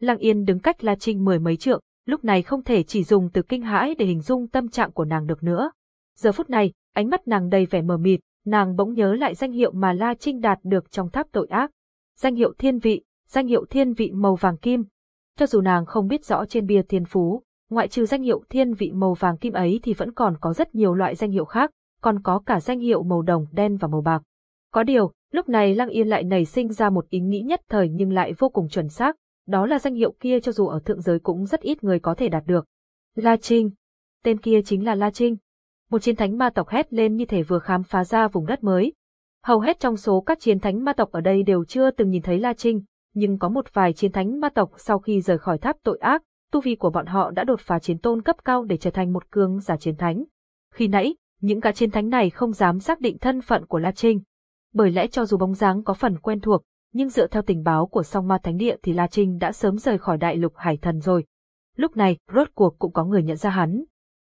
Lăng Yên đứng cách La Trinh mười mấy trượng, lúc này không thể chỉ dùng từ kinh hãi để hình dung tâm trạng của nàng được nữa. Giờ phút này, ánh mắt nàng đầy vẻ mờ mịt, nàng bỗng nhớ lại danh hiệu mà La Trinh đạt được trong tháp tội ác. Danh hiệu thiên vị, danh hiệu thiên vị màu vàng kim. Cho dù nàng không biết rõ trên bia thiên phú, ngoại trừ danh hiệu thiên vị màu vàng kim ấy thì vẫn còn có rất nhiều loại danh hiệu khác, còn có cả danh hiệu màu đồng, đen và màu bạc. Có điều, lúc này Lăng Yên lại nảy sinh ra một ý nghĩ nhất thời nhưng lại vô cùng chuẩn xác, đó là danh hiệu kia cho dù ở thượng giới cũng rất ít người có thể đạt được. La Trinh. Tên kia chính là La Trinh. Một chiến thánh ma tộc hét lên như thể vừa khám phá ra vùng đất mới. Hầu hết trong số các chiến thánh ma tộc ở đây đều chưa từng nhìn thấy La Trinh, nhưng có một vài chiến thánh ma tộc sau khi rời khỏi tháp tội ác, tu vi của bọn họ đã đột phá chiến tôn cấp cao để trở thành một cường giả chiến thánh. Khi nãy, những gã chiến thánh này không dám xác định thân phận của La Trinh. Bởi lẽ cho dù bóng dáng có phần quen thuộc, nhưng dựa theo tình báo của song ma thánh địa thì La Trinh đã sớm rời khỏi đại lục hải thần rồi. Lúc này, rốt cuộc cũng có người nhận ra hắn.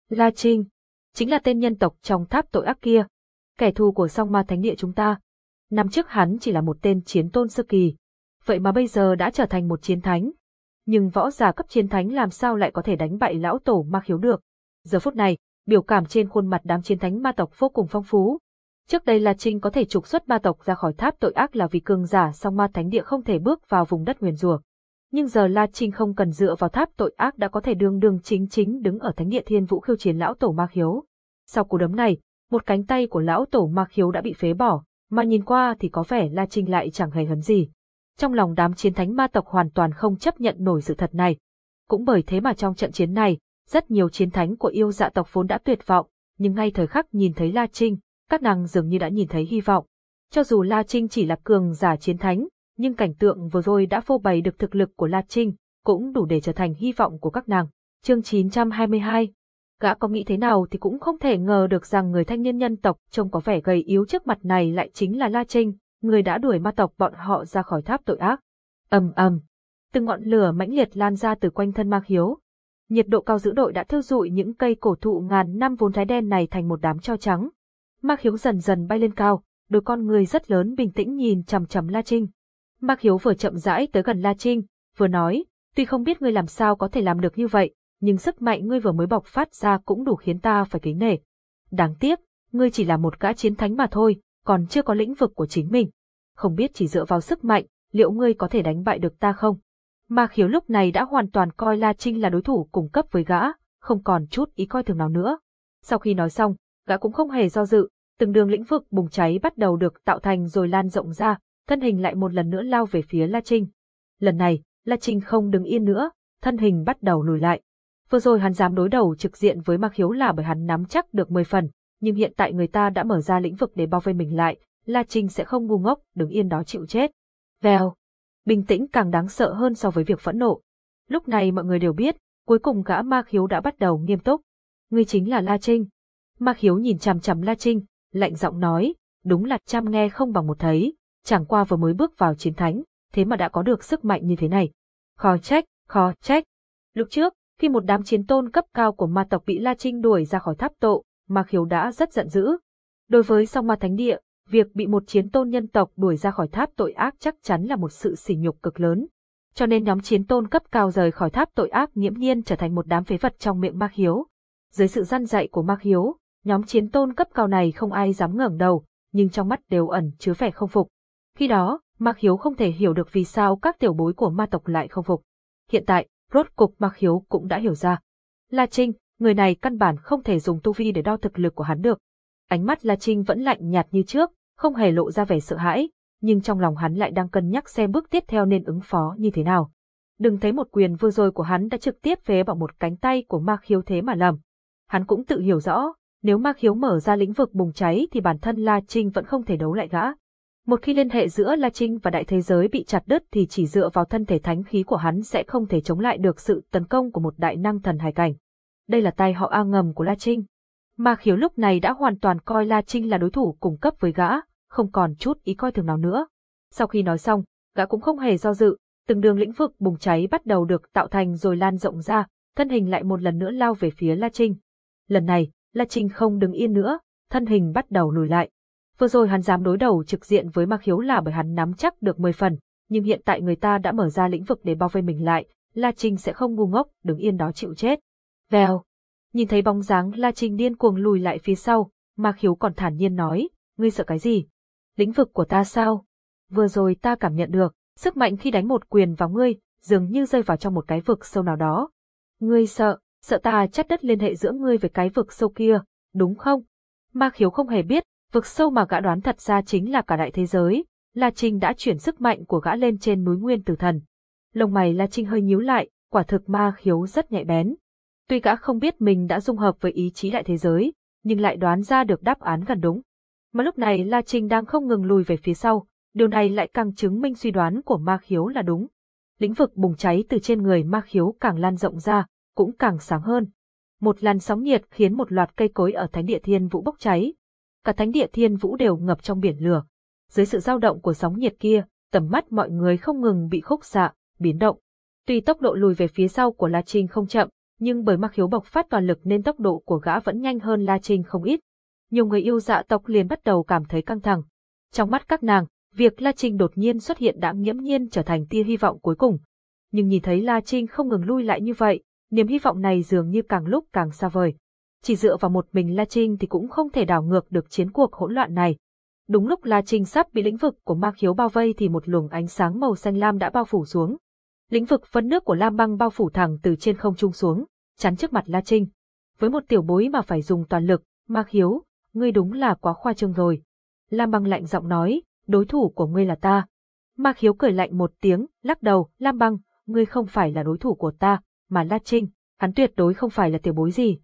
La Trinh, chính là tên nhân tộc trong tháp tội ác kia. Kẻ thù của song ma thánh địa chúng ta. Năm trước hắn chỉ là một tên chiến tôn sơ kỳ. Vậy mà bây giờ đã trở thành một chiến thánh. Nhưng võ giả cấp chiến thánh làm sao lại có thể đánh bại lão tổ ma khiếu được. Giờ phút này, biểu cảm trên khuôn mặt đám chiến thánh ma tộc vô cùng phong phú. Trước đây La Trinh có thể trục xuất ma tộc ra khỏi tháp tội ác là vì cường giả song ma thánh địa không thể bước vào vùng đất nguyền rủa. Nhưng giờ La Trinh không cần dựa vào tháp tội ác đã có thể đường đường chính chính đứng ở thánh địa thiên vũ khiêu chiến lão tổ ma khiếu. Sau cú đấm này, một cánh tay của lão tổ ma khiếu đã bị phế bỏ, mà nhìn qua thì có vẻ La Trinh lại chẳng hề hấn gì. Trong lòng đám chiến thánh ma tộc hoàn toàn không chấp nhận nổi sự thật này. Cũng bởi thế mà trong trận chiến này, rất nhiều chiến thánh của yêu dạ tộc vốn đã tuyệt vọng, nhưng ngay thời khắc nhìn thấy La Trinh, các nàng dường như đã nhìn thấy hy vọng. Cho dù La Trinh chỉ là cường giả chiến thánh, nhưng cảnh tượng vừa rồi đã phô bày được thực lực của La Trinh, cũng đủ để trở thành hy vọng của các nàng. Chương 922 Gã có nghĩ thế nào thì cũng không thể ngờ được rằng người thanh niên nhân tộc trông có vẻ gầy yếu trước mặt này lại chính là La Trinh, người đã đuổi ma tộc bọn họ ra khỏi tháp tội ác. ầm ầm, từng ngọn lửa mãnh liệt lan ra từ quanh thân Ma Khiếu, nhiệt độ cao dữ đội đã thiêu rụi những cây cổ thụ ngàn năm vốn trái đen này thành một đám cho trắng. Ma khiếu dần dần bay lên cao, đôi con người rất lớn bình tĩnh nhìn chằm chằm La Trinh. Ma khiếu vừa chậm rãi tới gần La Trinh, vừa nói, tuy không biết ngươi làm sao có thể làm được như vậy, nhưng sức mạnh ngươi vừa mới bộc phát ra cũng đủ khiến ta phải kính nể. Đáng tiếc, ngươi chỉ là một gã chiến thánh mà thôi, còn chưa có lĩnh vực của chính mình. Không biết chỉ dựa vào sức mạnh, liệu ngươi có thể đánh bại được ta không? Ma khiếu lúc này đã hoàn toàn coi La Trinh là đối thủ cùng cấp với gã, không còn chút ý coi thường nào nữa. Sau khi nói xong, gã cũng không hề do dự, từng đường lĩnh vực bùng cháy bắt đầu được tạo thành rồi lan rộng ra, thân hình lại một lần nữa lao về phía La Trinh. Lần này, La Trinh không đứng yên nữa, thân hình bắt đầu lùi lại. Vừa rồi hắn dám đối đầu trực diện với Ma Khiếu là bởi hắn nắm chắc được 10 phần, nhưng hiện tại người ta đã mở ra lĩnh vực để bao vây mình lại, La Trinh sẽ không ngu ngốc, đứng yên đó chịu chết. Vèo, bình tĩnh càng đáng sợ hơn so với việc phẫn nộ. Lúc này mọi người đều biết, cuối cùng gã ma khiếu đã bắt đầu nghiêm túc. Ngươi chính là La Trinh. Ma khiếu nhìn chằm chằm La Trinh, lạnh giọng nói, đúng là chăm nghe không bằng một thấy, chẳng qua vừa mới bước vào chiến thánh, thế mà đã có được sức mạnh như thế này. Khó trách, khó trách. Lúc trước, khi một đám chiến tôn cấp cao của ma tộc bị La Trinh đuổi ra khỏi tháp tộ, Ma Khiếu đã rất giận dữ. Đối với song ma thánh địa, việc bị một chiến tôn nhân tộc đuổi ra khỏi tháp tội ác chắc chắn là một sự sỉ nhục cực lớn. Cho nên nhóm chiến tôn cấp cao rời khỏi tháp tội ác nghiễm nhiên trở thành một đám phế vật trong miệng Mạc Hiếu. Dưới sự gian dạy của Mạc Hiếu, nhóm chiến tôn cấp cao này không ai dám ngẩng đầu, nhưng trong mắt đều ẩn chứa vẻ không phục. Khi đó, Mạc Hiếu không thể hiểu được vì sao các tiểu bối của ma tộc lại không phục. Hiện tại, rốt cục Mạc Hiếu cũng đã hiểu ra. La Trinh, người này căn bản không thể dùng tu vi để đo thực lực của hắn được. Ánh mắt La Trinh vẫn lạnh nhạt như trước, không hề lộ ra vẻ sợ hãi, nhưng trong lòng hắn lại đang cân nhắc xem bước tiếp theo nên ứng phó như thế nào. Đừng thấy một quyền vừa rồi của hắn đã trực tiếp phế bỏ một cánh tay của ma khiếu thế mà lầm. Hắn cũng tự hiểu rõ, nếu ma khiếu mở ra lĩnh vực bùng cháy thì bản thân La Trinh vẫn không thể đấu lại gã. Một khi liên hệ giữa La Trinh và đại thế giới bị chặt đứt thì chỉ dựa vào thân thể thánh khí của hắn sẽ không thể chống lại được sự tấn công của một đại năng thần hải cảnh. Đây là tai họ A ngầm của La Trinh. Ma khiếu lúc này đã hoàn toàn coi La Trinh là đối thủ cùng cấp với gã, không còn chút ý coi thường nào nữa. Sau khi nói xong, gã cũng không hề do dự, từng đường lĩnh vực bùng cháy bắt đầu được tạo thành rồi lan rộng ra, thân hình lại một lần nữa lao về phía La Trinh. Lần này, La Trinh không đứng yên nữa, thân hình bắt đầu lùi lại. Vừa rồi hắn dám đối đầu trực diện với Ma Khiếu là bởi hắn nắm chắc được 10 phần, nhưng hiện tại người ta đã mở ra lĩnh vực để bao vây mình lại, La Trinh sẽ không ngu ngốc, đứng yên đó chịu chết. Vèo, Nhìn thấy bóng dáng La Trinh điên cuồng lùi lại phía sau, Ma Khiếu còn thản nhiên nói, ngươi sợ cái gì? Lĩnh vực của ta sao? Vừa rồi ta cảm nhận được, sức mạnh khi đánh một quyền vào ngươi, dường như rơi vào trong một cái vực sâu nào đó. Ngươi sợ, sợ ta chắt đất liên hệ giữa ngươi với cái vực sâu kia, đúng không? Ma Khiếu không hề biết, vực sâu mà gã đoán thật ra chính là cả đại thế giới, La Trinh đã chuyển sức mạnh của gã lên trên núi Nguyên Tử Thần. Lông mày La Trinh hơi nhíu lại, quả thực Ma Khiếu rất nhạy bén. Tuy gã không biết mình đã dung hợp với ý chí đại thế giới, nhưng lại đoán ra được đáp án gần đúng. Mà lúc này La Trinh đang không ngừng lùi về phía sau, điều này lại càng chứng minh suy đoán của Ma Khiếu là đúng. lĩnh vực bùng cháy từ trên người ma khiếu càng lan rộng ra, cũng càng sáng hơn. Một làn sóng nhiệt khiến một loạt cây cối ở thánh địa thiên vũ bốc cháy. Cả thánh địa thiên vũ đều ngập trong biển lửa. Dưới sự dao động của sóng nhiệt kia, tầm mắt mọi người không ngừng bị khúc xạ, biến động. Tuy tốc độ lùi về phía sau của La Trinh không chậm, nhưng bởi ma khiếu bộc phát toàn lực nên tốc độ của gã vẫn nhanh hơn La Trinh không ít. Nhiều người yêu dạ tộc liền bắt đầu cảm thấy căng thẳng. Trong mắt các nàng, việc La Trinh đột nhiên xuất hiện đã nghiễm nhiên trở thành tia hy vọng cuối cùng. Nhưng nhìn thấy La Trinh không ngừng lui lại như vậy, niềm hy vọng này dường như càng lúc càng xa vời. Chỉ dựa vào một mình La Trinh thì cũng không thể đảo ngược được chiến cuộc hỗn loạn này. Đúng lúc La Trinh sắp bị lĩnh vực của ma khiếu bao vây thì một luồng ánh sáng màu xanh lam đã bao phủ xuống. Lĩnh vực phấn nước của Lam Băng bao phủ thẳng từ trên không trung xuống, chắn trước mặt La Trinh. Với một tiểu bối mà phải dùng toàn lực, ma Hiếu, ngươi đúng là quá khoa trương rồi. Lam Băng lạnh giọng nói, đối thủ của ngươi là ta. Ma Hiếu cười lạnh một tiếng, lắc đầu, Lam Băng, ngươi không phải là đối thủ của ta, mà La Trinh, hắn tuyệt đối không phải là tiểu bối gì.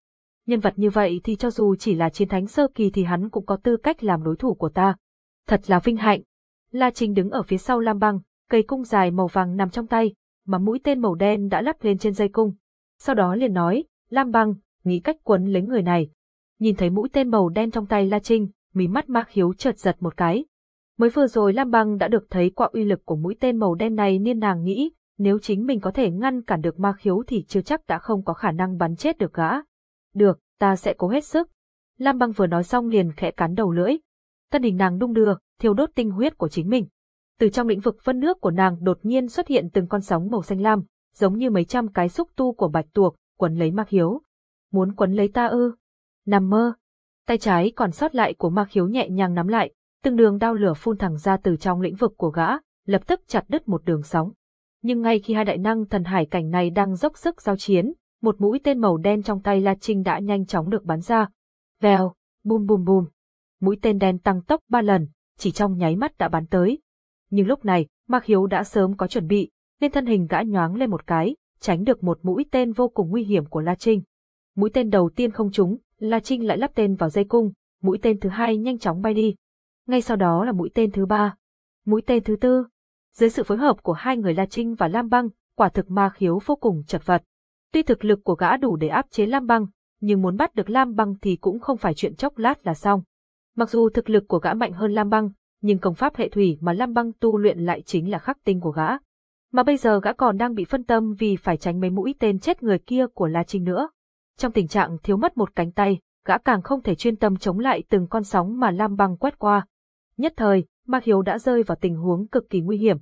Nhân vật như vậy thì cho dù chỉ là chiến thánh sơ kỳ thì hắn cũng có tư cách làm đối thủ của ta. Thật là vinh hạnh. La Trinh đứng ở phía sau Lam Băng, cây cung dài màu vàng nằm trong tay, mà mũi tên màu đen đã lắp lên trên dây cung. Sau đó liền nói, Lam Băng, nghĩ cách quấn lấy người này. Nhìn thấy mũi tên màu đen trong tay La Trinh, mí mắt Mạc Hiếu chợt giật một cái. Mới vừa rồi Lam Băng đã được thấy qua uy lực của mũi tên màu đen này nên nàng nghĩ, nếu chính mình có thể ngăn cản được ma khiếu thì chưa chắc đã không có khả năng bắn chết được gã. Được, ta sẽ cố hết sức. Lam băng vừa nói xong liền khẽ cắn đầu lưỡi. Thân hình nàng đung đưa, thiêu đốt tinh huyết của chính mình. Từ trong lĩnh vực phân nước của nàng đột nhiên xuất hiện từng con sóng màu xanh lam, giống như mấy trăm cái xúc tu của bạch tuộc, quấn lấy ma hiếu. Muốn quấn lấy ta ư? Nằm mơ. Tay trái còn sót lại của ma hiếu nhẹ nhàng nắm lại, từng đường đao lửa phun thẳng ra từ trong lĩnh vực của gã, lập tức chặt đứt một đường sóng. Nhưng ngay khi hai đại năng thần hải cảnh này đang dốc sức giao chiến, một mũi tên màu đen trong tay La Trinh đã nhanh chóng được bắn ra. Vèo, bùm bùm bùm. Mũi tên đen tăng tốc ba lần, chỉ trong nháy mắt đã bắn tới. Nhưng lúc này, Mạc Hiếu đã sớm có chuẩn bị, nên thân hình gã nhoáng lên một cái, tránh được một mũi tên vô cùng nguy hiểm của La Trinh. Mũi tên đầu tiên không trúng, La Trinh lại lắp tên vào dây cung, mũi tên thứ hai nhanh chóng bay đi. Ngay sau đó là mũi tên thứ ba, mũi tên thứ tư, dưới sự phối hợp của hai người La Trinh và Lam Băng, quả thực ma khiếu vô cùng chật vật. Tuy thực lực của gã đủ để áp chế Lam Băng, nhưng muốn bắt được Lam Băng thì cũng không phải chuyện chốc lát là xong. Mặc dù thực lực của gã mạnh hơn Lam Băng, nhưng công pháp hệ thủy mà Lam Băng tu luyện lại chính là khắc tinh của gã. Mà bây giờ gã còn đang bị phân tâm vì phải tránh mấy mũi tên chết người kia của La Trinh nữa. Trong tình trạng thiếu mất một cánh tay, gã càng không thể chuyên tâm chống lại từng con sóng mà Lam Băng quét qua. Nhất thời, Mạc Hiếu đã rơi vào tình huống cực kỳ nguy hiểm.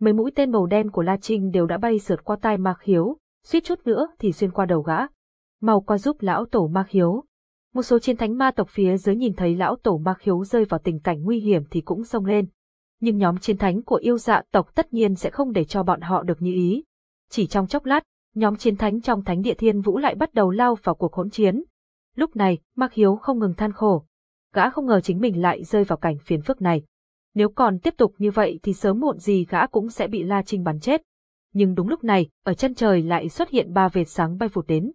Mấy mũi tên màu đen của La Trinh đều đã bay sượt qua tai Mạc Hiếu, suýt chút nữa thì xuyên qua đầu gã. Mau qua giúp lão tổ Mạc Hiếu. Một số chiến thánh ma tộc phía dưới nhìn thấy lão tổ ma Hiếu rơi vào tình cảnh nguy hiểm thì cũng xông lên. Nhưng nhóm chiến thánh của yêu dạ tộc tất nhiên sẽ không để cho bọn họ được như ý. Chỉ trong chốc lát, nhóm chiến thánh trong thánh địa thiên vũ lại bắt đầu lao vào cuộc hỗn chiến. Lúc này, ma Hiếu không ngừng than khổ. Gã không ngờ chính mình lại rơi vào cảnh phiền phức này. Nếu còn tiếp tục như vậy thì sớm muộn gì gã cũng sẽ bị La Trinh bắn chết. Nhưng đúng lúc này, ở chân trời lại xuất hiện ba vệt sáng bay vụt đến.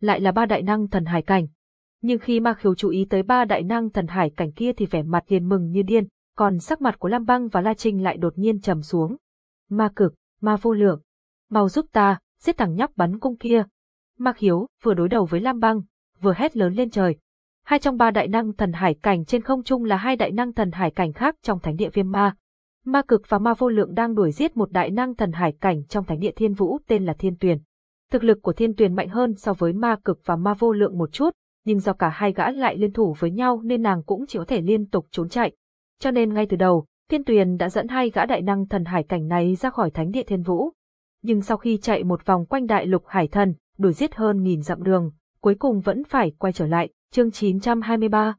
Lại là ba đại năng thần hải cảnh. Nhưng khi Ma Khiếu chú ý tới ba đại năng thần hải cảnh kia thì vẻ mặt liền mừng như điên, còn sắc mặt của Lam Băng và La Trinh lại đột nhiên trầm xuống. Ma cực, ma vô lượng, mau giúp ta, giết thằng nhóc bắn cung kia. Ma Khiếu vừa đối đầu với Lam Băng, vừa hét lớn lên trời, Hai trong ba đại năng thần hải cảnh trên không trung là hai đại năng thần hải cảnh khác trong thánh địa viêm ma. Ma cực và ma vô lượng đang đuổi giết một đại năng thần hải cảnh trong thánh địa thiên vũ tên là Thiên Tuyền. Thực lực của Thiên Tuyền mạnh hơn so với ma cực và ma vô lượng một chút, nhưng do cả hai gã lại liên thủ với nhau nên nàng cũng chỉ có thể liên tục trốn chạy. Cho nên ngay từ đầu, Thiên Tuyền đã dẫn hai gã đại năng thần hải cảnh này ra khỏi thánh địa thiên vũ. Nhưng sau khi chạy một vòng quanh đại lục hải thần, đuổi giết hơn nghìn dặm đường, cuối cùng vẫn phải quay trở lại. Chương 923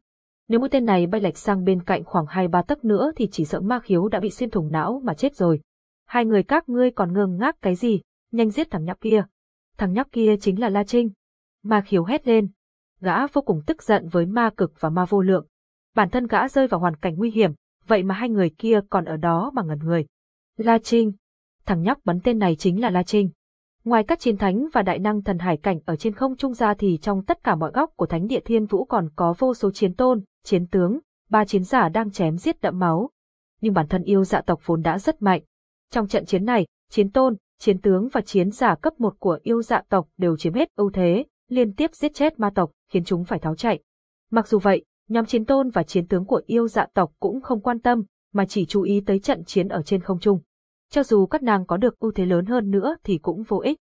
Nếu mũi tên này bay lệch sang bên cạnh khoảng 2-3 tấc nữa thì chỉ sợ ma khiếu đã bị xuyên thủng não mà chết rồi. Hai người các ngươi còn ngơ ngác cái gì, nhanh giết thằng nhóc kia. Thằng nhóc kia chính là La Trinh. Ma khiếu hét lên. Gã vô cùng tức giận với ma cực và ma vô lượng. Bản thân gã rơi vào hoàn cảnh nguy hiểm, vậy mà hai người kia còn ở đó mà ngẩn người. La Trinh. Thằng nhóc bắn tên này chính là La Trinh. Ngoài các chiến thánh và đại năng thần hải cảnh ở trên không trung ra thì trong tất cả mọi góc của thánh địa thiên vũ còn có vô số chiến tôn, chiến tướng, ba chiến giả đang chém giết đẫm máu. Nhưng bản thân yêu dạ tộc vốn đã rất mạnh. Trong trận chiến này, chiến tôn, chiến tướng và chiến giả cấp một của yêu dạ tộc đều chiếm hết ưu thế, liên tiếp giết chết ma tộc, khiến chúng phải tháo chạy. Mặc dù vậy, nhóm chiến tôn và chiến tướng của yêu dạ tộc cũng không quan tâm, mà chỉ chú ý tới trận chiến ở trên không trung. Cho dù các nàng có được ưu thế lớn hơn nữa thì cũng vô ích.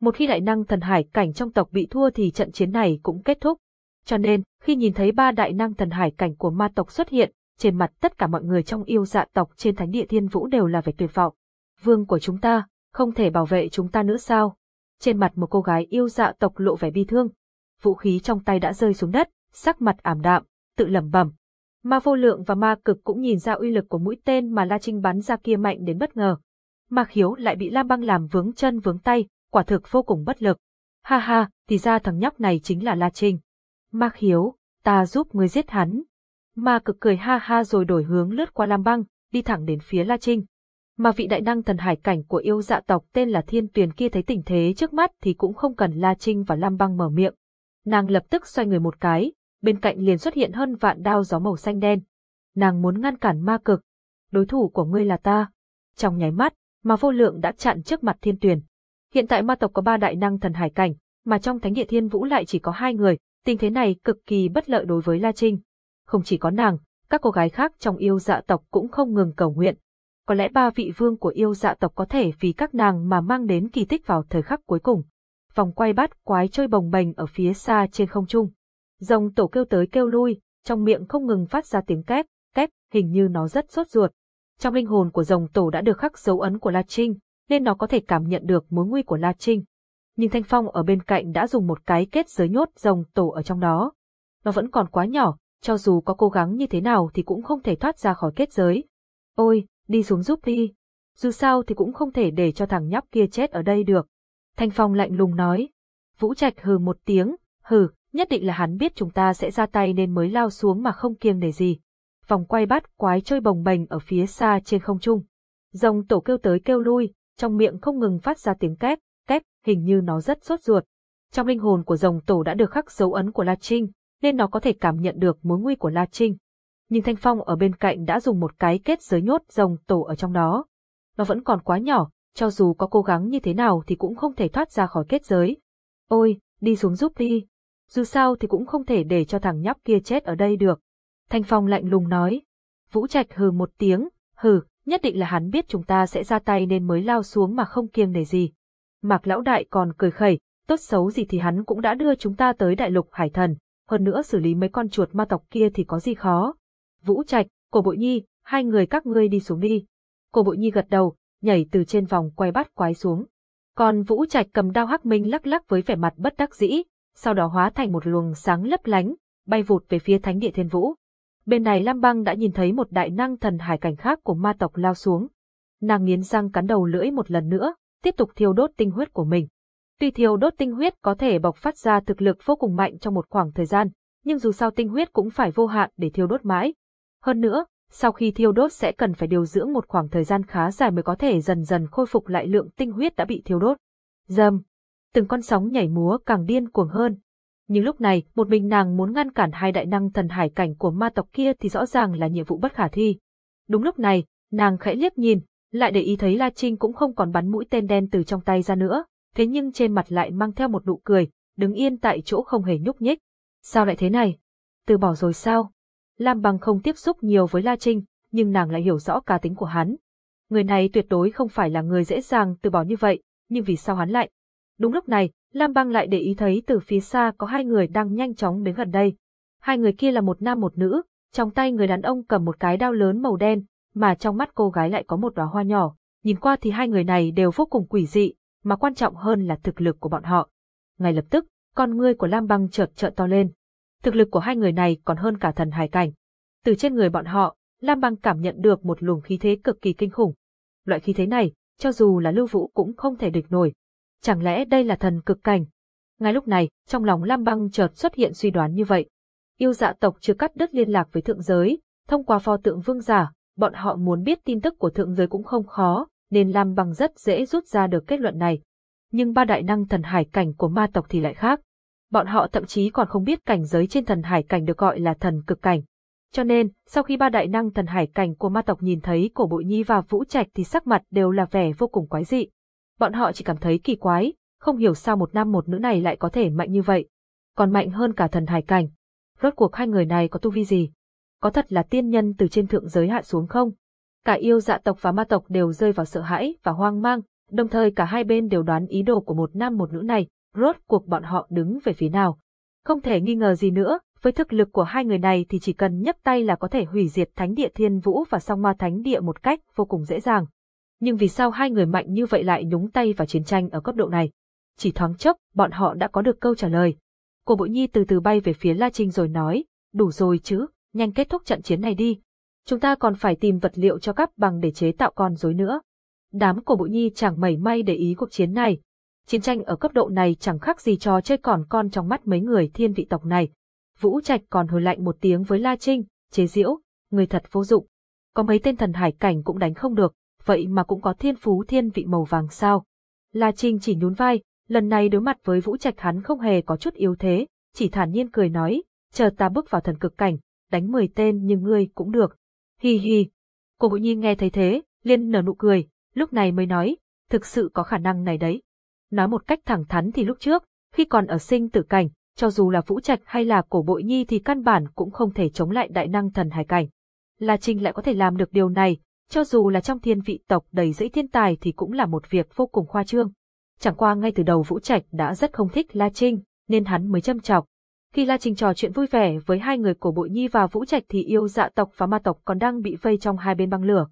Một khi đại năng thần hải cảnh trong tộc bị thua thì trận chiến này cũng kết thúc. Cho nên, khi nhìn thấy ba đại năng thần hải cảnh của ma tộc xuất hiện, trên mặt tất cả mọi người trong yêu dạ tộc trên thánh địa thiên vũ đều là vẻ tuyệt vọng. Vương của chúng ta, không thể bảo vệ chúng ta nữa sao? Trên mặt một cô gái yêu dạ tộc lộ vẻ bi thương. Vũ khí trong tay đã rơi xuống đất, sắc mặt ảm đạm, tự lẩm bẩm. Ma vô lượng và ma cực cũng nhìn ra uy lực của mũi tên mà La Trinh bắn ra kia mạnh đến bất ngờ. Ma khiếu lại bị Lam băng làm vướng chân vướng tay, quả thực vô cùng bất lực. Ha ha, thì ra thằng nhóc này chính là La Trinh. Ma khiếu, ta giúp ngươi giết hắn. Ma cực cười ha ha rồi đổi hướng lướt qua Lam băng, đi thẳng đến phía La Trinh. Mà vị đại năng thần hải cảnh của yêu dạ tộc tên là Thiên Tuyền kia thấy tình thế trước mắt thì cũng không cần La Trinh và Lam băng mở miệng. Nàng lập tức xoay người một cái, bên cạnh liền xuất hiện hơn vạn đao gió màu xanh đen. Nàng muốn ngăn cản ma cực. Đối thủ của ngươi là ta. Trong nháy mắt, mà vô lượng đã chặn trước mặt thiên tuyền. Hiện tại ma tộc có ba đại năng thần hải cảnh, mà trong thánh địa thiên vũ lại chỉ có hai người, tình thế này cực kỳ bất lợi đối với La Trinh. Không chỉ có nàng, các cô gái khác trong yêu dạ tộc cũng không ngừng cầu nguyện. Có lẽ ba vị vương của yêu dạ tộc có thể vì các nàng mà mang đến kỳ tích vào thời khắc cuối cùng. Vòng quay bát quái chơi bồng bềnh ở phía xa trên không trung. Rồng tổ kêu tới kêu lui, trong miệng không ngừng phát ra tiếng két, két, hình như nó rất sốt ruột. Trong linh hồn của rồng tổ đã được khắc dấu ấn của La Trinh, nên nó có thể cảm nhận được mối nguy của La Trinh. Nhưng Thanh Phong ở bên cạnh đã dùng một cái kết giới nhốt rồng tổ ở trong đó. Nó vẫn còn quá nhỏ, cho dù có cố gắng như thế nào thì cũng không thể thoát ra khỏi kết giới. Ôi, đi xuống giúp đi. Dù sao thì cũng không thể để cho thằng nhóc kia chết ở đây được. Thanh Phong lạnh lùng nói. Vũ Trạch hừ một tiếng, hừ, nhất định là hắn biết chúng ta sẽ ra tay nên mới lao xuống mà không kiêng nể gì. Vòng quay bát quái chơi bồng bềnh ở phía xa trên không trung. Rồng tổ kêu tới kêu lui, trong miệng không ngừng phát ra tiếng két, két, hình như nó rất sốt ruột. Trong linh hồn của rồng tổ đã được khắc dấu ấn của La Trinh, nên nó có thể cảm nhận được mối nguy của La Trinh. Nhưng Thanh Phong ở bên cạnh đã dùng một cái kết giới nhốt rồng tổ ở trong đó. Nó vẫn còn quá nhỏ, cho dù có cố gắng như thế nào thì cũng không thể thoát ra khỏi kết giới. Ôi, đi xuống giúp đi. Dù sao thì cũng không thể để cho thằng nhóc kia chết ở đây được. Thanh Phong lạnh lùng nói. Vũ Trạch hừ một tiếng, hừ, nhất định là hắn biết chúng ta sẽ ra tay nên mới lao xuống mà không kiêng nể gì. Mạc Lão Đại còn cười khẩy, tốt xấu gì thì hắn cũng đã đưa chúng ta tới đại lục hải thần, hơn nữa xử lý mấy con chuột ma tộc kia thì có gì khó. Vũ Trạch, Cổ Bội Nhi, hai người các ngươi đi xuống đi. Cổ Bội Nhi gật đầu, nhảy từ trên vòng quay bắt quái xuống. Còn Vũ Trạch cầm đao hắc minh lắc lắc với vẻ mặt bất đắc dĩ, sau đó hóa thành một luồng sáng lấp lánh, bay vụt về phía thánh địa thiên vũ. Bên này Lam Băng đã nhìn thấy một đại năng thần hải cảnh khác của ma tộc lao xuống. Nàng nghiến răng cắn đầu lưỡi một lần nữa, tiếp tục thiêu đốt tinh huyết của mình. Tuy thiêu đốt tinh huyết có thể bộc phát ra thực lực vô cùng mạnh trong một khoảng thời gian, nhưng dù sao tinh huyết cũng phải vô hạn để thiêu đốt mãi. Hơn nữa, sau khi thiêu đốt sẽ cần phải điều dưỡng một khoảng thời gian khá dài mới có thể dần dần khôi phục lại lượng tinh huyết đã bị thiêu đốt. Dầm! từng con sóng nhảy múa càng điên cuồng hơn. Nhưng lúc này, một mình nàng muốn ngăn cản hai đại năng thần hải cảnh của ma tộc kia thì rõ ràng là nhiệm vụ bất khả thi. Đúng lúc này, nàng khẽ liếc nhìn, lại để ý thấy La Trinh cũng không còn bắn mũi tên đen từ trong tay ra nữa, thế nhưng trên mặt lại mang theo một nụ cười, đứng yên tại chỗ không hề nhúc nhích. Sao lại thế này? Từ bỏ rồi sao? Lam Bằng không tiếp xúc nhiều với La Trinh, nhưng nàng lại hiểu rõ cá tính của hắn. Người này tuyệt đối không phải là người dễ dàng từ bỏ như vậy, nhưng vì sao hắn lại Đúng lúc này, Lam Băng lại để ý thấy từ phía xa có hai người đang nhanh chóng đến gần đây. Hai người kia là một nam một nữ, trong tay người đàn ông cầm một cái đao lớn màu đen, mà trong mắt cô gái lại có một đóa hoa nhỏ. Nhìn qua thì hai người này đều vô cùng quỷ dị, mà quan trọng hơn là thực lực của bọn họ. Ngay lập tức, con ngươi của Lam Băng chợt trợn to lên. Thực lực của hai người này còn hơn cả thần hải cảnh. Từ trên người bọn họ, Lam Băng cảm nhận được một luồng khí thế cực kỳ kinh khủng. Loại khí thế này, cho dù là Lưu Vũ cũng không thể địch nổi. Chẳng lẽ đây là thần cực cảnh? Ngay lúc này, trong lòng Lam Băng chợt xuất hiện suy đoán như vậy. Yêu dạ tộc chưa cắt đứt liên lạc với thượng giới, thông qua pho tượng vương giả, bọn họ muốn biết tin tức của thượng giới cũng không khó, nên Lam Băng rất dễ rút ra được kết luận này. Nhưng ba đại năng thần hải cảnh của ma tộc thì lại khác. Bọn họ thậm chí còn không biết cảnh giới trên thần hải cảnh được gọi là thần cực cảnh. Cho nên, sau khi ba đại năng thần hải cảnh của ma tộc nhìn thấy cổ bội nhi và vũ trạch thì sắc mặt đều là vẻ vô cùng quái dị. Bọn họ chỉ cảm thấy kỳ quái, không hiểu sao một nam một nữ này lại có thể mạnh như vậy. Còn mạnh hơn cả thần hải cảnh. Rốt cuộc hai người này có tu vi gì? Có thật là tiên nhân từ trên thượng giới hạ xuống không? Cả yêu dạ tộc và ma tộc đều rơi vào sợ hãi và hoang mang, đồng thời cả hai bên đều đoán ý đồ của một nam một nữ này, rốt cuộc bọn họ đứng về phía nào. Không thể nghi ngờ gì nữa, với thực lực của hai người này thì chỉ cần nhấc tay là có thể hủy diệt thánh địa thiên vũ và song ma thánh địa một cách vô cùng dễ dàng. Nhưng vì sao hai người mạnh như vậy lại nhúng tay vào chiến tranh ở cấp độ này? Chỉ thoáng chốc, bọn họ đã có được câu trả lời. Cô Bội Nhi từ từ bay về phía La Trinh rồi nói, đủ rồi chứ, nhanh kết thúc trận chiến này đi. Chúng ta còn phải tìm vật liệu cho các bằng để chế tạo con rối nữa. Đám cổ Bội Nhi chẳng mảy may để ý cuộc chiến này. Chiến tranh ở cấp độ này chẳng khác gì trò chơi còn con trong mắt mấy người thiên vị tộc này. Vũ Trạch còn hồi lạnh một tiếng với La Trinh, chế diễu, người thật vô dụng. Có mấy tên thần hải cảnh cũng đánh không được, vậy mà cũng có thiên phú thiên vị màu vàng sao. La Trinh chỉ nhún vai, lần này đối mặt với Vũ Trạch hắn không hề có chút yếu thế, chỉ thản nhiên cười nói, chờ ta bước vào thần cực cảnh, đánh 10 tên nhưng ngươi cũng được. Hi hi. Cô Vũ Nhi nghe thấy thế, liên nở nụ cười, lúc này mới nói, thực sự có khả năng này đấy. Nói một cách thẳng thắn thì lúc trước, khi còn ở sinh tử cảnh, cho dù là Vũ Trạch hay là cổ bội nhi thì căn bản cũng không thể chống lại đại năng thần hải cảnh. La Trinh lại có thể làm được điều này, cho dù là trong thiên vị tộc đầy dẫy thiên tài thì cũng là một việc vô cùng khoa trương. Chẳng qua ngay từ đầu Vũ Trạch đã rất không thích La Trinh, nên hắn mới châm chọc. Khi La Trinh trò chuyện vui vẻ với hai người cổ bội nhi và Vũ Trạch thì yêu dạ tộc và ma tộc còn đang bị vây trong hai bên băng lửa.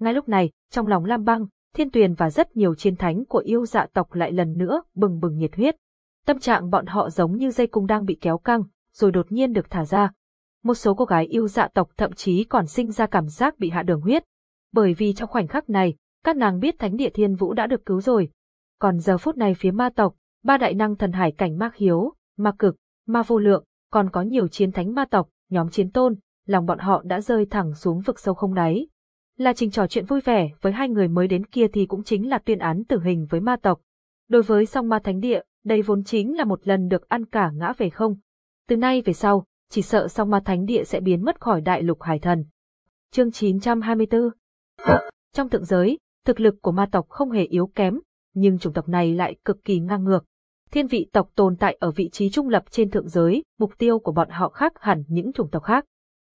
Ngay lúc này, trong lòng Lam Băng, Thiên Tuyền và rất nhiều chiến thánh của yêu dạ tộc lại lần nữa bừng bừng nhiệt huyết. Tâm trạng bọn họ giống như dây cung đang bị kéo căng, rồi đột nhiên được thả ra. Một số cô gái yêu dạ tộc thậm chí còn sinh ra cảm giác bị hạ đường huyết. Bởi vì trong khoảnh khắc này, các nàng biết thánh địa thiên vũ đã được cứu rồi. Còn giờ phút này phía ma tộc, ba đại năng thần hải cảnh ma hiếu, ma cực, ma vô lượng, còn có nhiều chiến thánh ma tộc, nhóm chiến tôn, lòng bọn họ đã rơi thẳng xuống vực sâu không đáy. Là trình trò chuyện vui vẻ với hai người mới đến kia thì cũng chính là tuyên án tử hình với ma tộc. Đối với song ma thánh địa, đây vốn chính là một lần được ăn cả ngã về không. Từ nay về sau, chỉ sợ song ma thánh địa sẽ biến mất khỏi đại lục hải thần. Chương 924 Trong thượng giới, thực lực của ma tộc không hề yếu kém, nhưng chủng tộc này lại cực kỳ ngang ngược. Thiên vị tộc tồn tại ở vị trí trung lập trên thượng giới, mục tiêu của bọn họ khác hẳn những chủng tộc khác.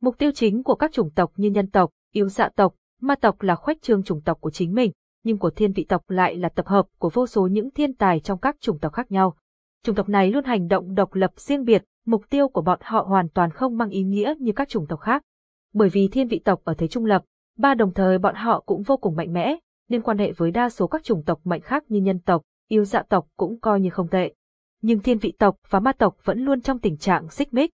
Mục tiêu chính của các chủng tộc như nhân tộc, yêu dạ tộc, ma tộc là khoách trương chủng tộc của chính mình, nhưng của thiên vị tộc lại là tập hợp của vô số những thiên tài trong các chủng tộc khác nhau. Chủng tộc này luôn hành động độc lập riêng biệt, mục tiêu của bọn họ hoàn toàn không mang ý nghĩa như các chủng tộc khác. Bởi vì thiên vị tộc ở thế trung lập, ba đồng thời bọn họ cũng vô cùng mạnh mẽ, nên quan hệ với đa số các chủng tộc mạnh khác như nhân tộc, yêu dạ tộc cũng coi như không tệ. Nhưng thiên vị tộc và ma tộc vẫn luôn trong tình trạng xích mích.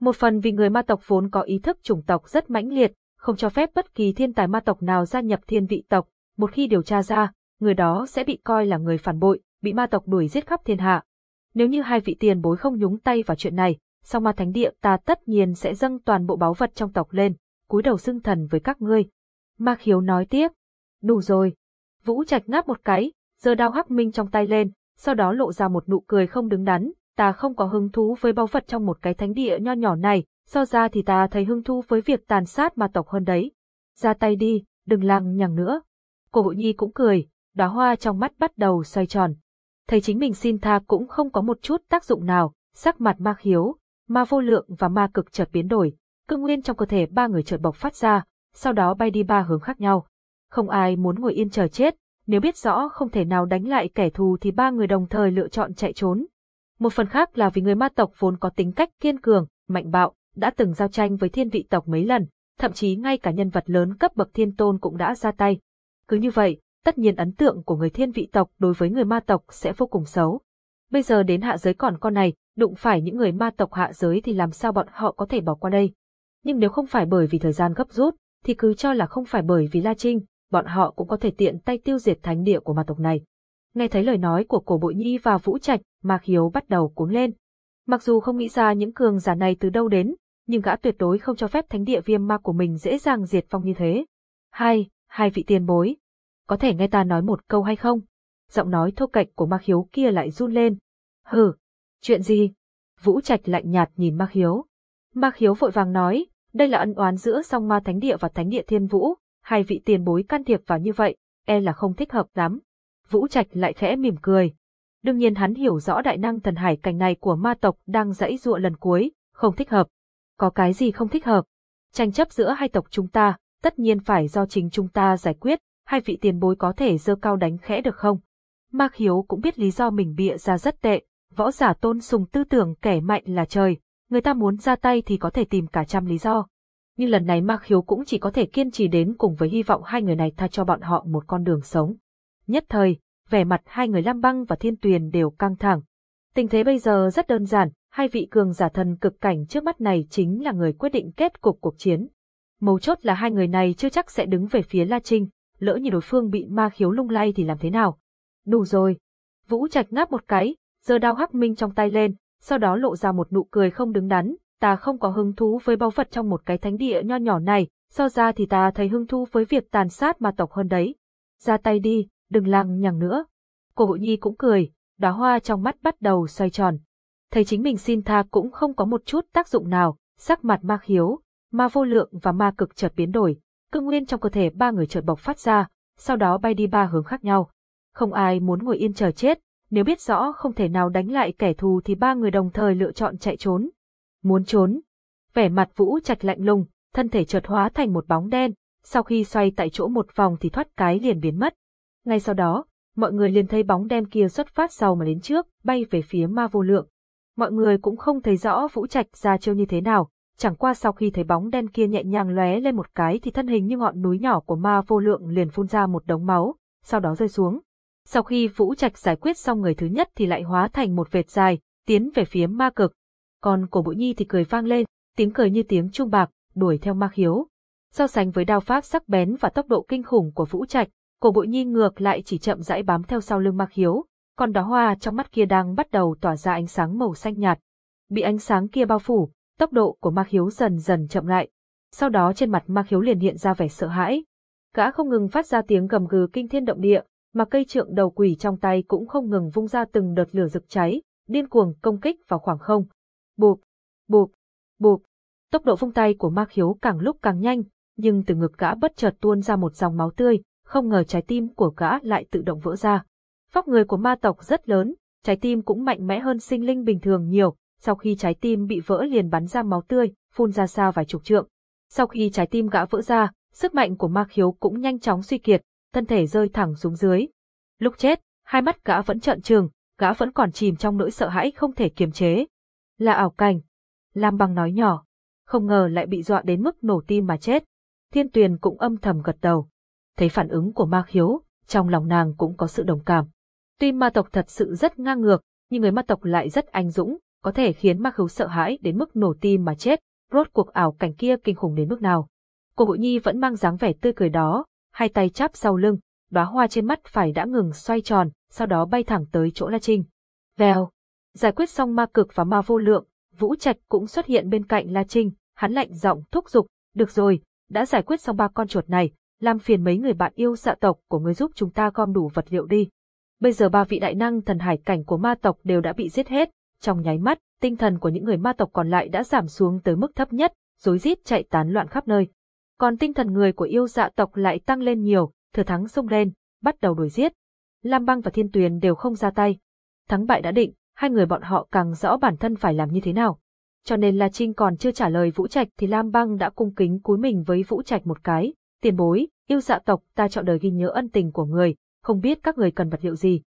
Một phần vì người ma tộc vốn có ý thức chủng tộc rất mãnh liệt, không cho phép bất kỳ thiên tài ma tộc nào gia nhập thiên vị tộc, một khi điều tra ra, người đó sẽ bị coi là người phản bội, bị ma tộc đuổi giết khắp thiên hạ. Nếu như hai vị tiền bối không nhúng tay vào chuyện này, song ma thánh địa ta tất nhiên sẽ dâng toàn bộ báu vật trong tộc lên, cúi đầu xưng thần với các ngươi. Ma khiếu nói tiếp, đủ rồi. Vũ Trạch ngáp một cái, giơ đao hắc minh trong tay lên, sau đó lộ ra một nụ cười không đứng đắn, ta không có hứng thú với báu vật trong một cái thánh địa nho nhỏ này, so ra thì ta thấy hứng thú với việc tàn sát ma tộc hơn đấy. Ra tay đi, đừng lằng nhằng nữa. cổ Hội Nhi cũng cười, đóa hoa trong mắt bắt đầu xoay tròn. Thấy chính mình xin tha cũng không có một chút tác dụng nào, sắc mặt ma khiếu, ma vô lượng và ma cực chợt biến đổi, cương nguyên trong cơ thể ba người chợt bộc phát ra, sau đó bay đi ba hướng khác nhau. Không ai muốn ngồi yên chờ chết, nếu biết rõ không thể nào đánh lại kẻ thù thì ba người đồng thời lựa chọn chạy trốn. Một phần khác là vì người ma tộc vốn có tính cách kiên cường, mạnh bạo, đã từng giao tranh với thiên vị tộc mấy lần, thậm chí ngay cả nhân vật lớn cấp bậc thiên tôn cũng đã ra tay. Cứ như vậy, tất nhiên ấn tượng của người thiên vị tộc đối với người ma tộc sẽ vô cùng xấu. Bây giờ đến hạ giới còn con này, đụng phải những người ma tộc hạ giới thì làm sao bọn họ có thể bỏ qua đây. Nhưng nếu không phải bởi vì thời gian gấp rút, thì cứ cho là không phải bởi vì La Trinh, bọn họ cũng có thể tiện tay tiêu diệt thánh địa của ma tộc này. Nghe thấy lời nói của cổ bội nhi và vũ trạch, Mạc Hiếu bắt đầu cuống lên. Mặc dù không nghĩ ra những cường giả này từ đâu đến, nhưng gã tuyệt đối không cho phép thánh địa viêm ma của mình dễ dàng diệt vong như thế. Hai, hai vị tiền bối. Có thể nghe ta nói một câu hay không? Giọng nói thô cạnh của ma khiếu kia lại run lên. Hừ, chuyện gì? Vũ Trạch lạnh nhạt nhìn ma khiếu. ma khiếu vội vàng nói, đây là ân oán giữa song ma thánh địa và thánh địa thiên vũ, hai vị tiền bối can thiệp vào như vậy, e là không thích hợp lắm. Vũ Trạch lại khẽ mỉm cười. Đương nhiên hắn hiểu rõ đại năng thần hải cảnh này của ma tộc đang dãy dụa lần cuối, không thích hợp. Có cái gì không thích hợp? Tranh chấp giữa hai tộc chúng ta, tất nhiên phải do chính chúng ta giải quyết, hai vị tiền bối có thể dơ cao đánh khẽ được không? Ma khiếu cũng biết lý do mình bịa ra rất tệ, võ giả tôn sùng tư tưởng kẻ mạnh là trời, người ta muốn ra tay thì có thể tìm cả trăm lý do. Nhưng lần này Ma khiếu cũng chỉ có thể kiên trì đến cùng với hy vọng hai người này tha cho bọn họ một con đường sống. Nhất thời, vẻ mặt hai người Lam Băng và Thiên Tuyền đều căng thẳng. Tình thế bây giờ rất đơn giản, hai vị cường giả thần cực cảnh trước mắt này chính là người quyết định kết cục cuộc chiến. Mấu chốt là hai người này chưa chắc sẽ đứng về phía La Trinh, lỡ như đối phương bị ma khiếu lung lay thì làm thế nào? Đủ rồi. Vũ Trạch ngáp một cái, giơ đao hắc minh trong tay lên, sau đó lộ ra một nụ cười không đứng đắn, ta không có hứng thú với bao vật trong một cái thánh địa nho nhỏ này, so ra thì ta thấy hứng thú với việc tàn sát ma tộc hơn đấy. Ra tay đi, đừng lằng nhằng nữa. Cổ Hội Nhi cũng cười, đóa hoa trong mắt bắt đầu xoay tròn. Thấy chính mình xin tha cũng không có một chút tác dụng nào, sắc mặt ma khiếu, ma vô lượng và ma cực chợt biến đổi, cương nguyên trong cơ thể ba người chợt bộc phát ra, sau đó bay đi ba hướng khác nhau. Không ai muốn ngồi yên chờ chết, nếu biết rõ không thể nào đánh lại kẻ thù thì ba người đồng thời lựa chọn chạy trốn. Muốn trốn. Vẻ mặt Vũ Trạch lạnh lùng, thân thể chợt hóa thành một bóng đen, sau khi xoay tại chỗ một vòng thì thoát cái liền biến mất. Ngay sau đó, mọi người liền thấy bóng đen kia xuất phát sau mà đến trước, bay về phía ma vô lượng. Mọi người cũng không thấy rõ Vũ Trạch ra chiêu như thế nào, chẳng qua sau khi thấy bóng đen kia nhẹ nhàng lóe lên một cái thì thân hình như ngọn núi nhỏ của ma vô lượng liền phun ra một đống máu, sau đó rơi xuống. Sau khi Vũ Trạch giải quyết xong người thứ nhất thì lại hóa thành một vệt dài, tiến về phía ma cực. Còn cổ bụi nhi thì cười vang lên, tiếng cười như tiếng trung bạc, đuổi theo ma khiếu. So sánh với đao pháp sắc bén và tốc độ kinh khủng của Vũ Trạch, cổ bụi nhi ngược lại chỉ chậm rãi bám theo sau lưng ma khiếu, còn đóa hoa trong mắt kia đang bắt đầu tỏa ra ánh sáng màu xanh nhạt. Bị ánh sáng kia bao phủ, tốc độ của ma Hiếu dần dần chậm lại. Sau đó trên mặt ma Hiếu liền hiện ra vẻ sợ hãi. Gã không ngừng phát ra tiếng gầm gừ kinh thiên động địa, mà cây trượng đầu quỷ trong tay cũng không ngừng vung ra từng đợt lửa rực cháy, điên cuồng công kích vào khoảng không. Bụp, bụp, bụp. Tốc độ vung tay của ma Hiếu càng lúc càng nhanh, nhưng từ ngực gã bất chợt tuôn ra một dòng máu tươi, không ngờ trái tim của gã lại tự động vỡ ra. Vóc người của ma tộc rất lớn, trái tim cũng mạnh mẽ hơn sinh linh bình thường nhiều, sau khi trái tim bị vỡ liền bắn ra máu tươi, phun ra xa vài chục trượng. Sau khi trái tim gã vỡ ra, sức mạnh của ma khiếu cũng nhanh chóng suy kiệt, thân thể rơi thẳng xuống dưới. Lúc chết, hai mắt gã vẫn trợn trừng, gã vẫn còn chìm trong nỗi sợ hãi không thể kiềm chế. Là ảo cảnh. Lam băng nói nhỏ. Không ngờ lại bị dọa đến mức nổ tim mà chết. Thiên tuyền cũng âm thầm gật đầu. Thấy phản ứng của ma khiếu, trong lòng nàng cũng có sự đồng cảm. Tuy ma tộc thật sự rất ngang ngược, nhưng người ma tộc lại rất anh dũng, có thể khiến ma khấu sợ hãi đến mức nổ tim mà chết, rốt cuộc ảo cảnh kia kinh khủng đến mức nào. Cô Hội Nhi vẫn mang dáng vẻ tươi cười đó, hai tay chắp sau lưng, đóa hoa trên mắt phải đã ngừng xoay tròn, sau đó bay thẳng tới chỗ La Trinh. Vèo, giải quyết xong ma cực và ma vô lượng, Vũ Trạch cũng xuất hiện bên cạnh La Trinh, hắn lạnh giọng thúc giục, được rồi, đã giải quyết xong ba con chuột này, làm phiền mấy người bạn yêu xạ tộc của người giúp chúng ta gom đủ vật liệu đi. Bây giờ ba vị đại năng thần hải cảnh của ma tộc đều đã bị giết hết, trong nháy mắt, tinh thần của những người ma tộc còn lại đã giảm xuống tới mức thấp nhất, rối rít chạy tán loạn khắp nơi còn tinh thần người của yêu dạ tộc lại tăng lên nhiều, thừa thắng xông lên, bắt đầu đuổi giết. Lam Băng và Thiên Tuyền đều không ra tay. Thắng bại đã định, hai người bọn họ càng rõ bản thân phải làm như thế nào. Cho nên La Trinh còn chưa trả lời Vũ Trạch thì Lam Băng đã cung kính cúi mình với Vũ Trạch một cái. Tiền bối, yêu dạ tộc ta chọn đời ghi nhớ ân tình của người, không biết các người cần vật liệu gì.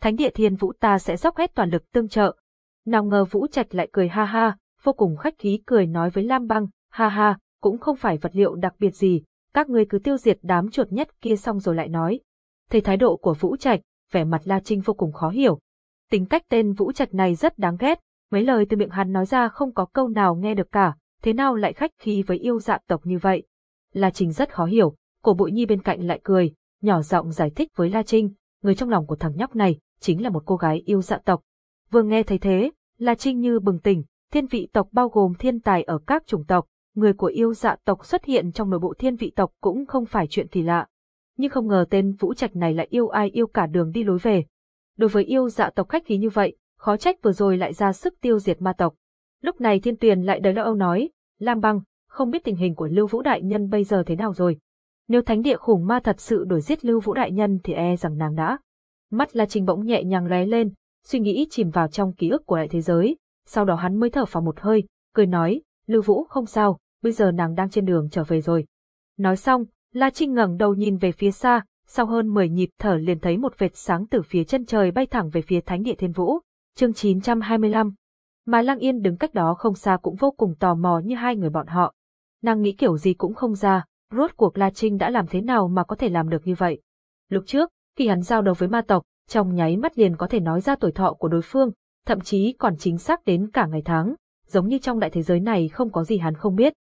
Thánh địa thiên vũ ta sẽ dốc hết toàn lực tương trợ. Nào ngờ Vũ Trạch lại cười ha ha, vô cùng khách khí cười nói với Lam Băng, ha ha, cũng không phải vật liệu đặc biệt gì, các ngươi cứ tiêu diệt đám chuột nhất kia xong rồi lại nói. Thấy thái độ của Vũ Trạch, vẻ mặt La Trinh vô cùng khó hiểu. Tính cách tên Vũ Trạch này rất đáng ghét, mấy lời từ miệng hắn nói ra không có câu nào nghe được cả, thế nào lại khách khí với yêu dạ tộc như vậy. La Trinh rất khó hiểu, cổ bụi nhi bên cạnh lại cười, nhỏ giọng giải thích với La Trinh, người trong lòng của thằng nhóc này, chính là một cô gái yêu dạ tộc. Vừa nghe thấy thế, La Trinh như bừng tỉnh, thiên vị tộc bao gồm thiên tài ở các chủng tộc, người của yêu dạ tộc xuất hiện trong nội bộ thiên vị tộc cũng không phải chuyện kỳ lạ. Nhưng không ngờ tên Vũ Trạch này lại yêu ai yêu cả đường đi lối về. Đối với yêu dạ tộc khách khí như vậy, khó trách vừa rồi lại ra sức tiêu diệt ma tộc. Lúc này thiên tuyền lại đầy lo âu nói, Lam băng, không biết tình hình của Lưu Vũ Đại Nhân bây giờ thế nào rồi. Nếu thánh địa khủng ma thật sự đổi giết Lưu Vũ Đại Nhân thì e rằng nàng đã. Mắt La Trinh bỗng nhẹ nhàng lóe lên, suy nghĩ chìm vào trong ký ức của đại thế giới, sau đó hắn mới thở phào một hơi, cười nói, Lưu Vũ không sao, bây giờ nàng đang trên đường trở về rồi. Nói xong, La Trinh ngẩng đầu nhìn về phía xa, sau hơn 10 nhịp thở liền thấy một vệt sáng từ phía chân trời bay thẳng về phía Thánh địa Thiên Vũ. Chương 925. Mà Lang Yên đứng cách đó không xa cũng vô cùng tò mò như hai người bọn họ. Nàng nghĩ kiểu gì cũng không ra, rốt cuộc La Trinh đã làm thế nào mà có thể làm được như vậy. Lúc trước, khi hắn giao đấu với ma tộc, trong nháy mắt liền có thể nói ra tuổi thọ của đối phương, thậm chí còn chính xác đến cả ngày tháng, giống như trong đại thế giới này không có gì hắn không biết.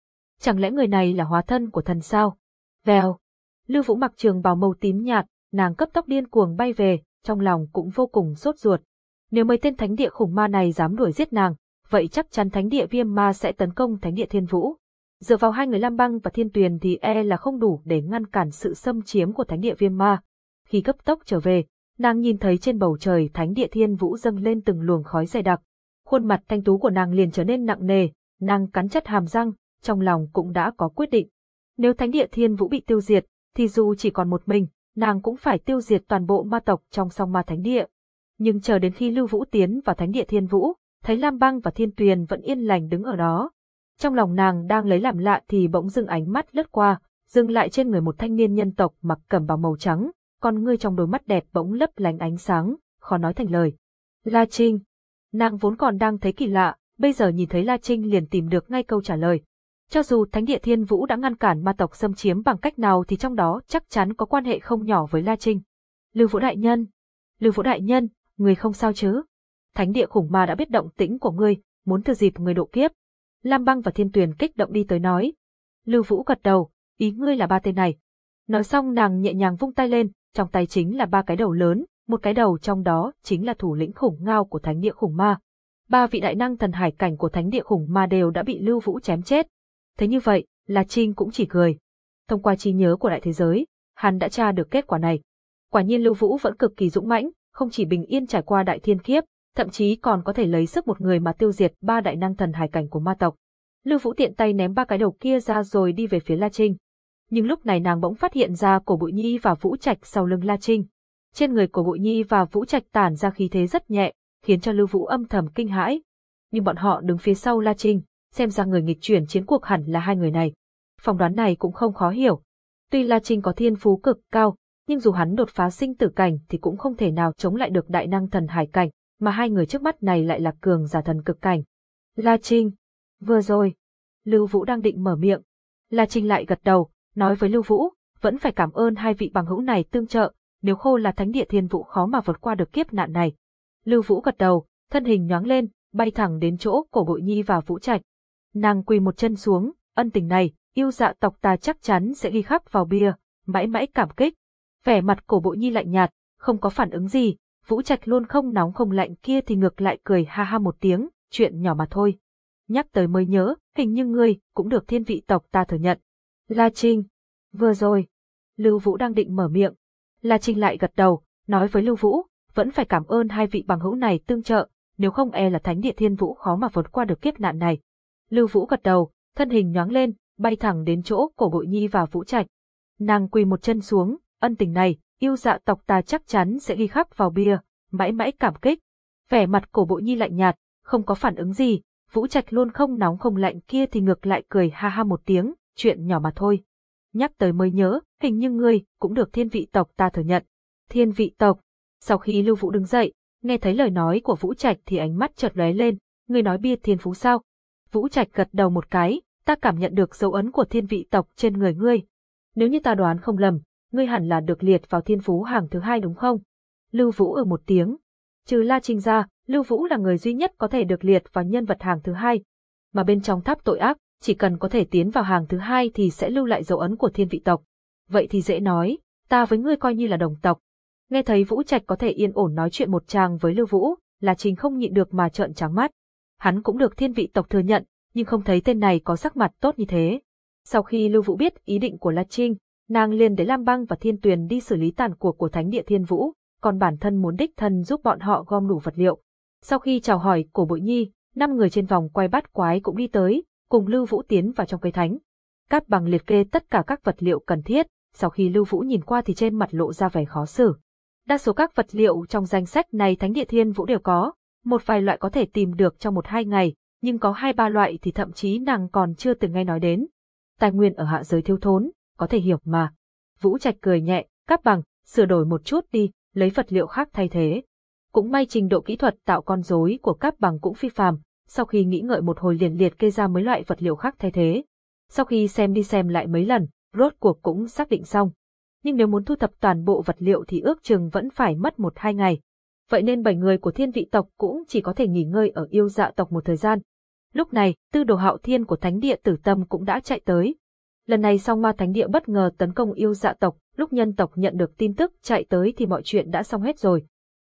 Chẳng lẽ người này là hóa thân của thần sao? Vèo. Lưu Vũ mặc trường bào màu tím nhạt, nàng cấp tốc điên cuồng bay về, trong lòng cũng vô cùng sốt ruột. Nếu mấy tên thánh địa khủng ma này dám đuổi giết nàng, vậy chắc chắn thánh địa viêm ma sẽ tấn công thánh địa thiên vũ. Dựa vào hai người Lam Băng và Thiên Tuyền thì e là không đủ để ngăn cản sự xâm chiếm của thánh địa viêm ma. Khi cấp tốc trở về, nàng nhìn thấy trên bầu trời thánh địa thiên vũ dâng lên từng luồng khói dày đặc. Khuôn mặt thanh tú của nàng liền trở nên nặng nề, nàng cắn chặt hàm răng, trong lòng cũng đã có quyết định. Nếu thánh địa thiên vũ bị tiêu diệt, thì dù chỉ còn một mình, nàng cũng phải tiêu diệt toàn bộ ma tộc trong song ma thánh địa. Nhưng chờ đến khi Lưu Vũ tiến vào thánh địa thiên vũ, thấy Lam Băng và Thiên Tuyền vẫn yên lành đứng ở đó. Trong lòng nàng đang lấy làm lạ thì bỗng dưng ánh mắt lướt qua, dừng lại trên người một thanh niên nhân tộc mặc cẩm bào màu trắng, con ngươi trong đôi mắt đẹp bỗng lấp lánh ánh sáng, khó nói thành lời. La Trinh. Nàng vốn còn đang thấy kỳ lạ, bây giờ nhìn thấy La Trinh liền tìm được ngay câu trả lời. Cho dù Thánh địa Thiên Vũ đã ngăn cản ma tộc xâm chiếm bằng cách nào thì trong đó chắc chắn có quan hệ không nhỏ với La Trinh. Lưu Vũ Đại Nhân. Lưu Vũ Đại Nhân, người không sao chứ? Thánh địa khủng ma đã biết động tĩnh của ngươi, muốn thừa dịp người độ kiếp. Lam Băng và Thiên Tuyền kích động đi tới nói. Lưu Vũ gật đầu, ý ngươi là ba tên này. Nói xong nàng nhẹ nhàng vung tay lên, trong tay chính là ba cái đầu lớn, một cái đầu trong đó chính là thủ lĩnh khủng ngao của thánh địa khủng ma. Ba vị đại năng thần hải cảnh của thánh địa khủng ma đều đã bị Lưu Vũ chém chết. Thế như vậy, La Trinh cũng chỉ cười. Thông qua trí nhớ của đại thế giới, hắn đã tra được kết quả này. Quả nhiên Lưu Vũ vẫn cực kỳ dũng mãnh, không chỉ bình yên trải qua đại thiên kiếp, thậm chí còn có thể lấy sức một người mà tiêu diệt ba đại năng thần hải cảnh của ma tộc. Lưu Vũ tiện tay ném ba cái đầu kia ra rồi đi về phía La Trinh nhưng lúc này nàng bỗng phát hiện ra cổ bụi nhi và vũ trạch sau lưng La Trinh. Trên người cổ bụi nhi và vũ trạch tản ra khí thế rất nhẹ, khiến cho Lưu Vũ âm thầm kinh hãi. Nhưng bọn họ đứng phía sau La Trinh, xem ra người nghịch chuyển chiến cuộc hẳn là hai người này. Phỏng đoán này cũng không khó hiểu. Tuy La Trinh có thiên phú cực cao, nhưng dù hắn đột phá sinh tử cảnh thì cũng không thể nào chống lại được đại năng thần hải cảnh, mà hai người trước mắt này lại là cường giả thần cực cảnh. La Trinh, vừa rồi, Lưu Vũ đang định mở miệng. La Trinh lại gật đầu, nói với Lưu Vũ, vẫn phải cảm ơn hai vị bằng hữu này tương trợ, nếu khô là thánh địa thiên vũ khó mà vượt qua được kiếp nạn này. Lưu Vũ gật đầu, thân hình nhoáng lên, bay thẳng đến chỗ cổ bội nhi và Vũ Trạch. Nàng quỳ một chân xuống, ân tình này, yêu dạ tộc ta chắc chắn sẽ ghi khắc vào bia, mãi mãi cảm kích. Vẻ mặt cổ bội nhi lạnh nhạt, không có phản ứng gì, Vũ Trạch luôn không nóng không lạnh kia thì ngược lại cười ha ha một tiếng, chuyện nhỏ mà thôi. Nhắc tới mới nhớ, hình như ngươi cũng được thiên vị tộc ta thừa nhận. La Trinh. Vừa rồi. Lưu Vũ đang định mở miệng. La Trinh lại gật đầu, nói với Lưu Vũ, vẫn phải cảm ơn hai vị bằng hữu này tương trợ, nếu không e là thánh địa thiên vũ khó mà vượt qua được kiếp nạn này. Lưu Vũ gật đầu, thân hình nhoáng lên, bay thẳng đến chỗ cổ bội nhi và Vũ Trạch. Nàng quỳ một chân xuống, ân tình này, yêu dạ tộc ta chắc chắn sẽ ghi khắc vào bia, mãi mãi cảm kích. Vẻ mặt cổ bộ nhi lạnh nhạt, không có phản ứng gì, Vũ Trạch luôn không nóng không lạnh kia thì ngược lại cười ha ha một tiếng, chuyện nhỏ mà thôi. Nhắc tới mới nhớ, hình như ngươi cũng được thiên vị tộc ta thừa nhận. Thiên vị tộc. Sau khi Lưu Vũ đứng dậy, nghe thấy lời nói của Vũ Trạch thì ánh mắt chợt lóe lên, ngươi nói bia thiên phú sao? Vũ Trạch gật đầu một cái, ta cảm nhận được dấu ấn của thiên vị tộc trên người ngươi. Nếu như ta đoán không lầm, ngươi hẳn là được liệt vào thiên phú hàng thứ hai đúng không? Lưu Vũ ở một tiếng. Trừ La Trinh ra, Lưu Vũ là người duy nhất có thể được liệt vào nhân vật hàng thứ hai. Mà bên trong tháp tội ác, chỉ cần có thể tiến vào hàng thứ hai thì sẽ lưu lại dấu ấn của thiên vị tộc. Vậy thì dễ nói, ta với ngươi coi như là đồng tộc. Nghe thấy Vũ Trạch có thể yên ổn nói chuyện một tràng với Lưu Vũ, là Trình không nhịn được mà trợn trắng mắt. Hắn cũng được thiên vị tộc thừa nhận, nhưng không thấy tên này có sắc mặt tốt như thế. Sau khi Lưu Vũ biết ý định của La Trinh, nàng liền để Lam Băng và Thiên Tuyền đi xử lý tàn cuộc của Thánh địa Thiên Vũ, còn bản thân muốn đích thân giúp bọn họ gom đủ vật liệu. Sau khi chào hỏi cổ bội nhi, năm người trên vòng quay bắt quái cũng đi tới, cùng Lưu Vũ tiến vào trong cây thánh. Cát bằng liệt kê tất cả các vật liệu cần thiết, sau khi Lưu Vũ nhìn qua thì trên mặt lộ ra vẻ khó xử. Đa số các vật liệu trong danh sách này Thánh địa Thiên Vũ đều có, một vài loại có thể tìm được trong một hai ngày, nhưng có hai ba loại thì thậm chí nàng còn chưa từng nghe nói đến. Tài nguyên ở hạ giới thiếu thốn, có thể hiểu mà. Vũ Trạch cười nhẹ, cắt bằng, sửa đổi một chút đi, lấy vật liệu khác thay thế. Cũng may trình độ kỹ thuật tạo con rối của cắp bằng cũng phi phàm, sau khi nghĩ ngợi một hồi liền liệt kê ra mấy loại vật liệu khác thay thế. Sau khi xem đi xem lại mấy lần, rốt cuộc cũng xác định xong. Nhưng nếu muốn thu thập toàn bộ vật liệu thì ước chừng vẫn phải mất một hai ngày. Vậy nên bảy người của thiên vị tộc cũng chỉ có thể nghỉ ngơi ở yêu dạ tộc một thời gian. Lúc này, tư đồ hạo thiên của thánh địa tử tâm cũng đã chạy tới. Lần này song ma thánh địa bất ngờ tấn công yêu dạ tộc, lúc nhân tộc nhận được tin tức chạy tới thì mọi chuyện đã xong hết rồi.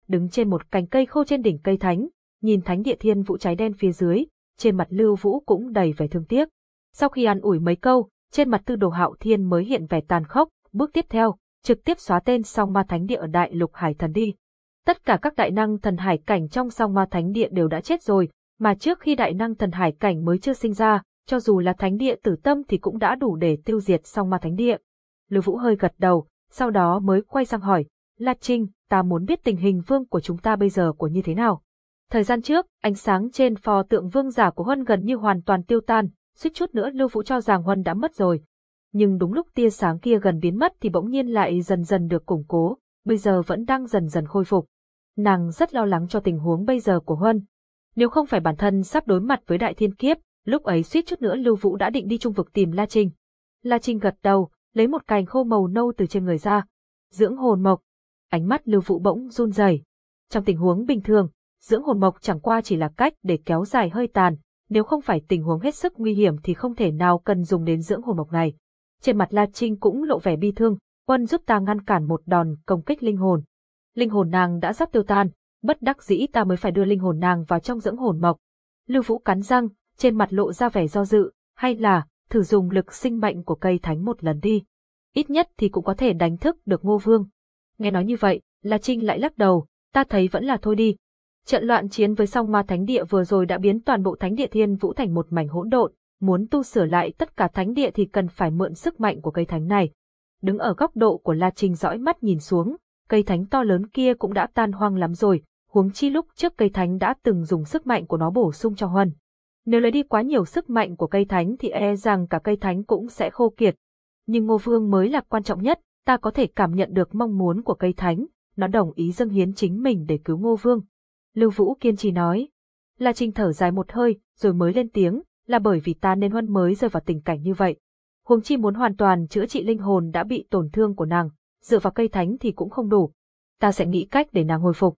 Đứng trên một cành cây khô trên đỉnh cây thánh, nhìn thánh địa thiên vũ cháy đen phía dưới, trên mặt lưu vũ cũng đầy vẻ thương tiếc. Sau khi ăn ủi mấy câu, trên mặt tư đồ hạo thiên mới hiện vẻ tàn khốc, bước tiếp theo, trực tiếp xóa tên song ma thánh địa ở đại lục hải thần đi. Tất cả các đại năng thần hải cảnh trong song ma thánh địa đều đã chết rồi, mà trước khi đại năng thần hải cảnh mới chưa sinh ra, cho dù là thánh địa tử tâm thì cũng đã đủ để tiêu diệt xong ma thánh địa. Lưu Vũ hơi gật đầu, sau đó mới quay sang hỏi, La Trinh, ta muốn biết tình hình vương của chúng ta bây giờ của như thế nào. Thời gian trước, ánh sáng trên pho tượng vương giả của Huân gần như hoàn toàn tiêu tan, suýt chút nữa Lưu Vũ cho rằng Huân đã mất rồi. Nhưng đúng lúc tia sáng kia gần biến mất thì bỗng nhiên lại dần dần được củng cố, bây giờ vẫn đang dần dần khôi phục. Nàng rất lo lắng cho tình huống bây giờ của Huân. Nếu không phải bản thân sắp đối mặt với đại thiên kiếp, lúc ấy suýt chút nữa Lưu Vũ đã định đi trung vực tìm La Trinh. La Trinh gật đầu, lấy một cành khô màu nâu từ trên người ra. Dưỡng hồn mộc. Ánh mắt Lưu Vũ bỗng run rẩy. Trong tình huống bình thường, dưỡng hồn mộc chẳng qua chỉ là cách để kéo dài hơi tàn, nếu không phải tình huống hết sức nguy hiểm thì không thể nào cần dùng đến dưỡng hồn mộc này. Trên mặt La Trinh cũng lộ vẻ bi thương, quân giúp ta ngăn cản một đòn công kích linh hồn. Linh hồn nàng đã sắp tiêu tan, bất đắc dĩ ta mới phải đưa linh hồn nàng vào trong dưỡng hồn mộc. Lưu Vũ cắn răng, trên mặt lộ ra vẻ do dự, hay là, thử dùng lực sinh mệnh của cây thánh một lần đi. Ít nhất thì cũng có thể đánh thức được ngô vương. Nghe nói như vậy, La Trinh lại lắc đầu, ta thấy vẫn là thôi đi. Trận loạn chiến với song ma thánh địa vừa rồi đã biến toàn bộ thánh địa thiên vũ thành một mảnh hỗn độn, muốn tu sửa lại tất cả thánh địa thì cần phải mượn sức mạnh của cây thánh này. Đứng ở góc độ của La Trinh dõi mắt nhìn xuống, cây thánh to lớn kia cũng đã tan hoang lắm rồi, huống chi lúc trước cây thánh đã từng dùng sức mạnh của nó bổ sung cho Huân. Nếu lấy đi quá nhiều sức mạnh của cây thánh thì e rằng cả cây thánh cũng sẽ khô kiệt. Nhưng Ngô Vương mới là quan trọng nhất, ta có thể cảm nhận được mong muốn của cây thánh, nó đồng ý dâng hiến chính mình để cứu Ngô Vương. Lưu Vũ kiên trì nói. La Trinh thở dài một hơi, rồi mới lên tiếng, là bởi vì ta nên Huân mới rơi vào tình cảnh như vậy. Huống chi muốn hoàn toàn chữa trị linh hồn đã bị tổn thương của nàng, dựa vào cây thánh thì cũng không đủ. Ta sẽ nghĩ cách để nàng hồi phục.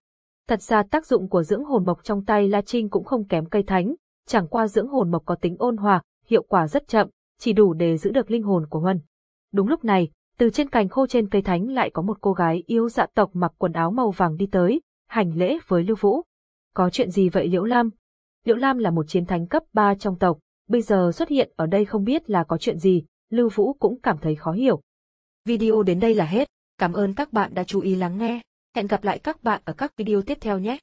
Thật ra tác dụng của dưỡng hồn bọc trong tay La Trinh cũng không kém cây thánh, chẳng qua dưỡng hồn mộc có tính ôn hòa, hiệu quả rất chậm, chỉ đủ để giữ được linh hồn của Huân. Đúng lúc này, từ trên cành khô trên cây thánh lại có một cô gái yêu dạ tộc mặc quần áo màu vàng đi tới, hành lễ với Lưu Vũ. Có chuyện gì vậy Liễu Lam? Liễu Lam là một chiến thánh cấp 3 trong tộc, bây giờ xuất hiện ở đây không biết là có chuyện gì, Lưu Vũ cũng cảm thấy khó hiểu. Video đến đây là hết, cảm ơn các bạn đã chú ý lắng nghe, hẹn gặp lại các bạn ở các video tiếp theo nhé.